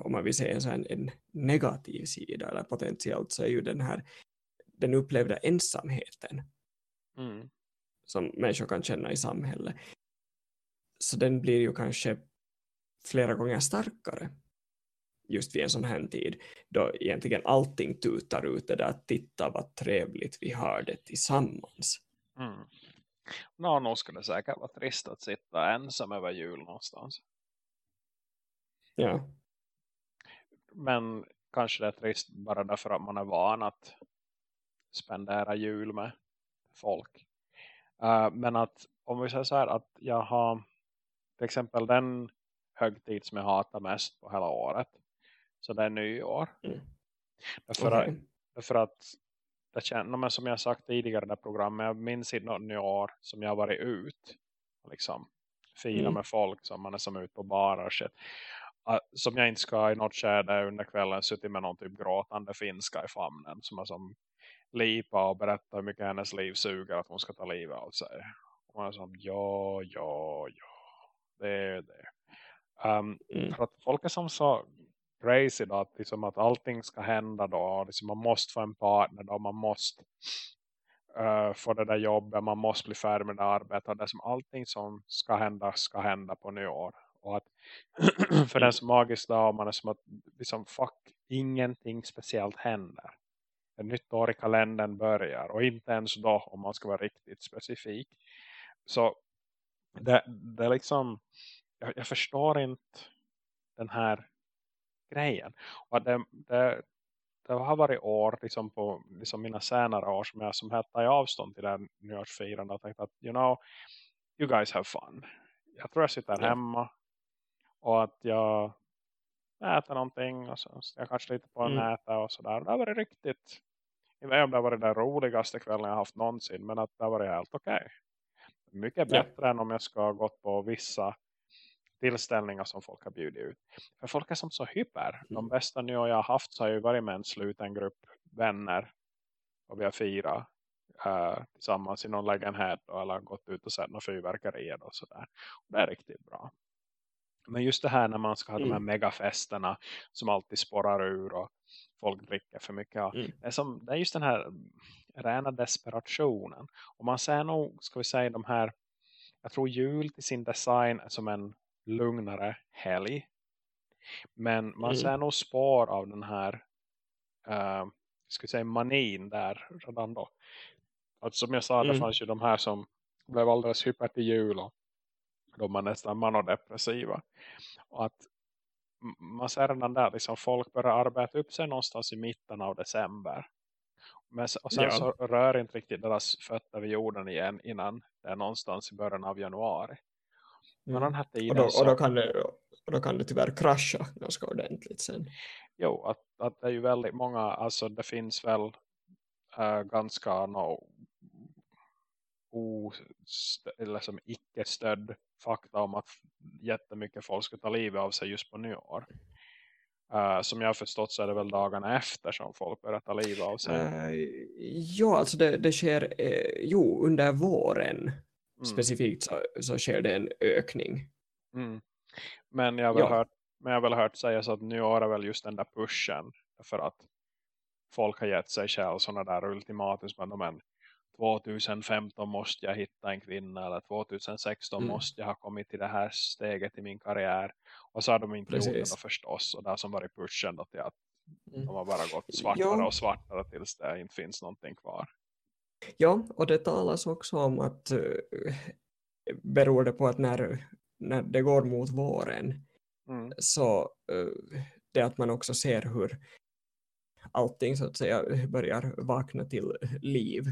om man vill säga en, sån här, en negativ sida eller potentiellt så är ju den här den upplevda ensamheten Mm. som människor kan känna i samhället. Så den blir ju kanske flera gånger starkare just vid en sån här tid då egentligen allting tutar ut det där att titta vad trevligt vi har det tillsammans. Mm. Nå, nog skulle det säkert vara trist att sitta ensam över jul någonstans. Ja, Men kanske det är trist bara därför att man är van att spendera jul med folk. Uh, men att om vi säger så här att jag har till exempel den högtid som jag hatar mest på hela året. Så det är nyår. Mm. Därför, att, okej. därför att det känner, men som jag sagt tidigare i det här programmet, jag minns inte nyår som jag har varit ut. Liksom, fira Mm. med folk som man är som ut på barer och shit. Ah, som jag inte ska i något skede under kvällen suttit med någon typ gråtande finska i famnen som är som lipa och berätta hur mycket hennes liv suger att hon ska ta livet av sig. Och man är som, ja, ja, ja, det är det. Um, Mm. för att folk är som så crazy då, att, liksom att allting ska hända då. Liksom man måste få en partner då, man måste uh, få det där jobbet, man måste bli färdig med det arbetet. Det som allting som ska hända ska hända på nyår. Och att för den som magisk dag man är som att liksom, fuck, ingenting speciellt händer. Ett nytt år i kalendern börjar och inte ens då om man ska vara riktigt specifik. Så det, det är liksom jag, jag förstår inte den här grejen. Och det, det, det har varit år liksom på liksom mina senare år som jag som helt tar avstånd till den nyårsfirande och tänkt att you know, you guys have fun. Jag tror jag sitter hemma och att jag äta någonting och så jag kanske lite på Mm. nätet och sådär. Det har varit riktigt, jag vet inte om det varit den roligaste kvällen jag haft någonsin men att det varit helt okej. Mycket Ja. bättre än om jag ska ha gått på vissa tillställningar som folk har bjudit ut. För folk är som så hyper. De Mm. bästa nyår jag har haft så har ju varit med en sluten grupp vänner. Och vi har firat eh, tillsammans i någon lägenhet då, eller gått ut och sett några fyrverkerier och sådär. Och det är riktigt bra. Men just det här när man ska ha de här Mm. megafesterna som alltid spårar ur och folk dricker för mycket. ja. Mm. Det, är som, det är just den här rena desperationen. Och man ser nog, ska vi säga de här, jag tror jul till sin design är som en lugnare helg. Men man Mm. ser nog spår av den här uh, ska vi säga manin där redan då. Att som jag sa, det Mm. fanns ju de här som blev alldeles hyper till jul och de är nästan manodepressiva. Och att man ser redan där, liksom folk börjar arbeta upp sig någonstans i mitten av december. Men, och sen Ja. så rör inte riktigt deras fötter vid jorden igen innan det är någonstans i början av januari. Men den här Mm. Och tiden då, och, så, då kan det, och då kan det tyvärr krascha ganska ordentligt sen. jo, att, att det är ju väldigt många, alltså det finns väl äh, ganska no, ost, eller som icke-stödd fakta om att jättemycket folk ska ta livet av sig just på nyår. Uh, som jag har förstått så är det väl dagarna efter som folk börjar ta livet av sig. Uh, ja, alltså det, det sker eh, jo, under våren Mm. specifikt så, så sker det en ökning. Mm. Men jag har väl Ja. hört men jag har väl hört sägas att nyår är väl just den där pushen för att folk har gett sig själv sådana där ultimatum som att men 2015 måste jag hitta en kvinna eller 2016 Mm. måste jag ha kommit till det här steget i min karriär och så har de inte gjort det Precis. då förstås och det har som varit pushen då till att Mm. de har bara gått svartare Ja. och svartare tills det inte finns någonting kvar. Ja, och det talas också om att uh, beror det på att när, när det går mot våren Mm. så uh, det att man också ser hur allting så att säga börjar vakna till liv.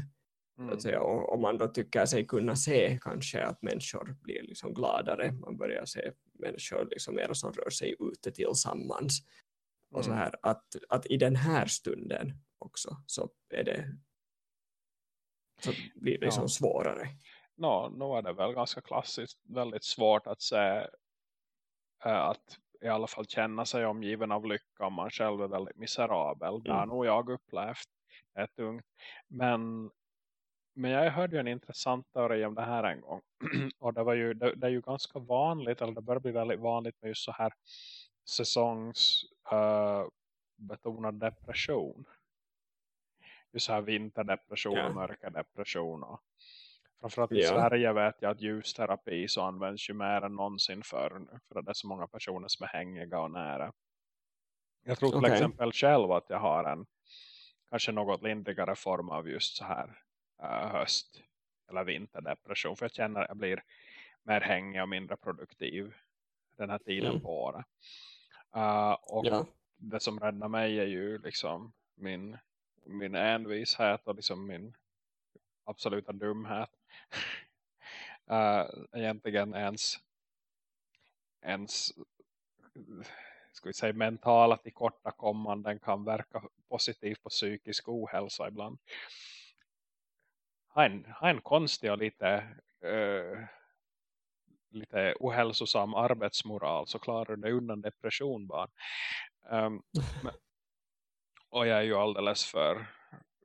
Mm. att säga, och man då tycker sig kunna se kanske att människor blir liksom gladare. Man börjar se människor liksom mer som rör sig ute tillsammans. Och så Mm. här att, att i den här stunden också så är det så blir det liksom Ja. svårare. Nå, nu är det väl ganska klassiskt väldigt svårt att se eh, att i alla fall känna sig omgiven av lycka om man själv är väldigt miserabel. Det har Mm. nog jag upplevt. Det är tungt. Men, men jag hörde ju en intressant teori om det här en gång. Och det, var ju, det, det är ju ganska vanligt, eller det börjar bli väldigt vanligt med just så här säsongs eh, betonad depression. Just så här vinterdepression Ja. och mörkerdepression och Framförallt i Ja. Sverige vet jag att ljusterapi så används ju mer än någonsin förr nu. För det är så många personer som är hängiga och nära. Jag tror till Okej. exempel själv att jag har en kanske något lindrigare form av just så här höst eller vinterdepression. För jag känner att jag blir mer hängig och mindre produktiv den här tiden Mm. på året. Eh, och Ja. det som räddar mig är ju liksom min, min envishet och liksom min absoluta dumhet. uh, egentligen ens ens ska vi säga mentala tillkortakommanden kan verka positivt på psykisk ohälsa ibland. Ha en, ha en konstig och lite uh, lite ohälsosam arbetsmoral så klarar du dig undan depression bara. Um, ehm, men, och jag är ju alldeles för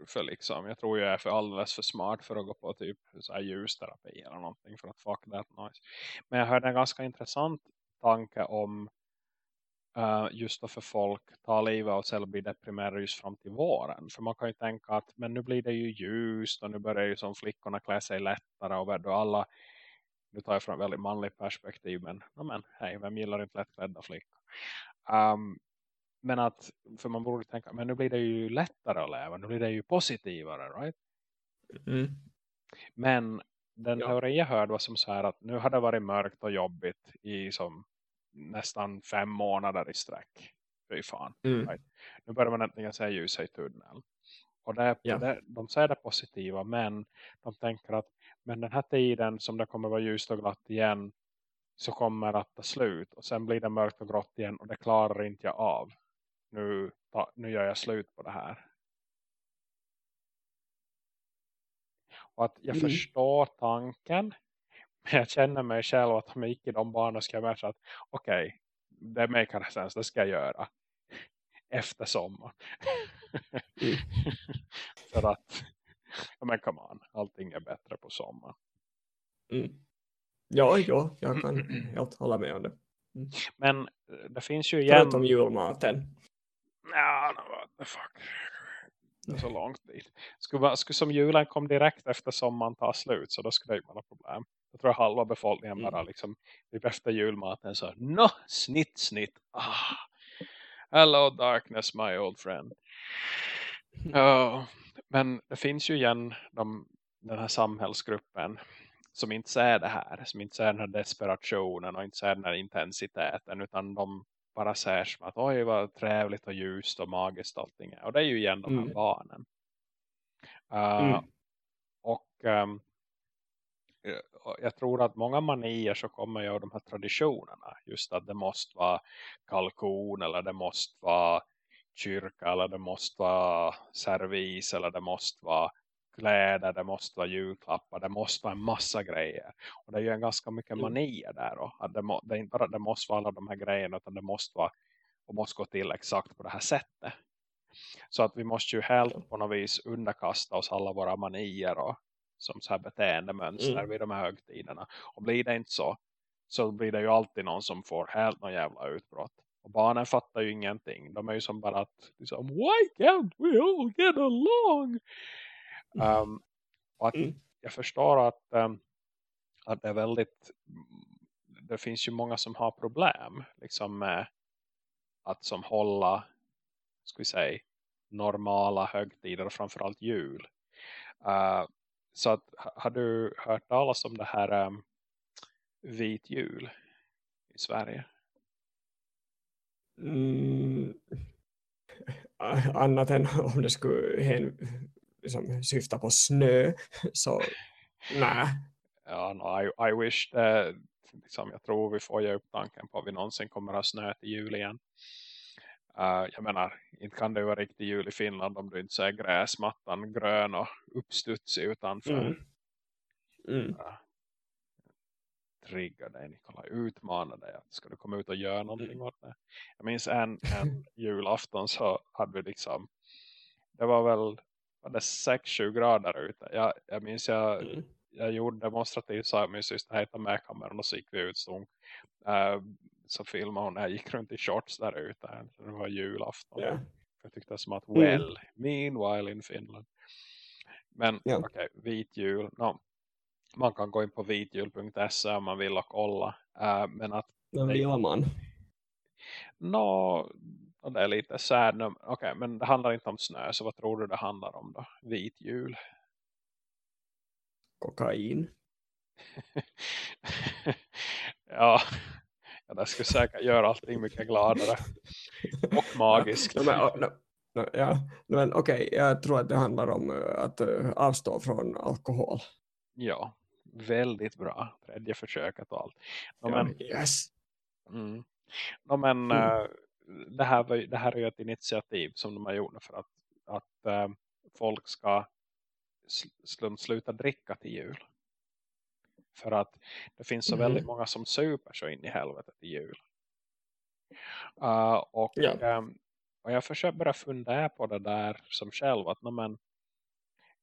för liksom, jag tror jag är för alldeles för smart för att gå på typ så här ljusterapi eller någonting för att fuck that noise. Men jag hörde en ganska intressant tanke om uh, just då för folk tar livet av sig eller blir deprimerade just fram till våren. För man kan ju tänka att men nu blir det ju ljust och nu börjar ju som flickorna klä sig lättare och då alla nu tar jag från ett väldigt manligt perspektiv men, no, men hej, vem gillar inte lättklädda flickor? Um, men att, för man borde tänka, men nu blir det ju lättare att leva, nu blir det ju positivare, right? Mm. Men den Ja. teori jag hörde var som så här att nu har det varit mörkt och jobbigt i som nästan fem månader i sträck. Fy fan. Mm. Right. Nu börjar man äntligen se ljus i tunneln. Och det, Ja. det, de säger det positiva men de tänker att men den här tiden som det kommer vara ljust och glatt igen så kommer att ta slut. Och sen blir det mörkt och grått igen och det klarar inte jag av. Nu, ta, nu gör jag slut på det här. Och att jag mm. förstår tanken. Men jag känner mig själv att om jag gick i de banorna ska jag märka att okej, okay, det makar sense, det ska jag göra. Efter sommar. Mm. För att, ja men come on, allting är bättre på sommar. Mm. Ja, ja, jag kan helt hålla med om det. Mm. Men eh, det finns ju igen... Förutom julmaten. Ja, no, what the fuck. Det är så långt dit. Skulle, skulle som julen kom direkt efter sommaren tar slut så då skulle det ju vara problem. Jag tror halva befolkningen mm. bara liksom typ efter julmaten så no, snitt, snitt. Ah. Hello darkness my old friend. Uh, men det finns ju igen de, den här samhällsgruppen som inte ser det här. Som inte ser den här desperationen och inte ser den här intensiteten. Utan de bara ser som att oj vad trevligt och ljust och magiskt allting är. Och det är ju igen de här mm. barnen. Uh, mm. Och um, jag tror att många manier så kommer ju av de här traditionerna. Just att det måste vara kalkon eller det måste vara kyrka eller det måste vara servis eller det måste vara kläder, det måste vara julklappar, det måste vara en massa grejer. Och det är ju en ganska mycket mm. manier där då. Att det, må, det är inte bara det måste vara alla de här grejerna utan det måste vara och måste gå till exakt på det här sättet. Så att vi måste ju helt på något vis underkasta oss alla våra manier och som så här beteendemönster mm. vid de här högtiderna. Och blir det inte så så blir det ju alltid någon som får helt någon jävla utbrott. Och barnen fattar ju ingenting. De är ju som bara att liksom, why can't we all get along? Um, och att mm. jag förstår att, um, att det är väldigt det finns ju många som har problem liksom med att som hålla ska vi säga normala högtider och framförallt jul. Uh, så att, har du hört talas om det här um, vit jul i Sverige? Mm, annat än om det skulle hen, liksom, syfta på snö så nej. Ja, no, I, I wish det, liksom, jag tror vi får ge upp tanken på att vi någonsin kommer att ha snö till jul igen. Uh, jag menar, inte kan det vara riktigt jul i Finland om du inte ser gräsmattan grön och uppstudsig utanför. Mm. Mm. Uh, trigga dig Nikola, utmana dig ska du komma ut och göra någonting mm. åt det. Jag minns en, en julafton så hade vi liksom det var väl var det 6-7 grader ute. Jag, jag minns jag, mm. jag gjorde demonstrativt så att min syster hittade med kameran och så gick vi ut stod, uh, så filmade hon när jag gick runt i shorts där ute. Det var julafton. Yeah. Jag tyckte som att mm. well, mm. meanwhile in Finland. Men yeah. okej, okay, vit jul. No, man kan gå in på vitjul.se om man vill och kolla. Uh, men att... Men vill man? No, det är lite sad. Okej, okay, men det handlar inte om snö. Så vad tror du det handlar om då? Vit jul. Kokain. ja, det skulle säkert göra allting mycket gladare. Och magiskt. Ja, men, no, no, ja, men okej, okay, jag tror att det handlar om eh, att uh, avstå från alkohol. Ja, väldigt bra. Tredje försöket och allt. No, men, yes. Mm. Men mm. Uh, det, här var, det här är ju ett initiativ som de har gjort för att, att folk ska sl sluta dricka till jul. För att det finns så mm. väldigt många som super så in i helvetet i jul. Uh, och, ja. um, och jag försöker bara fundera på det där som själv. Att, men,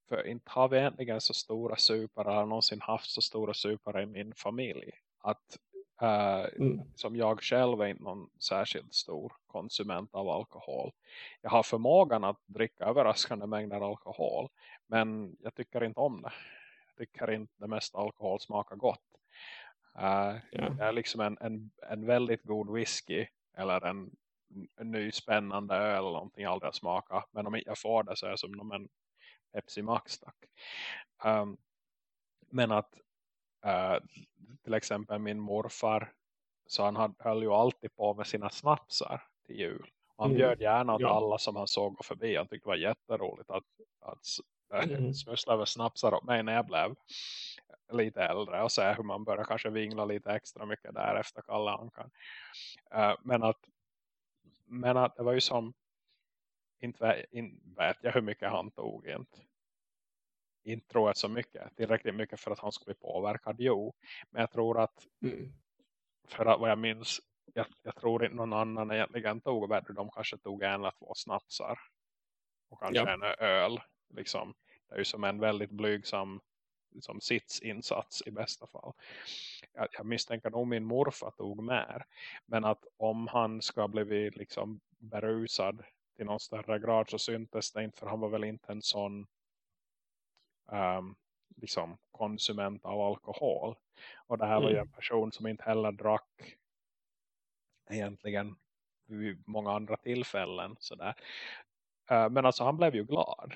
för inte har vi egentligen så stora supare eller någonsin haft så stora supare i min familj. Att uh, mm. som jag själv är inte någon särskilt stor konsument av alkohol. Jag har förmågan att dricka överraskande mängder alkohol. Men jag tycker inte om det. Tycker inte det mesta alkohol smakar gott. Uh, yeah. Det är liksom en, en, en väldigt god whisky eller en, en ny spännande öl eller någonting jag aldrig har smakat. Men om jag får det så är det som en Pepsi Max tack. Um, men att uh, till exempel min morfar så han hade, höll ju alltid på med sina snapsar till jul. Och han mm. bjöd gärna åt ja. alla som han såg gå förbi. Han tyckte det var jätteroligt att, att mm. smussla över snapsar åt mig när jag blev lite äldre och se hur man börjar kanske vingla lite extra mycket där efter Kalle Ankan. Uh, men att men att det var ju som inte, inte vet jag hur mycket han tog inte. Inte tror jag så mycket. Tillräckligt mycket för att han skulle bli påverkad. Jo. Men jag tror att mm. för att vad jag minns jag, jag, tror inte någon annan egentligen tog de kanske tog en eller två snapsar. Och kanske ja. en öl. Liksom. Det är ju som en väldigt blygsam liksom, sitsinsats i bästa fall. Jag, jag misstänker nog min morfar tog mer. Men att om han ska bli liksom berusad till någon större grad så syntes det inte för han var väl inte en sån um, liksom konsument av alkohol. Och det här var ju mm. en person som inte heller drack egentligen vid många andra tillfällen. Sådär. Uh, men alltså han blev ju glad.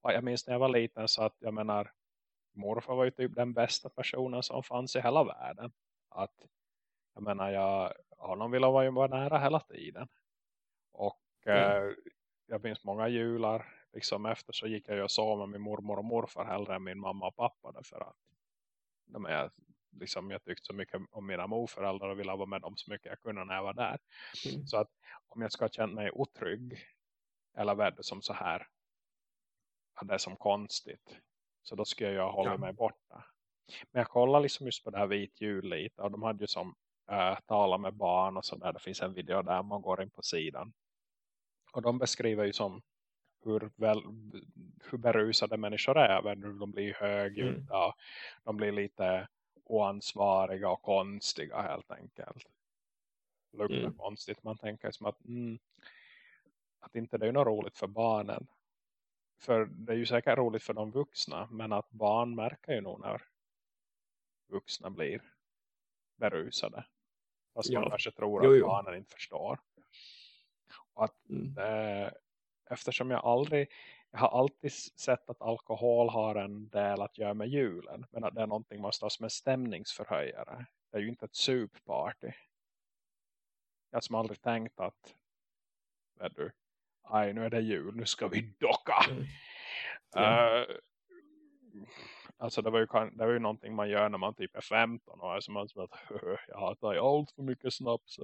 Och jag minns när jag var liten så att jag menar morfar var ju typ den bästa personen som fanns i hela världen. Att jag menar jag, honom ville vara ju vara nära hela tiden. Och mm. eh, jag minns många jular liksom efter så gick jag ju och sov med min mormor och morfar hellre än min mamma och pappa därför att de är, liksom, jag tyckte så mycket om mina morföräldrar och ville vara med dem så mycket jag kunde när jag var där. Mm. Så att om jag ska känna mig otrygg eller värde som så här det som konstigt så då skulle jag hålla ja. mig borta. Men jag kollar liksom just på det här vit jul lite och de hade ju som äh, tala med barn och sådär. Det finns en video där man går in på sidan. Och de beskriver ju som hur, väl, hur berusade människor är. De blir högljudda. Mm. De blir lite oansvariga och konstiga helt enkelt. Luktar mm. konstigt. Man tänker som att, mm, att inte det är något roligt för barnen. För det är ju säkert roligt för de vuxna. Men att barn märker ju nog när vuxna blir berusade. Fast ja. man kanske tror jo, att jo. barnen inte förstår. Och att mm. det, eftersom jag aldrig jag har alltid sett att alkohol har en del att göra med julen. Men att det är någonting man står som en stämningsförhöjare. Det är ju inte ett supparty. Jag har som aldrig tänkt att vet du, aj nu är det jul, nu ska vi docka. Mm. Ja. Uh, alltså det var, ju, det var ju någonting man gör när man typ är 15 och är som att jag har tagit allt för mycket snaps.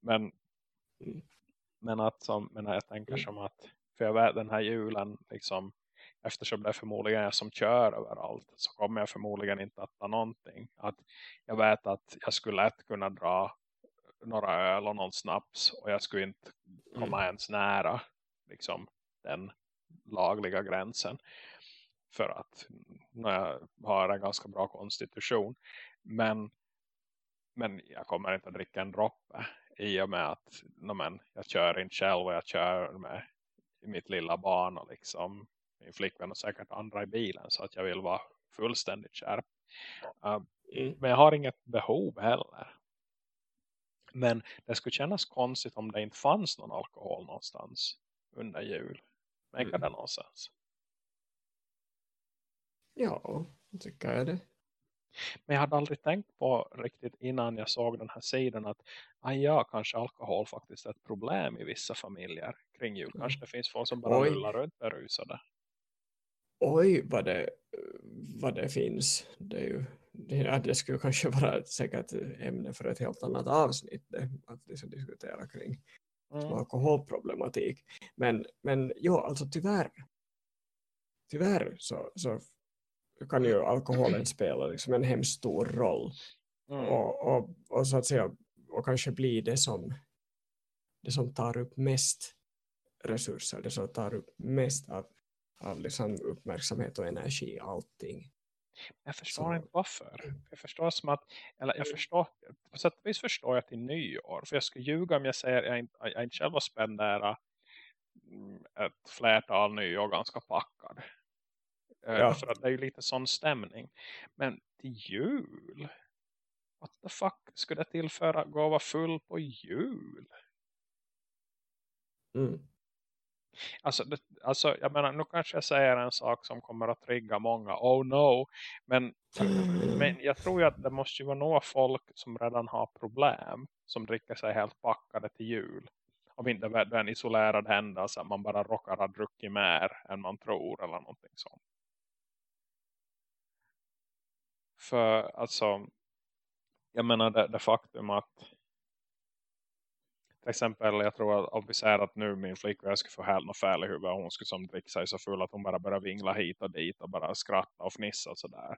Men, mm. men att som, men jag tänker mm. som att för jag vet den här julen liksom eftersom det är förmodligen jag som kör överallt så kommer jag förmodligen inte att ta någonting. Att jag vet att jag skulle lätt kunna dra några öl och någon snaps och jag skulle inte komma mm. ens nära liksom den lagliga gränsen för att jag har en ganska bra konstitution men, men jag kommer inte att dricka en droppe i och med att no, men, jag kör inte själv och jag kör med mitt lilla barn och liksom min flickvän och säkert andra i bilen så att jag vill vara fullständigt kärp. Uh, mm. Men jag har inget behov heller. Men det skulle kännas konstigt om det inte fanns någon alkohol någonstans under jul. Märker mm. det någonstans? Ja, tycker jag det. Men jag hade aldrig tänkt på riktigt innan jag såg den här sidan att ah, ja, kanske alkohol faktiskt är ett problem i vissa familjer kring jul. Mm. Kanske det finns folk som bara Oj. rullar runt berusade. Oj, vad det, vad det finns. Det, är ju, det, det skulle kanske vara ett säkert ämne för ett helt annat avsnitt det, att liksom diskutera kring mm. alkoholproblematik. Men, men ja, alltså tyvärr tyvärr så, så kan ju alkoholen spela liksom en hemskt stor roll. Mm. Och, och, och, så att säga och kanske blir det som det som tar upp mest resurser, det som tar upp mest av, av liksom uppmärksamhet och energi, allting. Jag förstår så. inte varför. Jag förstår som att, eller jag förstår, på sätt och vis förstår jag till nyår. För jag skulle ljuga om jag säger att jag inte, jag inte själv har spenderat mm, ett flertal nyår ganska packad. Eh, ja. För att det är ju lite sån stämning. Men till jul? What the fuck skulle det tillföra gå och vara full på jul? Mm. Alltså, det, alltså, jag menar, nu kanske jag säger en sak som kommer att trigga många. Oh no. Men, men jag tror ju att det måste ju vara några folk som redan har problem. Som dricker sig helt packade till jul. Om inte det är en isolerad händelse. Man bara råkar ha druckit mer än man tror eller någonting sånt. För alltså, jag menar det, det faktum att till exempel, jag tror att om vi säger att nu min flickvän skulle få helt något fel i huvudet och hon skulle som dricka sig så full att hon bara börjar vingla hit och dit och bara skratta och fnissa och sådär.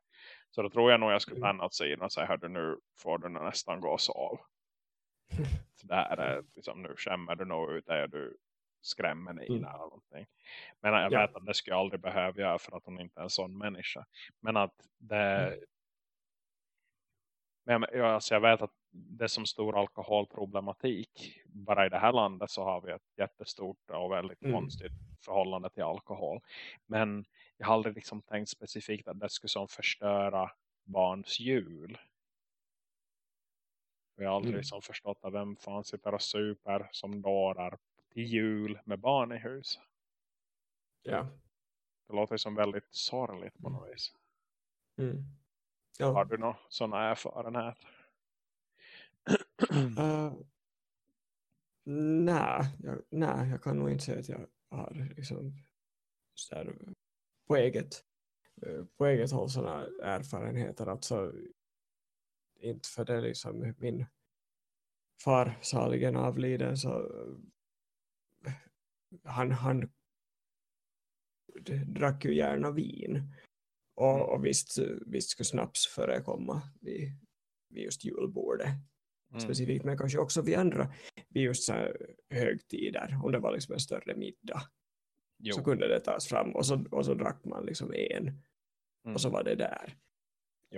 Så då tror jag nog jag skulle Mm. tända åt sidan och säga, hördu nu får du nästan gå och sov. Så det här är liksom, nu skämmer du nog ut och du skrämmer Nina Mm. eller någonting. Men jag Ja. vet att det skulle jag aldrig behöva göra för att hon inte är en sån människa. Men att det... Mm. Men jag, alltså jag vet att det som stor alkoholproblematik. Bara i det här landet så har vi ett jättestort och väldigt Mm. konstigt förhållande till alkohol. Men jag har aldrig liksom tänkt specifikt att det skulle som förstöra barns jul. Jag har aldrig Mm. liksom förstått att vem fan sitter och super som dårar till jul med barn i hus. Ja. Det låter som väldigt sorgligt på något vis. Mm. Har Ja. du någon sån erfarenhet? Uh, nej, jag, nej, jag kan nog inte säga att jag har liksom så här, på eget eh, på eget håll sådana erfarenheter. Alltså inte för det liksom min far saligen avliden så eh, han, han drack ju gärna vin. Och, och visst, visst skulle snaps förekomma vid, vid just julbordet Mm. specifikt, men kanske också vid andra, vid just så högtider, om det var liksom en större middag, Jo. så kunde det tas fram och så, och så drack man liksom en, Mm. och så var det där.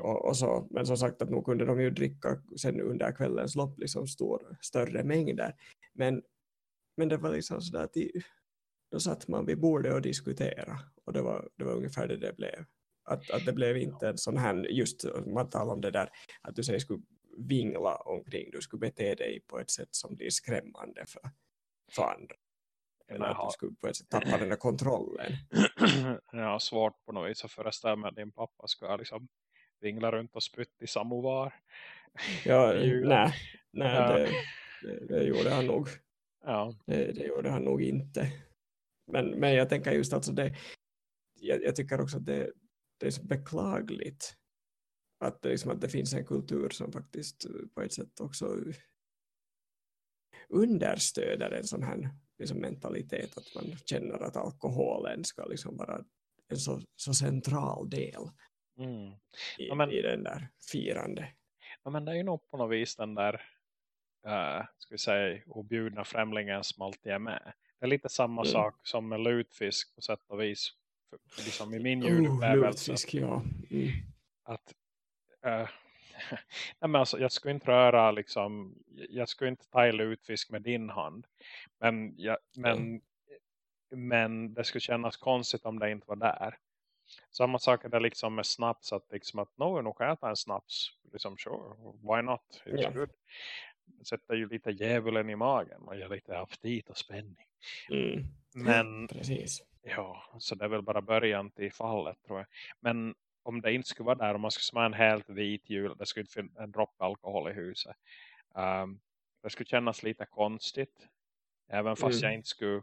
Och, och så, men som sagt att nog kunde de ju dricka sen under kvällens lopp liksom stor, större mängder. Men, men det var liksom sådär att då satt man vid bordet och diskutera och det var, det var ungefär det det blev. Att, att det blev inte en sån här, just man talar om det där, att du säger skulle vingla omkring, du skulle bete dig på ett sätt som blir skrämmande för, för andra. Eller att du skulle på ett sätt tappa den där kontrollen. jag har svårt på något vis att föreställa mig att din pappa ska liksom vingla runt och spytt i samovar. Ja, nej, nej Ja. det, det, det gjorde han nog. Ja. Det, det gjorde han nog inte. Men, men jag tänker just alltså det, jag, jag tycker också att det, det är så beklagligt att det, liksom, att det finns en kultur som faktiskt eh, på ett sätt också understöder en sån här liksom, mentalitet att man känner att alkoholen ska liksom vara en så, så central del Mm. i, Ja, men- i den där firande. ja, men det är ju nog på något vis den där uh, ska vi säga objudna främlingen som alltid är med. Det är lite samma Mm. sak som med lutfisk på sätt och vis. För, för liksom i min Oh, julupplevelse. lutfisk, ja. Mm. att eh, nej men alltså, jag skulle inte röra liksom, jag skulle inte ta i lutfisk med din hand men, jag, men, men det skulle kännas konstigt om det inte var där samma sak är det liksom med snaps att liksom att no, nu kan jag ta en snaps liksom sure, why not, it's Ja. good det sätter ju lite djävulen i magen man ger lite aptit och spänning Mm. men Precis. Ja, så det är väl bara början till fallet tror jag. Men om det inte skulle vara där, om man skulle smaka en helt vit jul, det skulle inte finnas en droppe alkohol i huset. Um, det skulle kännas lite konstigt. Även fast Mm. jag inte skulle,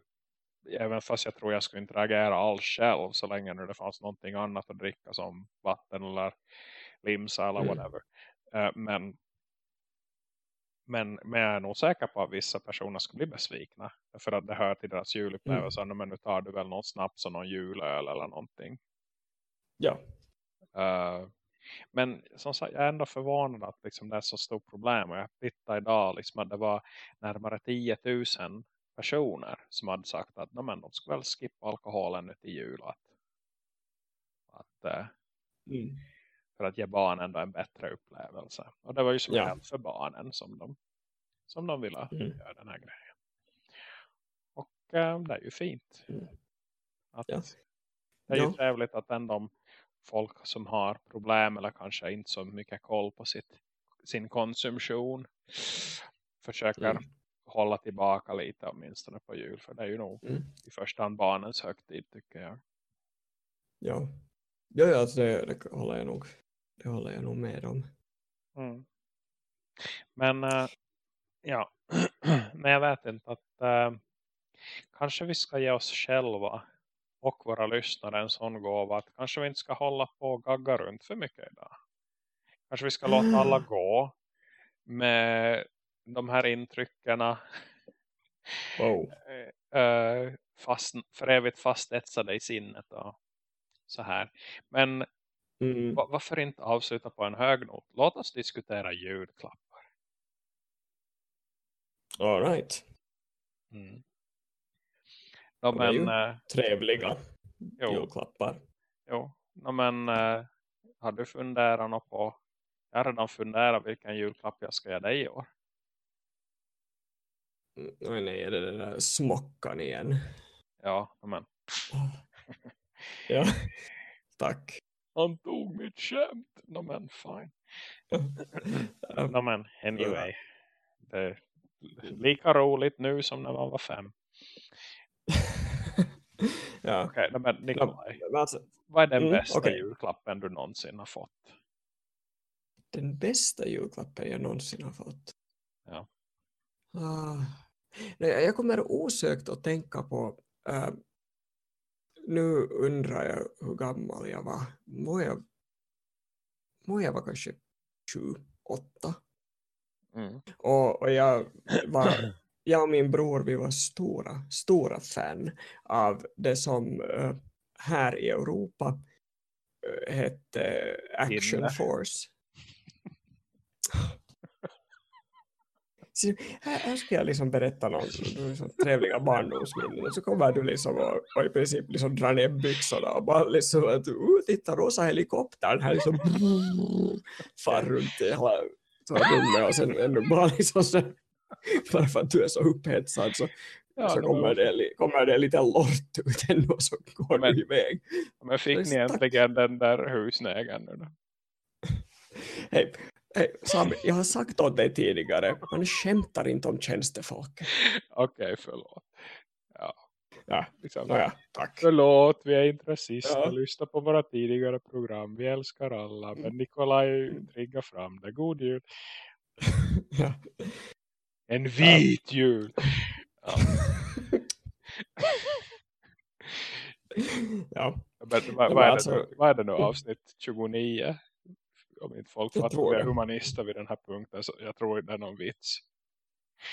även fast jag tror jag skulle inte reagera alls själv så länge nu det fanns någonting annat att dricka som vatten eller limsa eller Mm. whatever. Uh, men men, men jag är nog säker på att vissa personer skulle bli besvikna. För att det hör till deras julupplevelse. Mm. Men nu tar du väl något snabbt som någon julöl eller någonting. Ja. Uh, men som sagt, jag är ändå förvånad att liksom, det är så stort problem. Och jag tittade idag liksom, att det var närmare 10 000 personer som hade sagt att "Nej, men, de ska väl skippa alkoholen nu till jul. Att, att, eh, Mm. För att ge barnen ändå en bättre upplevelse. Och det var ju som Ja. för barnen som de, som de ville Mm. göra den här grejen. Och eh, det är ju fint. Mm. Att, Ja. Det är ju Ja. trevligt att ändå folk som har problem eller kanske inte så mycket koll på sitt, sin konsumtion försöker Mm. hålla tillbaka lite åtminstone på jul. För det är ju nog Mm. i första hand barnens högtid tycker jag. Ja. Ja, ja alltså det, det håller jag nog det håller jag nog med om. Mm. Men eh, ja, men jag vet inte att eh, kanske vi ska ge oss själva och våra lyssnare en sån gåva att kanske vi inte ska hålla på och gagga runt för mycket idag. Kanske vi ska låta alla gå med de här intryckerna Wow. uh, fast, för evigt fastetsade i sinnet och så här. Men Mm. va- varför inte avsluta på en hög not? Låt oss diskutera ljudklappar. All right. Mm. Ja, är ju- men, eh, Trevliga jo, julklappar. jo. Ja, men eh, har du funderat något på jag har redan funderat vilken julklapp jag ska ge dig i år. Mm, Oj nej, är det den där smockan igen? Ja, men Ja, tack. Han tog mitt skämt. No, men fine. No, men anyway. Det är lika roligt nu som när man var fem. ja. Okej, no, men Nikolaj. alltså, Vad är den Mm, bästa okej. julklappen du någonsin har fått? den bästa julklappen jag någonsin har fått. Ja. Ah. Nej, jag kommer osökt att tänka på äh, nu undrar jag hur gammal jag var. Må jag, må jag var kanske sju, åtta. Mm. Och, och jag, var, jag och min bror vi var stora, stora fan av det som eh, här i Europa eh, hette Action. Force. Här, här ska jag liksom berätta någon liksom, trevliga barndomsminnen och så kommer du liksom och, och i princip liksom dra ner byxorna och bara liksom att uh, titta rosa helikoptern här liksom far runt i hela rummet och sen ändå bara liksom så, bara för att du är så upphetsad så, Ja, så kommer, det, kommer det lite lort ut ändå så går Men- du iväg. Men fick ni äntligen den där husnägaren nu då? Hej, hej Sami, jag har sagt åt dig tidigare, man skämtar inte om tjänstefolk. Okej, förlåt. Ja, Ja, liksom, nåja, tack. Förlåt, vi är inte rasister. Ja. Lyssna på våra tidigare program. Vi älskar alla. Men Nikolaj triggar fram det. God jul. Ja. En vit jul. Ja. ja, Men, vad, vad, är alltså- det nu, vad är det nu? Avsnitt 29? Om inte folk fattar att vi är det. humanister vid den här punkten. Så jag tror inte det är någon vits.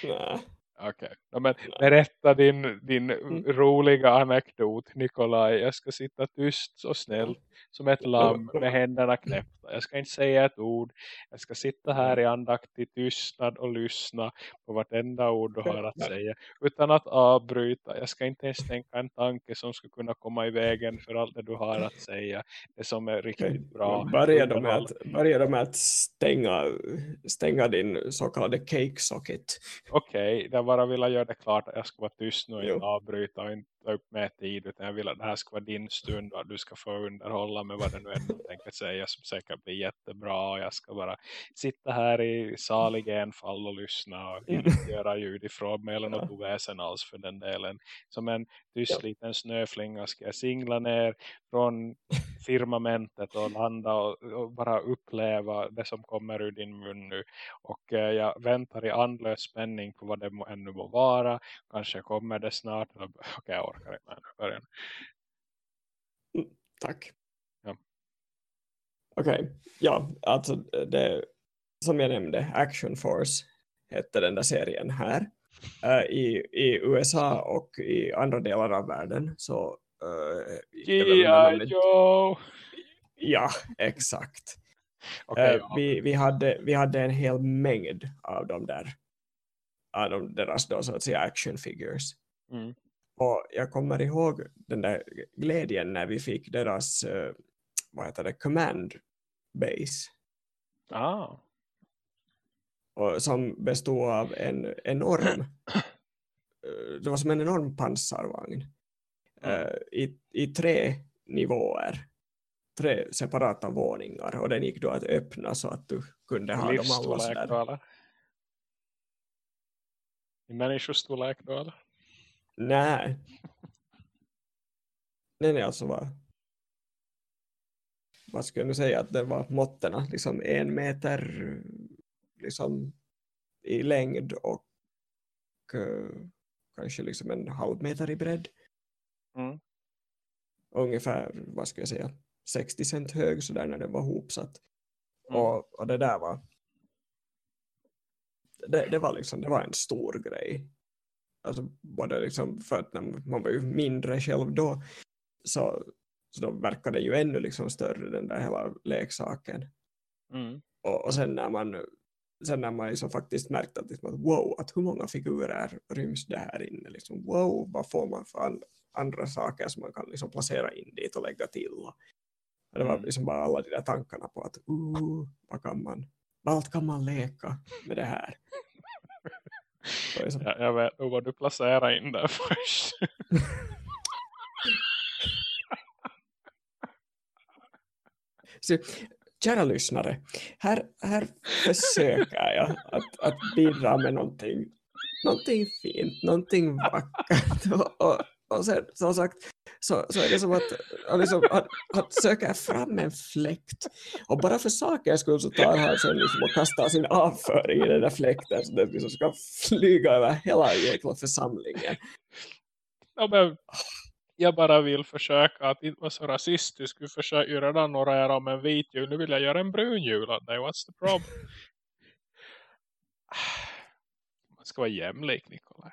nej. Okej. Ja, men berätta din, din Mm. roliga anekdot, Nikolaj. Jag ska sitta tyst och snällt som ett lamm med händerna knäppta. Jag ska inte säga ett ord. Jag ska sitta här i andaktig tystnad och lyssna på vartenda ord du har att säga. Utan att avbryta. Jag ska inte ens tänka en tanke som skulle kunna komma i vägen för allt det du har att säga. Det som är riktigt bra. Börja med börja då med att stänga, stänga din så kallade cake socket. Okej, jag bara vill göra det klart att jag ska vara tyst nu och avbryta och inte ta upp med tid utan jag vill att det här ska vara din stund och att du ska få underhålla med vad det nu du tänker säga som säkert blir jättebra och jag ska bara sitta här i salig enfall och lyssna och inte göra ljud ifrån mig eller något oväsen alls för den delen. Som en tyst liten snöflinga ska jag singla ner från firmamentet och landa och, och bara uppleva det som kommer ur din mun nu och eh, jag väntar i andlös spänning på vad det må, ännu må vara. Kanske kommer det snart. Okej, jag orkar med nu. Börja nu. Tack. Ja. Okej, ja, alltså det som jag nämnde, Action Force hette den där serien här. Eh, i, I USA och i andra delar av världen så uh, under G.I. Joe! Ja, exakt. Okej, Eh, vi, vi, hade, vi hade en hel mängd av de där av de, deras då, så att säga action figures. Mm. Och jag kommer ihåg den där glädjen när vi fick deras eh, vad heter det, command base. Ah, Och som bestod av en enorm eh, det var som en enorm pansarvagn eh, i, i tre nivåer tre separata våningar och den gick då att öppna så att du kunde ha dem alla sådär. I människostorlek då eller? Nej. Nej, nej, alltså vad, vad skulle jag nu säga att det var måtterna, liksom en meter liksom i längd och eh, kanske liksom en halv meter i bredd. Mm. Ungefär, vad ska jag säga, 60 cent hög så där när den var hopsatt. Mm. Och, och det där var det, det var liksom det var en stor grej. Alltså både liksom för att när man var ju mindre själv då så, så då verkade det ju ännu liksom större den där hela leksaken. Mm. Och, och sen när man sen när man liksom faktiskt märkte att, liksom, att wow, att hur många figurer ryms det här inne liksom, wow, vad får man för and, andra saker som man kan liksom placera in dit och lägga till och det var Mm. liksom bara alla de där tankarna på att uh, vad kan man allt kan man leka med det här liksom, Jag, jag vet nog vad du placerar in där först. Så, kära lyssnare, här, här försöker jag att, att bidra med någonting, någonting fint, någonting vackert. Och, och, och sen, som sagt, så, så är det som att, att, liksom, att, att söka fram en fläkt. Och bara för sakens skull så tar han sen liksom och kastar sin avföring i den där fläkten så den liksom ska flyga över hela jäkla församlingen. Ja, men jag bara vill försöka att inte vara så rasistisk. Vi försöker ju redan några era om en vit jul. Nu vill jag göra en brun jul åt dig. What's the problem? Man ska vara jämlik, Nikolaj.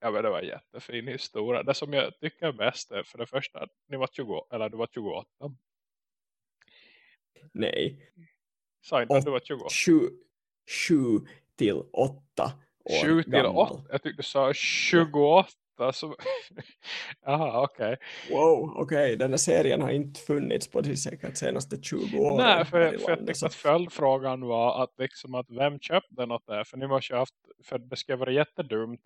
Ja, men det var en jättefin historia. Det som jag tycker mest är för det första att ni var 20, eller du var 28. Nej, Sa inte att du var 28. sju, sju till åtta år 7 till gammal. 8. Jag tyckte du sa 28. Så... Jaha, okej. Wow, okej, den här serien har inte funnits på de säkert senaste 20 åren. Nej, för, för jag tyckte att följdfrågan var att, liksom att vem köpte den åt dig? För ni måste ju haft, för det ska vara jättedumt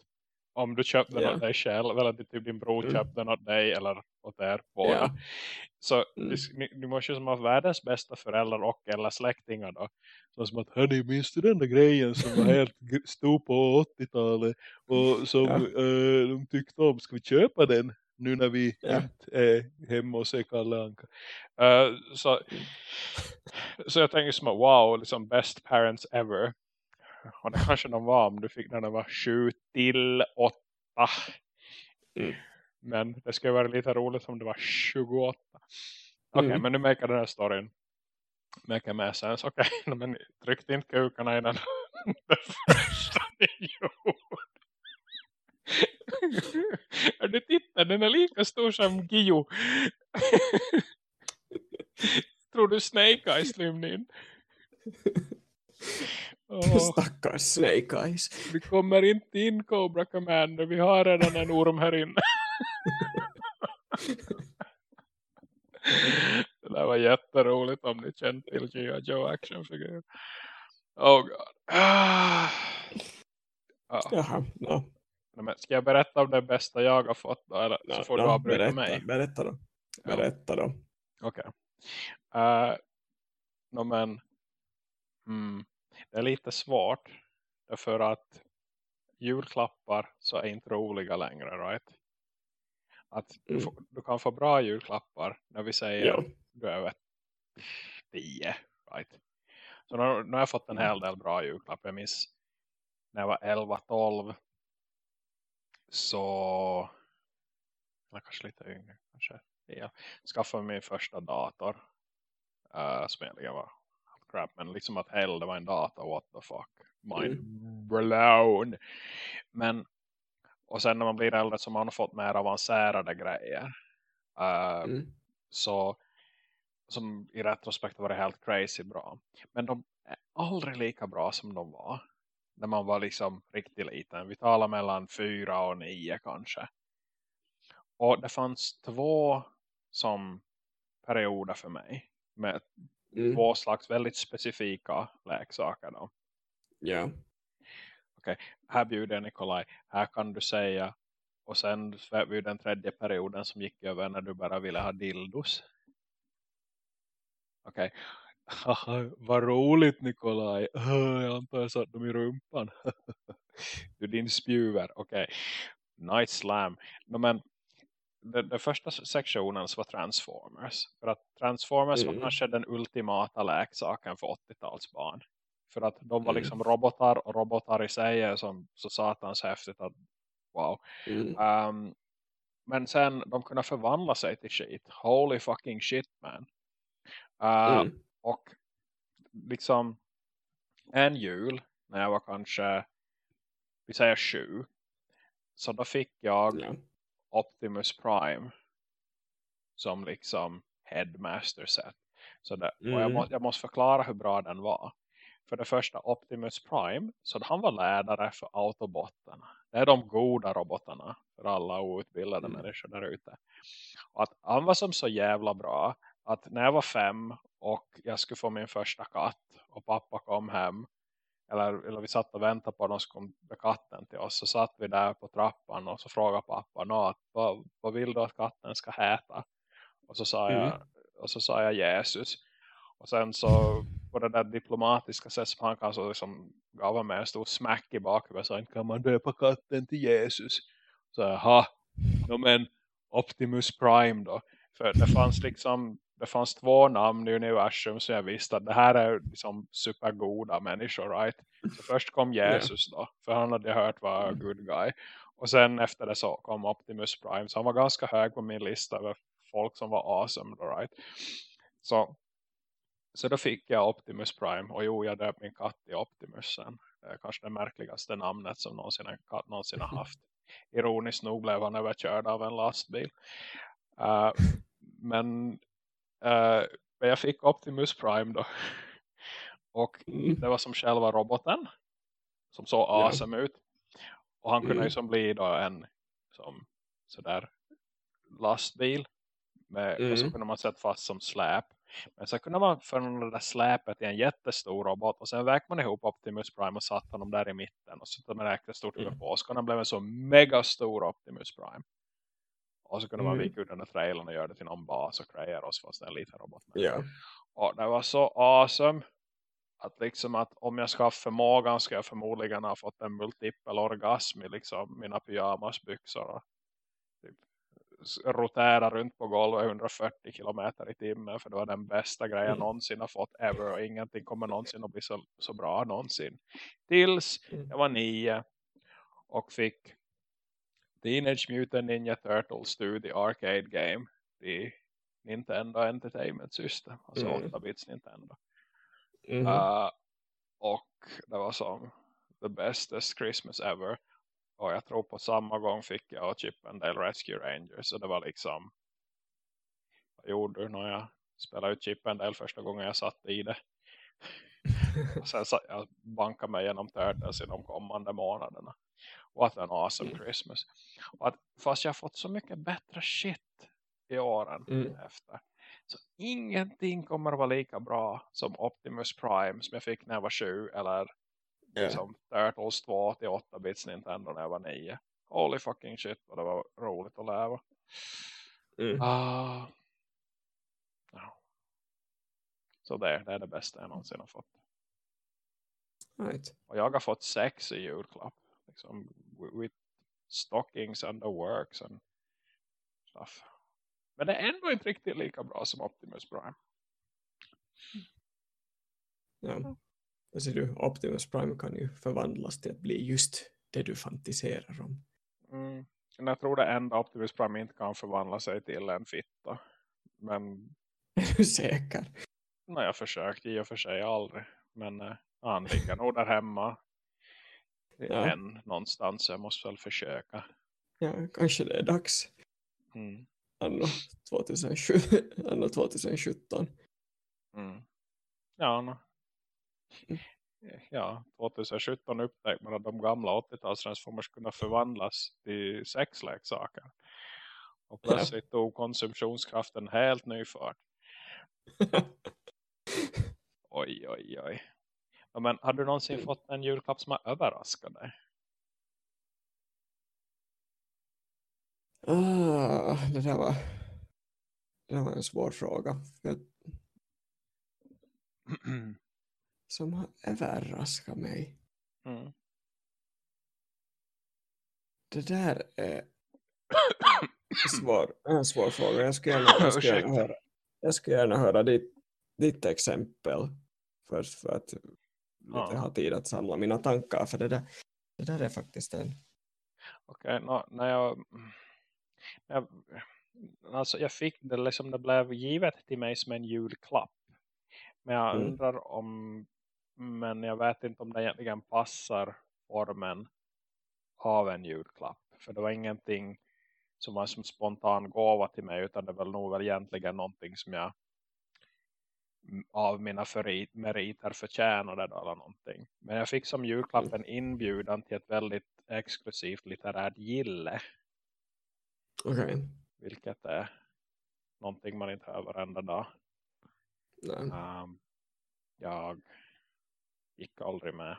om du köpte den åt dig själv eller typ din bror Mm. köpte den åt dig eller åt er båda. Ja. Så Mm. ni, ni måste ju som ha världens bästa föräldrar och eller släktingar då. Så som att, hörni, minns du den där grejen som var helt stor på 80-talet och som Ja. eh, de tyckte om, ska vi köpa den? Nu när vi Ja. inte är hemma och ser Kalle Anka. Eh, så, så jag tänker som att wow, liksom best parents ever. Och det kanske de var om du fick den när de var 7 till 8. Mm. Men det skulle vara lite roligt om det var 28. Okej, Mm. men nu märker den här storyn make mer sens. Okej, okay, men tryckte inte kukarna i den det första ni gjorde. Du tittar, den är lika stor som Gio. Tror du Snake Eyes rymde in? Åh, Stackars Snake Eyes. vi kommer inte in Cobra Commander. Vi har redan en orm här inne. Det där var jätteroligt om ni känner till G.I. Joe actionfigur. Oh god. Ah. Ja, Jaha, no, men ska jag berätta om det bästa jag har fått då? Eller så no, får du no, avbryta berätta, mig. berätta då. Berätta då. Okej. Okay. no, men mm, det är lite svårt. Därför att julklappar så är inte roliga längre, right? Att du, Mm. får, du kan få bra julklappar när vi säger Ja. du är över 10, right? Så nu, nu har jag fått en hel del bra julklappar. Jag minns när jag var 11-12 så eller kanske lite yngre kanske. Jag skaffade min första dator uh, som egentligen var crap men liksom att hell det var en dator what the fuck? Mind blown. Men och sen när man blir äldre så har man fått mer avancerade grejer. Uh, Mm. så som i retrospekt var det helt crazy bra. Men de är aldrig lika bra som de var när man var liksom riktigt liten. Vi talar mellan fyra och nio kanske. Och det fanns två som perioder för mig med Mm. två slags väldigt specifika leksaker då. Ja. Här bjuder Nikolaj, här kan du säga och sen vi den tredje perioden som gick över när du bara ville ha dildos. Okej. Okay. Vad roligt Nikolaj. Jag antar jag satt dem i rumpan. du din spjuver. Okej. Okay. Night slam. No, men den, den första sektionen så var Transformers. För att Transformers Mm. var kanske den ultimata leksaken för 80-talsbarn. För att de var Mm. liksom robotar och robotar i sig är som så satans häftigt att wow. Mm. Um, men sen de kunde förvandla sig till shit. Holy fucking shit man. Uh. Och liksom en jul när jag var kanske vi säger sju så då fick jag Ja. Optimus Prime som liksom headmaster set. Så det, och jag, Mm. må, jag måste förklara hur bra den var. För det första Optimus Prime så han var ledare för Autobotterna. Det är de goda robotarna för alla outbildade Mm. människor där ute. Och att han var som så jävla bra att när jag var fem och jag skulle få min första katt och pappa kom hem eller, eller vi satt och väntade på att de skulle med katten till oss. Så satt vi där på trappan och så frågade pappa "Nå, att, vad, vad vill du att katten ska heta och så sa jag, Mm. och så sa jag Jesus. Och sen så på det där diplomatiska sätt som han kan så liksom gav han mig en stor smack i bakhuvudet och sa kan man döpa katten till Jesus? Så jaha no, men Optimus Prime då? För det fanns liksom det fanns två namn i universum som jag visste att det här är liksom supergoda människor, right? Så först kom Jesus då, för han hade hört var a good guy. Och sen efter det så kom Optimus Prime, så han var ganska hög på min lista över folk som var awesome då, right? Så, så då fick jag Optimus Prime, och jo, jag döpte min katt i Optimus sen. Det kanske det märkligaste namnet som någonsin en katt någonsin har haft. Ironiskt nog blev han överkörd av en lastbil. Uh, men Uh, men jag fick Optimus Prime då. Och Mm. det var som själva roboten. Som såg Ja. awesome ut. Och han kunde Mm. ju som bli då en som sådär lastbil. Med, Och så Mm. kunde man sätta fast som släp. Men så kunde man förvandla det där släpet i en jättestor robot. Och sen väckte man ihop Optimus Prime och satte honom där i mitten. Och så med räkte stort Mm. huvud på. Och så kunde han blev en så megastor Optimus Prime. Och så kunde man Mm. vika ut den där trailern och göra det till någon bas och grejer oss fast det är en liten robot. Ja. Och det var så awesome att liksom att om jag ska ha förmågan ska jag förmodligen ha fått en multipel orgasm i liksom mina pyjamasbyxor och typ rotera runt på golvet 140 kilometer i timmen för det var den bästa grejen jag Mm. någonsin har fått ever och ingenting kommer någonsin att bli så, så bra någonsin. Tills Mm. jag var nio och fick Teenage Mutant Ninja Turtles 2 The Arcade Game i Nintendo Entertainment System, alltså Mm. 8-bits Nintendo. Mhm. Uh, och det var som the bestest Christmas ever. Och jag tror på samma gång fick jag Chip and Dale Rescue Rangers. Så det var liksom vad gjorde du när jag spelade ut Chip and Dale första gången jag satt i det. Och sen så jag bankade mig genom Turtles i de kommande månaderna. What an awesome Mm. Christmas. Och att, fast jag har fått så mycket bättre shit i åren Mm. efter. Så ingenting kommer att vara lika bra som Optimus Prime som jag fick när jag var sju. Eller Ja. som Turtles 2 till 8-bits Nintendo när jag var nio. Holy fucking shit vad det var roligt att leva. Mm. Ah. Ja. Så det, det är det bästa jag någonsin har fått. Right. Och jag har fått sex i julklapp. Liksom, with- stockings and the works and stuff. Men det är ändå inte riktigt lika bra som Optimus Prime. Ja. Och du, Optimus Prime kan ju förvandlas till att bli just det du fantiserar om. Mm. Jag tror det enda Optimus Prime inte kan förvandla sig till en fitta. Men Är du säker? när jag försökt i och för sig aldrig. Men eh, han ligger nog där hemma. Ja. Än någonstans. Jag måste väl försöka. Ja, kanske det är dags. Mm. Anno 2007, anno 2017. Mm. Ja, no. Mm. ja, 2017 upptäckte man att de gamla 80-talstransformers kunde förvandlas till sexleksaker. Och Ja. plötsligt tog konsumtionskraften helt ny fart. Oj, oj, oj. Ja, men har du någonsin Mm. fått en julklapp som har överraskat dig? ah, det där var det där var en svår fråga. För som har överraskat mig. Mm. Det där är svår, en svår fråga. Jag skulle gärna, jag skulle gärna höra, jag skulle gärna höra ditt, ditt exempel först för att lite Ja. ha tid att samla mina tankar. För det där, det där är faktiskt en... Okej, nå, när jag, jag alltså jag fick det liksom det blev givet till mig som en julklapp. Men jag Mm. undrar om, men jag vet inte om det egentligen passar formen av en julklapp. För det var ingenting som var som spontan gåva till mig utan det var nog väl egentligen någonting som jag av mina meriter förtjänade då eller någonting. Men jag fick som julklapp en inbjudan till ett väldigt exklusivt litterärt gille. Okej. Vilket är någonting man inte hör varenda dag. Um, jag gick aldrig med.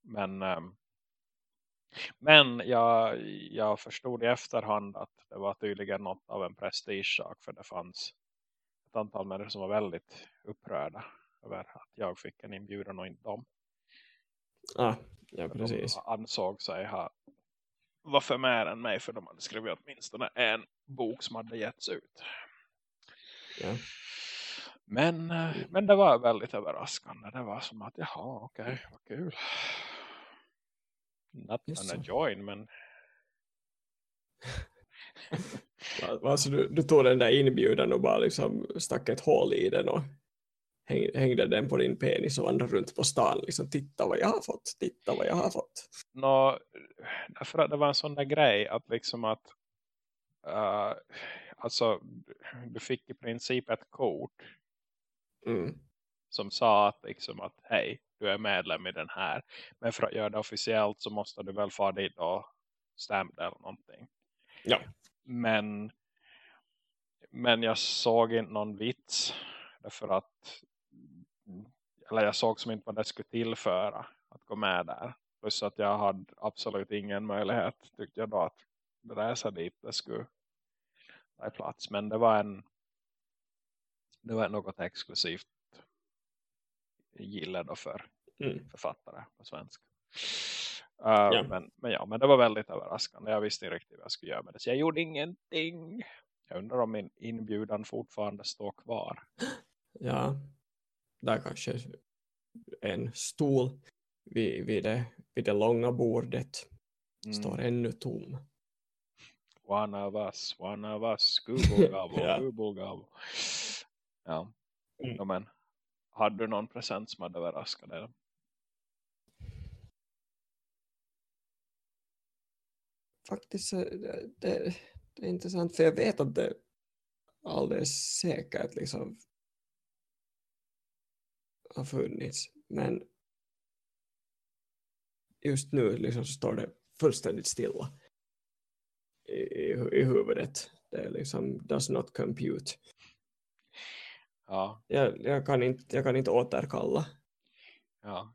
Men, um, men jag, jag förstod i efterhand att det var tydligen något av en prestigesak. För det fanns ett antal människor som var väldigt upprörda över att jag fick en inbjudan och inte dem. Ah, ja, precis. De ansåg sig ha var för mer än mig för de hade skrivit åtminstone en bok som hade getts ut. Ja. Men, eh, men det var väldigt överraskande. Det var som att, jaha, okej, vad kul. Not gonna join, men Alltså du, du tog den där inbjudan och bara liksom stack ett hål i den och häng, hängde den på din penis och vandrade runt på stan. Liksom, titta vad jag har fått, titta vad jag har fått. nå, därför att det var en sån där grej att liksom att uh, alltså du fick i princip ett kort Mm. som sa att liksom att hej, du är medlem i den här. Men för att göra det officiellt så måste du väl få dit och stämma eller någonting. Ja. Men men jag såg inte någon vits därför att eller jag såg som inte vad det skulle tillföra att gå med där. Plus att jag hade absolut ingen möjlighet tyckte jag då att resa dit det skulle ta plats. Men det var en det var något exklusivt gille då för Mm. författare på svenska. Uh, Ja. men, men ja, men det var väldigt överraskande. Jag visste inte riktigt vad jag skulle göra med det. Så jag gjorde ingenting. Jag undrar om min inbjudan fortfarande står kvar. ja, där kanske en stol vid, vid, det, vid det långa bordet står Mm. ännu tom. One of us, one of us, gobble, Ja. Gobble. Ja, Mm. ja, men hade du någon present som hade överraskat dig? Faktiskt det, det, är intressant för jag vet att det alldeles säkert liksom har funnits men just nu liksom står det fullständigt stilla i, i, i huvudet. Det är liksom does not compute. Ja, Jag, jag, kan inte, jag kan inte återkalla. ja.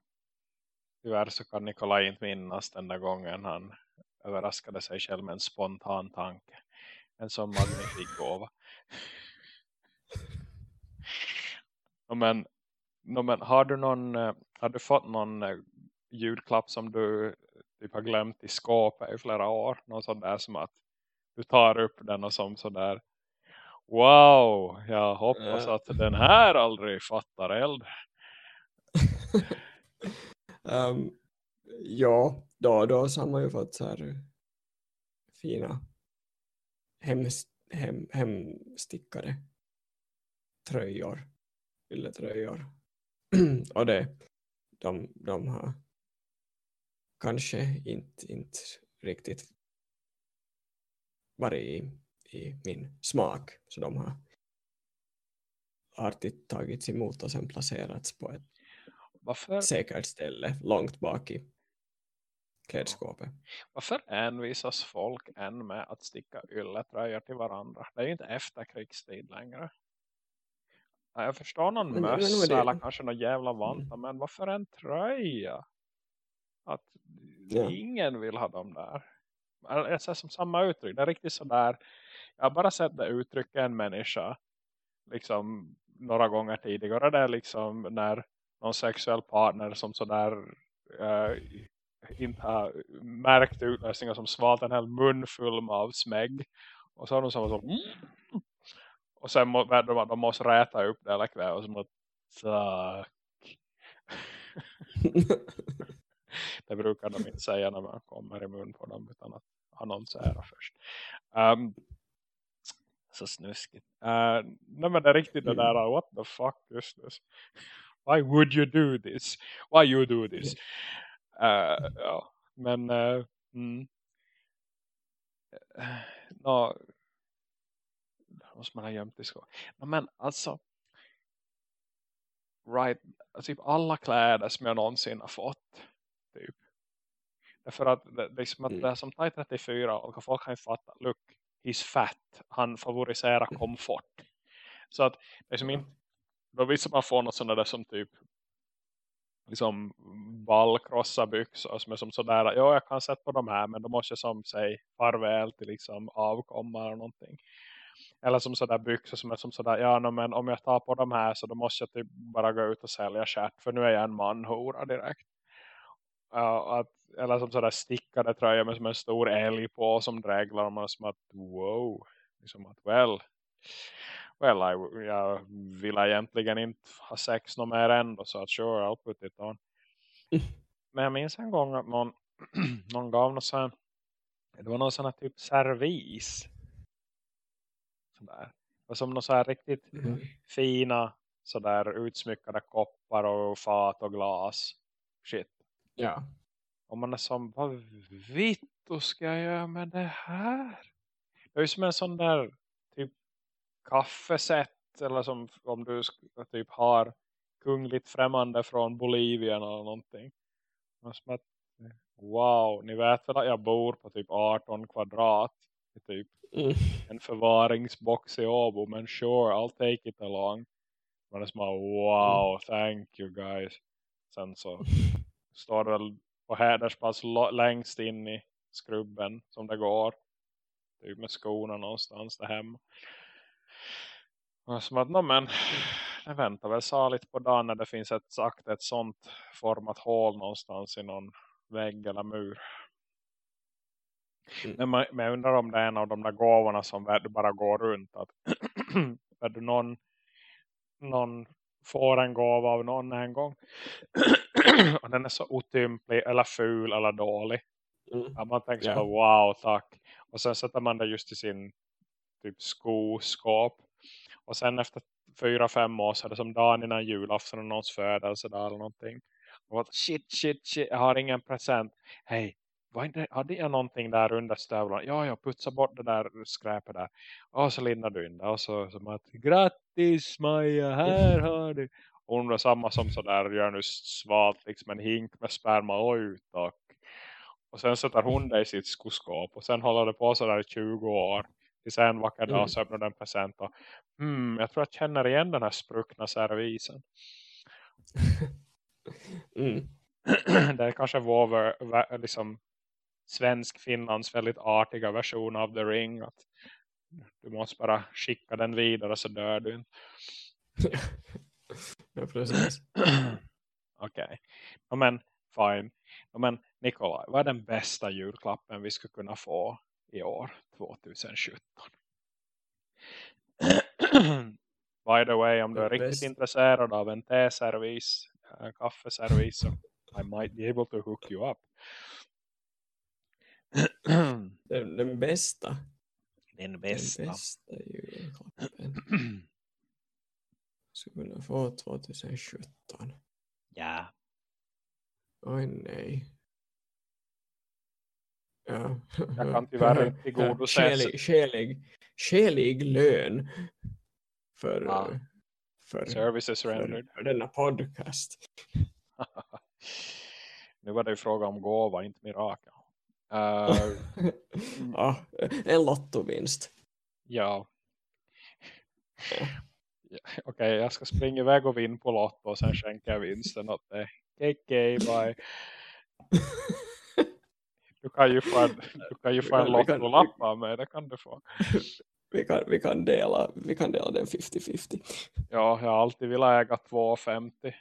Tyvärr så kan Nikolaj inte minnas den där gången han överraskade sig själv med en spontan tanke. En sån magnifik gåva. Men, men har du någon eh, har du fått någon eh, julklapp som du typ har glömt i skåpet i flera år? Någon sån där som att du tar upp den och som sådär Wow, jag hoppas att den här aldrig fattar eld. Um, ja, då, då så har man ju fått så här fina hem, hem, hemstickade tröjor, ylletröjor. och det, de, de har kanske inte, inte riktigt varit i, i min smak. Så de har artigt tagits emot och sen placerats på ett Varför, säkert ställe långt bak i klädskåpet. varför envisas folk än med att sticka ylletröjor till varandra? Det är ju inte efterkrigstid längre. Ja, Jag förstår någon Men- men mössa eller kanske någon jävla vanta. Men varför en tröja? Att Ja. ingen vill ha dem där. Jag ser som samma uttryck. Det är riktigt sådär. Jag har bara sett det uttrycket en människa. Liksom några gånger tidigare. Det är liksom när någon sexuell partner som sådär eh, inte har märkt utlösningar som svalt en hel mun full av smägg. Och så har de som så mm. Och sen må, de, de måste räta upp det eller kväll. Och så tack. Det brukar de inte säga när man kommer i mun på dem utan att annonsera först. Um, så snuskigt. Uh, nej men det är riktigt det där, what the fuck just this. Why would you do this? Why you do this? Uh, ja, men uh, mm. no, måste man ha gömt i skål. No, men alltså right, typ alla kläder som jag någonsin har fått typ. Därför att det, det är som att mm. det är som Thai 34 och folk kan ju fatta, look, he's fat. Han favoriserar mm. komfort. Så att det är som inte, då visar man få något sådant där som typ liksom ballkrossa byxor som är som sådär, ja jag kan sätta på de här men då måste jag som säg farväl till liksom avkomma eller någonting. Eller som sådär byxor som är som sådär, ja no, men om jag tar på de här så då måste jag typ bara gå ut och sälja kärt för nu är jag en manhora direkt. Uh, att, eller som sådär stickade tröjor med som en stor älg på som dräglar och man som att wow, liksom att well well, I, jag vill egentligen inte ha sex någon mer ändå så att sure, I'll put it on. Men jag minns en gång att någon, någon gav någon sån det var någon sån här typ servis. Sådär. Och som någon så här riktigt mm. fina sådär utsmyckade koppar och fat och glas. Shit. Ja. Och man är som, vad vitt ska jag göra med det här? Det är ju som en sån där kaffesätt eller som om du typ har kungligt främmande från Bolivien eller någonting. Som att, wow, ni vet väl att jag bor på typ 18 kvadrat i typ mm. en förvaringsbox i Åbo, men sure, I'll take it along. Men det är som att, wow, mm. thank you guys. Sen så står det väl på häderspass längst in i skrubben som det går. Typ med skorna någonstans där hemma. Som att, no, men jag väntar väl saligt på dagen när det finns ett sagt ett sånt format hål någonstans i någon vägg eller mur. Mm. Men, man, men jag undrar om det är en av de där gåvorna som du bara går runt. Att du någon, någon får en gåva av någon en gång. och den är så otymplig eller ful eller dålig. Mm. Man tänker yeah. så wow tack. Och sen sätter man det just i sin typ skoskåp. Och sen efter fyra, fem år så är det som dagen innan julafton och någons födelsedag eller någonting. Och shit, shit, shit, jag har ingen present. Hej, hade jag någonting där under stövlarna? Ja, jag putsar bort det där skräpet där. Och så lindar du in det. Och så som att, grattis Maja, här har du. Och hon var samma som sådär, gör nu svalt liksom en hink med sperma. Oj, tack. Och sen sätter hon det i sitt skoskåp. Och sen håller det på sådär i 20 år. Tills en vacker dag mm. så öppnar den present och hmm, jag tror jag känner igen den här spruckna servisen. mm. det är kanske vår liksom, svensk-finlands väldigt artiga version av The Ring. Att du måste bara skicka den vidare så dör du inte. ja, precis. Okej. Okay. men, fine. men, Nikolaj, vad är den bästa julklappen vi skulle kunna få i år 2017. By the way, om du är riktigt intresserad av en teservis, en kaffeservis så I might be able to hook you up. den, den bästa. Den bästa. Den bästa julklappen. Skulle få 2017. Ja. Oj nej. Ja. Jag kan tyvärr inte tillgodose. Skälig, skälig, skälig lön för, ja. för, Services rendered. för denna podcast. nu var det ju fråga om gåva, inte mirakel. Uh, ja, en lottovinst. Ja. ja. Okej, okay, jag ska springa iväg och vinna på lotto och sen skänker jag vinsten åt dig. KK, bye. Du kan ju få en, du kan ju få en lottolapp av mig, det kan du få. Vi kan, vi kan, dela, vi kan dela den 50-50. Ja, jag har alltid velat äga 2,50.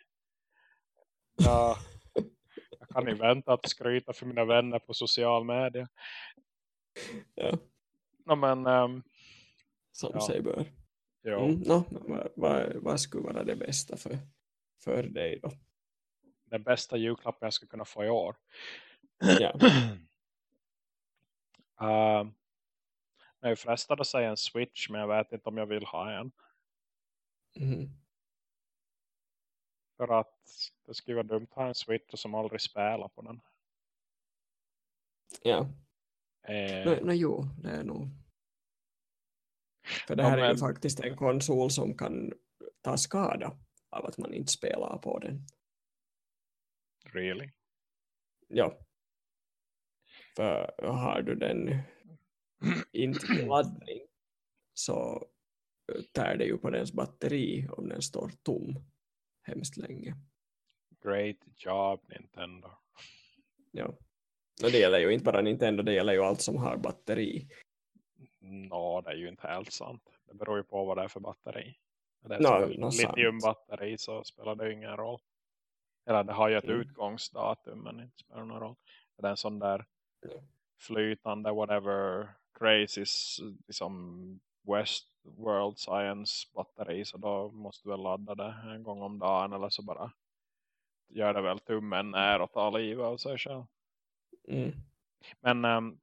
Ja, jag kan inte vänta att skryta för mina vänner på social media. Ja. No, men, um, Som ja. sig bör. Ja. Mm, no, vad, vad, vad skulle vara det bästa för, för dig då? Den bästa julklappen jag skulle kunna få i år. Ja. Uh, Jag är frestad att säga en Switch men jag vet inte om jag vill ha en. Mm. För att det skulle vara dumt att ha en Switch som aldrig spelar på den. Ja, Eh, no, no, jo, det är nog. För det Ja, här är ju men- faktiskt en konsol som kan ta skada av att man inte spelar på den. really? Ja. För har du den inte i laddning så tär det ju på dens batteri om den står tom hemskt länge. Great job Nintendo. Ja. Och det gäller ju inte bara Nintendo, det gäller ju allt som har batteri. Nå, det är ju inte helt sant. Det beror ju på vad det är för batteri. Är det ett sant. litiumbatteri så spelar det ju ingen roll. Eller det har ju ett Mm. utgångsdatum men det spelar någon roll. Är det en sån där. Flytande whatever crazy s- liksom West World Science batteri så då måste du väl ladda det en gång om dagen eller så bara gör det väl tummen ner och tar livet av sig själv. Mm. Men um,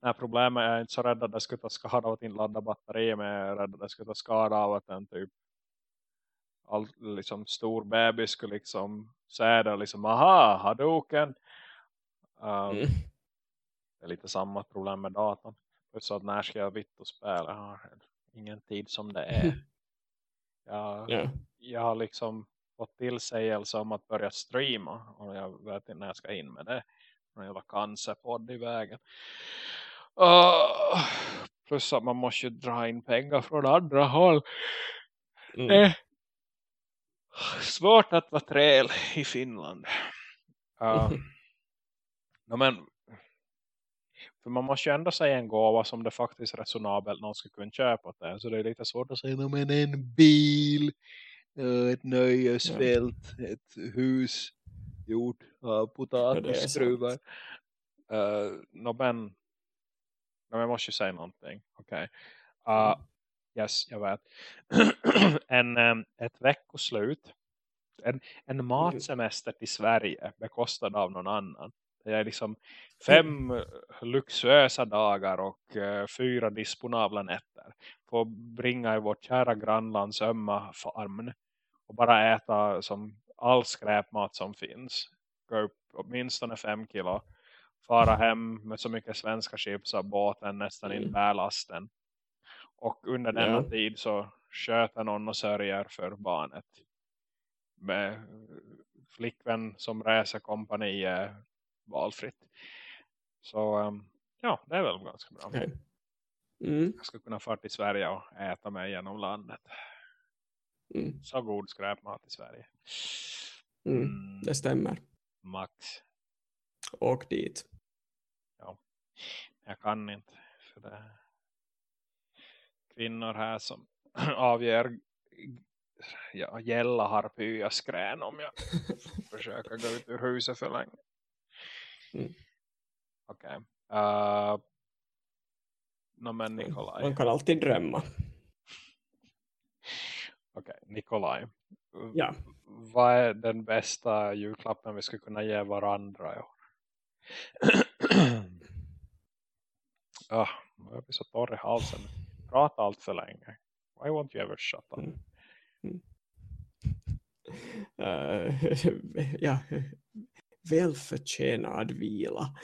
nej, problemet är inte så rädd att det skulle ta skada av att inte ladda batterier men jag är rädd att det skulle ta skada av att en typ all, liksom stor bebis skulle liksom säga det liksom aha, Hadouken um, Mm. det är lite samma problem med datorn. Plus att när ska jag vitt och spela? Har ingen tid som det är. Jag, Ja. jag har liksom fått tillsägelse om att börja streama och jag vet inte när jag ska in med det. Någon jävla cancerpodd i vägen. Uh, plus att man måste ju dra in pengar från andra håll. Mm. eh, svårt att vara träl i Finland. Uh, no, men för man måste ju ändå säga en gåva som det faktiskt är resonabelt någon ska kunna köpa det. Så det är lite svårt att säga, "Nå, men en bil, eh, ett nöjesfält, ett hus gjort av potatisskruvar. Uh, no, men, no, jag måste ju säga någonting. Okej. Uh, yes, jag vet. en, em, ett veckoslut. En, en matsemester till Sverige bekostad av någon annan. Det är liksom fem eh, luxuösa dagar och eh, fyra disponabla nätter. Får bringa i vårt kära grannlands ömma famn. Och bara äta som all skräpmat som finns. Gå upp åtminstone fem kilo. Fara hem med så mycket svenska chips av båten nästan in Mm. bärlasten. Och under denna Ja. tid så sköter någon och sörjer för barnet. Med flickvän som resekompani är valfritt. Så um, ja, det är väl ganska bra. Mm. Jag ska kunna fara till Sverige och äta mig genom landet. Mm. Så god skräpmat i Sverige. Mm. Mm, Det stämmer. max. Åk dit. Jag kan inte. För det är kvinnor här som avger ja, gälla harpya skrän om jag försöker gå ut ur huset för länge. Mm. Okej. Uh, no, men Nikolaj. Man kan alltid drömma. Okej, Nikolaj. Ja. Vad är den bästa julklappen vi skulle kunna ge varandra i år? ah, jag blir så torr i halsen. Prata allt för länge. Why won't you ever shut up? Mm. Mm. Eh, ja. Välförtjänad vila.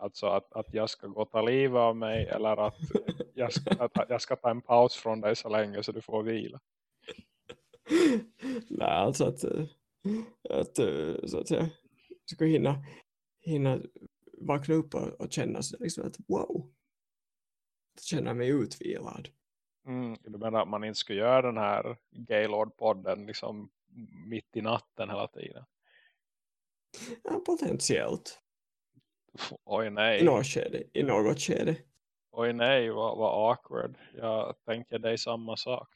Alltså att, att jag ska gå ta livet av mig eller att jag ska, att jag ska ta en paus från dig så länge så du får vila. Nej, alltså att, att så att säga, ska hinna, hinna vakna upp och, och känna sig liksom att wow, känna mig utvilad. Mm, du menar att man inte ska göra den här Gaylord-podden liksom mitt i natten hela tiden? Ja, potentiellt. Oj I nej, något skede. I något skede. oj nej vad, vad awkward. Jag tänker dig samma sak.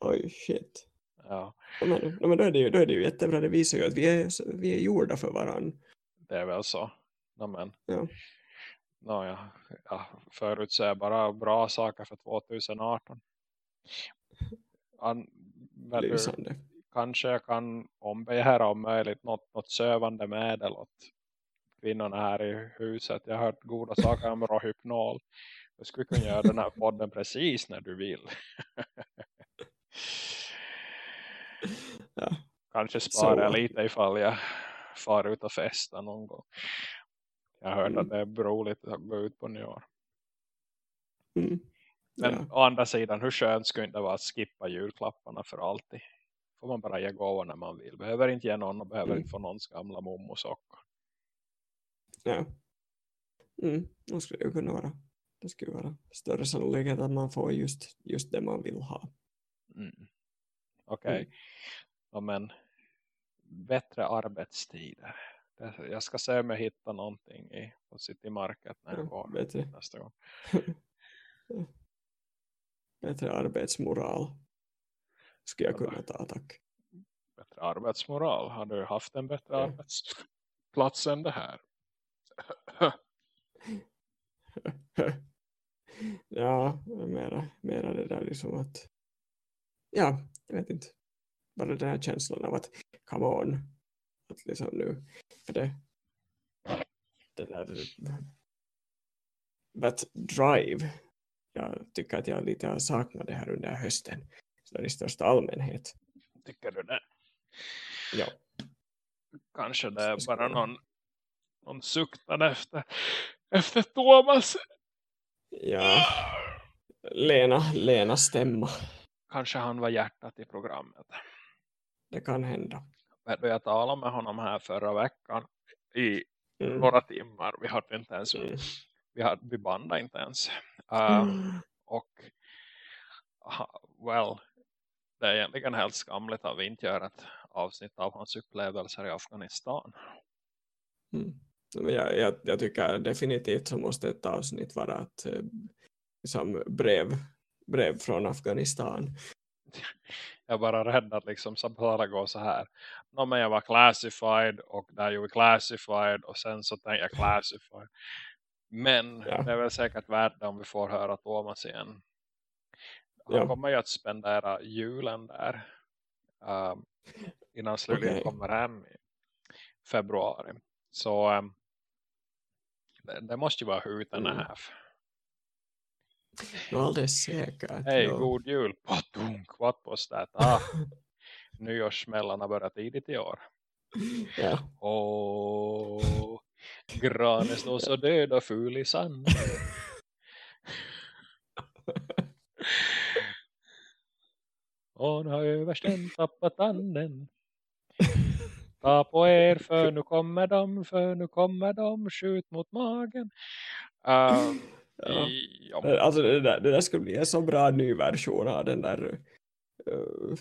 Oj, shit. Ja, Men, men då, är det ju, då är det ju jättebra. Det visar ju att vi är, vi är gjorda för varandra. det är väl så. No, men. Ja. No, ja. Ja, förutsäger bara bra saker för 2018. An, Lysande. kanske jag kan ombegära om möjligt något, något sövande medel åt kvinnorna här i huset. Jag har hört goda saker om rohypnol. Jag skulle kunna göra den här podden precis när du vill. Ja. Kanske sparar jag Så- lite ifall jag far ut och festar någon gång. Jag hörde Mm. att det är roligt att gå ut på nyår. Mm. Men Ja. å andra sidan, hur skönt skulle det inte vara att skippa julklapparna för alltid? Får man bara ge gåvor när man vill. Behöver inte ge någon och behöver Mm. inte få någons gamla mommosockor. Ja. Mm, det skulle ju kunna vara. Det skulle vara större sannolikhet att man får just, just det man vill ha. Mm. Okej. Mm. Ja, men bättre arbetstider. Jag ska se om jag hittar någonting i, på City Market när jag Ja, går bättre, nästa gång. bättre arbetsmoral skulle jag Ja, kunna ta, tack. Bättre arbetsmoral. Har du haft en bättre Ja. arbetsplats än det här? ja, mera, mera det där liksom att ja, jag vet inte. Bara den här känslan av att come on. Att liksom nu, för det det där that drive jag tycker att jag lite har saknat det här under hösten. Så det är i största allmänhet. Tycker du det? Ja. Kanske det är bara någon, någon suktan efter, efter Thomas. ja. Lena, Lena stämma. Kanske han var hjärtat i programmet. Det kan hända. Jag talade med honom här förra veckan i Mm. några timmar. Vi hade inte ens, Mm. Vi, hade, vi bandade inte ens. Uh, och ha- well, det är egentligen helt skamligt att vi inte gör ett avsnitt av hans upplevelser i Afghanistan. Mm. Jag, jag, jag tycker definitivt så måste ett avsnitt vara att eh, som brev, brev från Afghanistan. Jag är bara rädd att liksom samtala går så här. Nå men jag var classified och där gjorde vi classified och sen så tänkte jag classified. Men Ja. det är väl säkert värt om vi får höra Thomas igen. Han Ja. kommer ju att spendera julen där. Um, innan slutligen Okej. kommer hem i februari. Så um, det, det måste ju vara hut and Mm. half. No, alldeles säkert. Hej, ja. god jul. Patunk, what was that? Ah, nyårssmällarna börjar tidigt i år. Ja. Åh, granen står så död och ful i sanden. Nu har översten tappat tanden. Ta på er för nu kommer de, för nu kommer de, skjut mot magen. Uh, Ja. ja. Alltså det där, det där skulle bli en så bra ny version av den där, uh,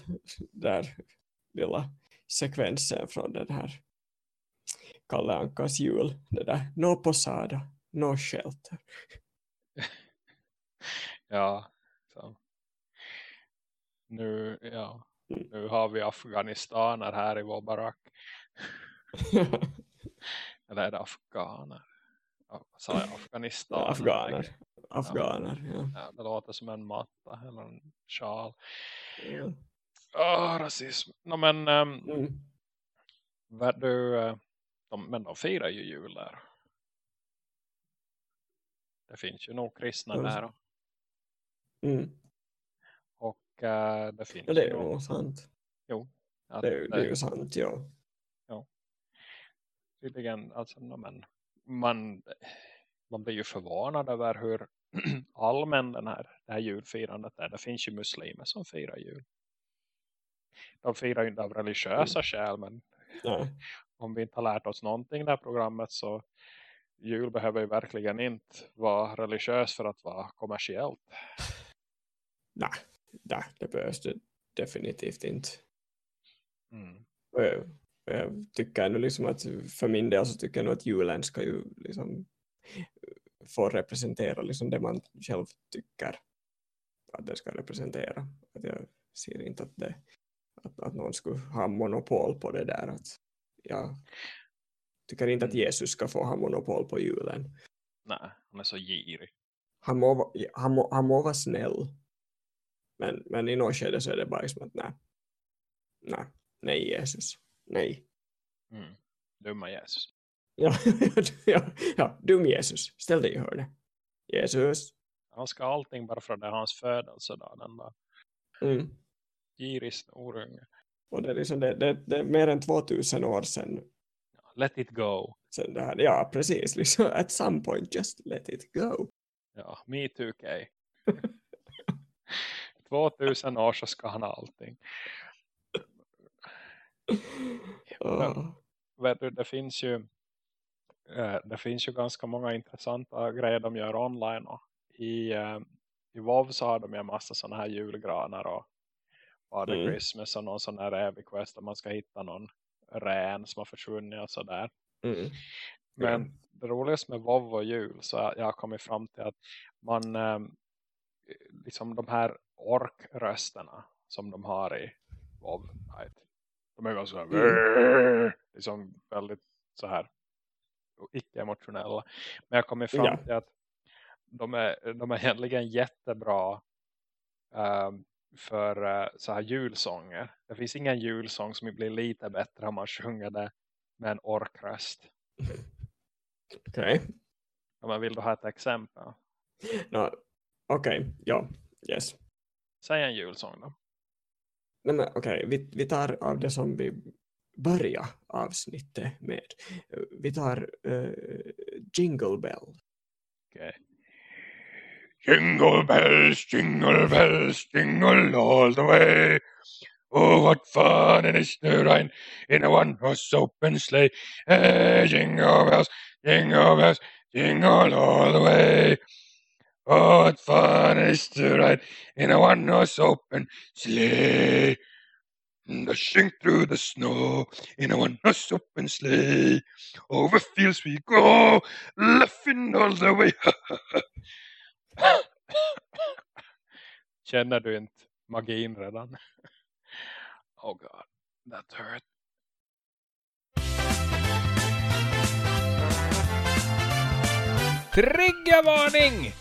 där lilla sekvensen från den här Kalle Ankas jul. Det där, no posada, no shelter. Ja, så. Nu, ja, Mm. nu har vi afghanistaner här i vår barack. Eller är det afghaner? Ja, sa jag? Afghanistan. Afghaner. Afghaner, ja. Ja, det låter som en matta eller en sjal. ja. Åh, rasism. No, men, um, Mm. vad du, eh, de, men de firar ju jul där. Det finns ju nog kristna Ja, där. Mm. Och eh, det finns Ja, det är ju nog- sant. att Det, är- det är ju sant, ja. tydligen, alltså, men, man, man blir ju förvånad över hur allmän den här, det här julfirandet är. Det finns ju muslimer som firar jul. De firar ju inte av religiösa skäl, men Nej. Om vi inte har lärt oss någonting i det här programmet så jul behöver ju verkligen inte vara religiös för att vara kommersiellt. Nej, nej, det behövs det definitivt inte. Mm. Och jag, och jag tycker nu liksom att för min del så tycker jag nog att julen ska ju liksom få representera liksom det man själv tycker att det ska representera. Att jag ser inte att, det, att, att någon skulle ha monopol på det där. Att jag tycker inte att Mm. Jesus ska få ha monopol på julen. Nej, han är så girig. Han må, han må, han må vara snäll. Men, men i något skede så är det bara liksom att nej. Nej, nej Jesus. Nej. Mm. Dumma Jesus. Ja, ja, ja, dum Jesus. Ställ dig i hörnet. Jesus. Han ska allting bara för att det hans födelsedag den där. Mm. Girig snorunge. Och det är, liksom, det, det, det är mer än 2000 år sedan, Let it go. sedan det här. Ja, precis. Liksom, at some point, just let it go. Ja, me too, Kay. 2000 år så ska han ha allting. Vet du, det finns ju eh, det finns ju ganska många intressanta grejer de gör online och i, eh, i WoW så har de ju en massa sådana här julgranar och Father Mm. Christmas och någon sån här Quest där man ska hitta någon ren som har försvunnit och sådär. Mm. Men det roligaste med WoW och jul så har jag kommit fram till att man eh, liksom de här orkrösterna som de har i right? de är ganska Mm. liksom väldigt så här icke-emotionella. Men jag kommer fram Ja. till att de är, de är egentligen jättebra ehm, för eh, så här julsånger. Det finns ingen julsång som blir lite bättre om man sjunger det med en orkröst. Okej. Om man vill du ha ett exempel? No, Okej, ja. Yes. Säg en julsång då. Nej, men okej, vi, vi tar av det som vi börjar avsnittet med. Vi tar eh, Jingle Bell. Okay. Oh, eh, jingle bells, jingle bells, jingle all the way. Oh, what fun it is to ride in a one-horse open sleigh. Hey, jingle bells, jingle bells, jingle all the way. Oh, what fun it is to ride in a one-horse open sleigh. Dashing through the snow in a one-horse open sleigh. Over fields we go, laughing all the way. Känner du inte magin redan? Oh god, that hurt. Triggervarning!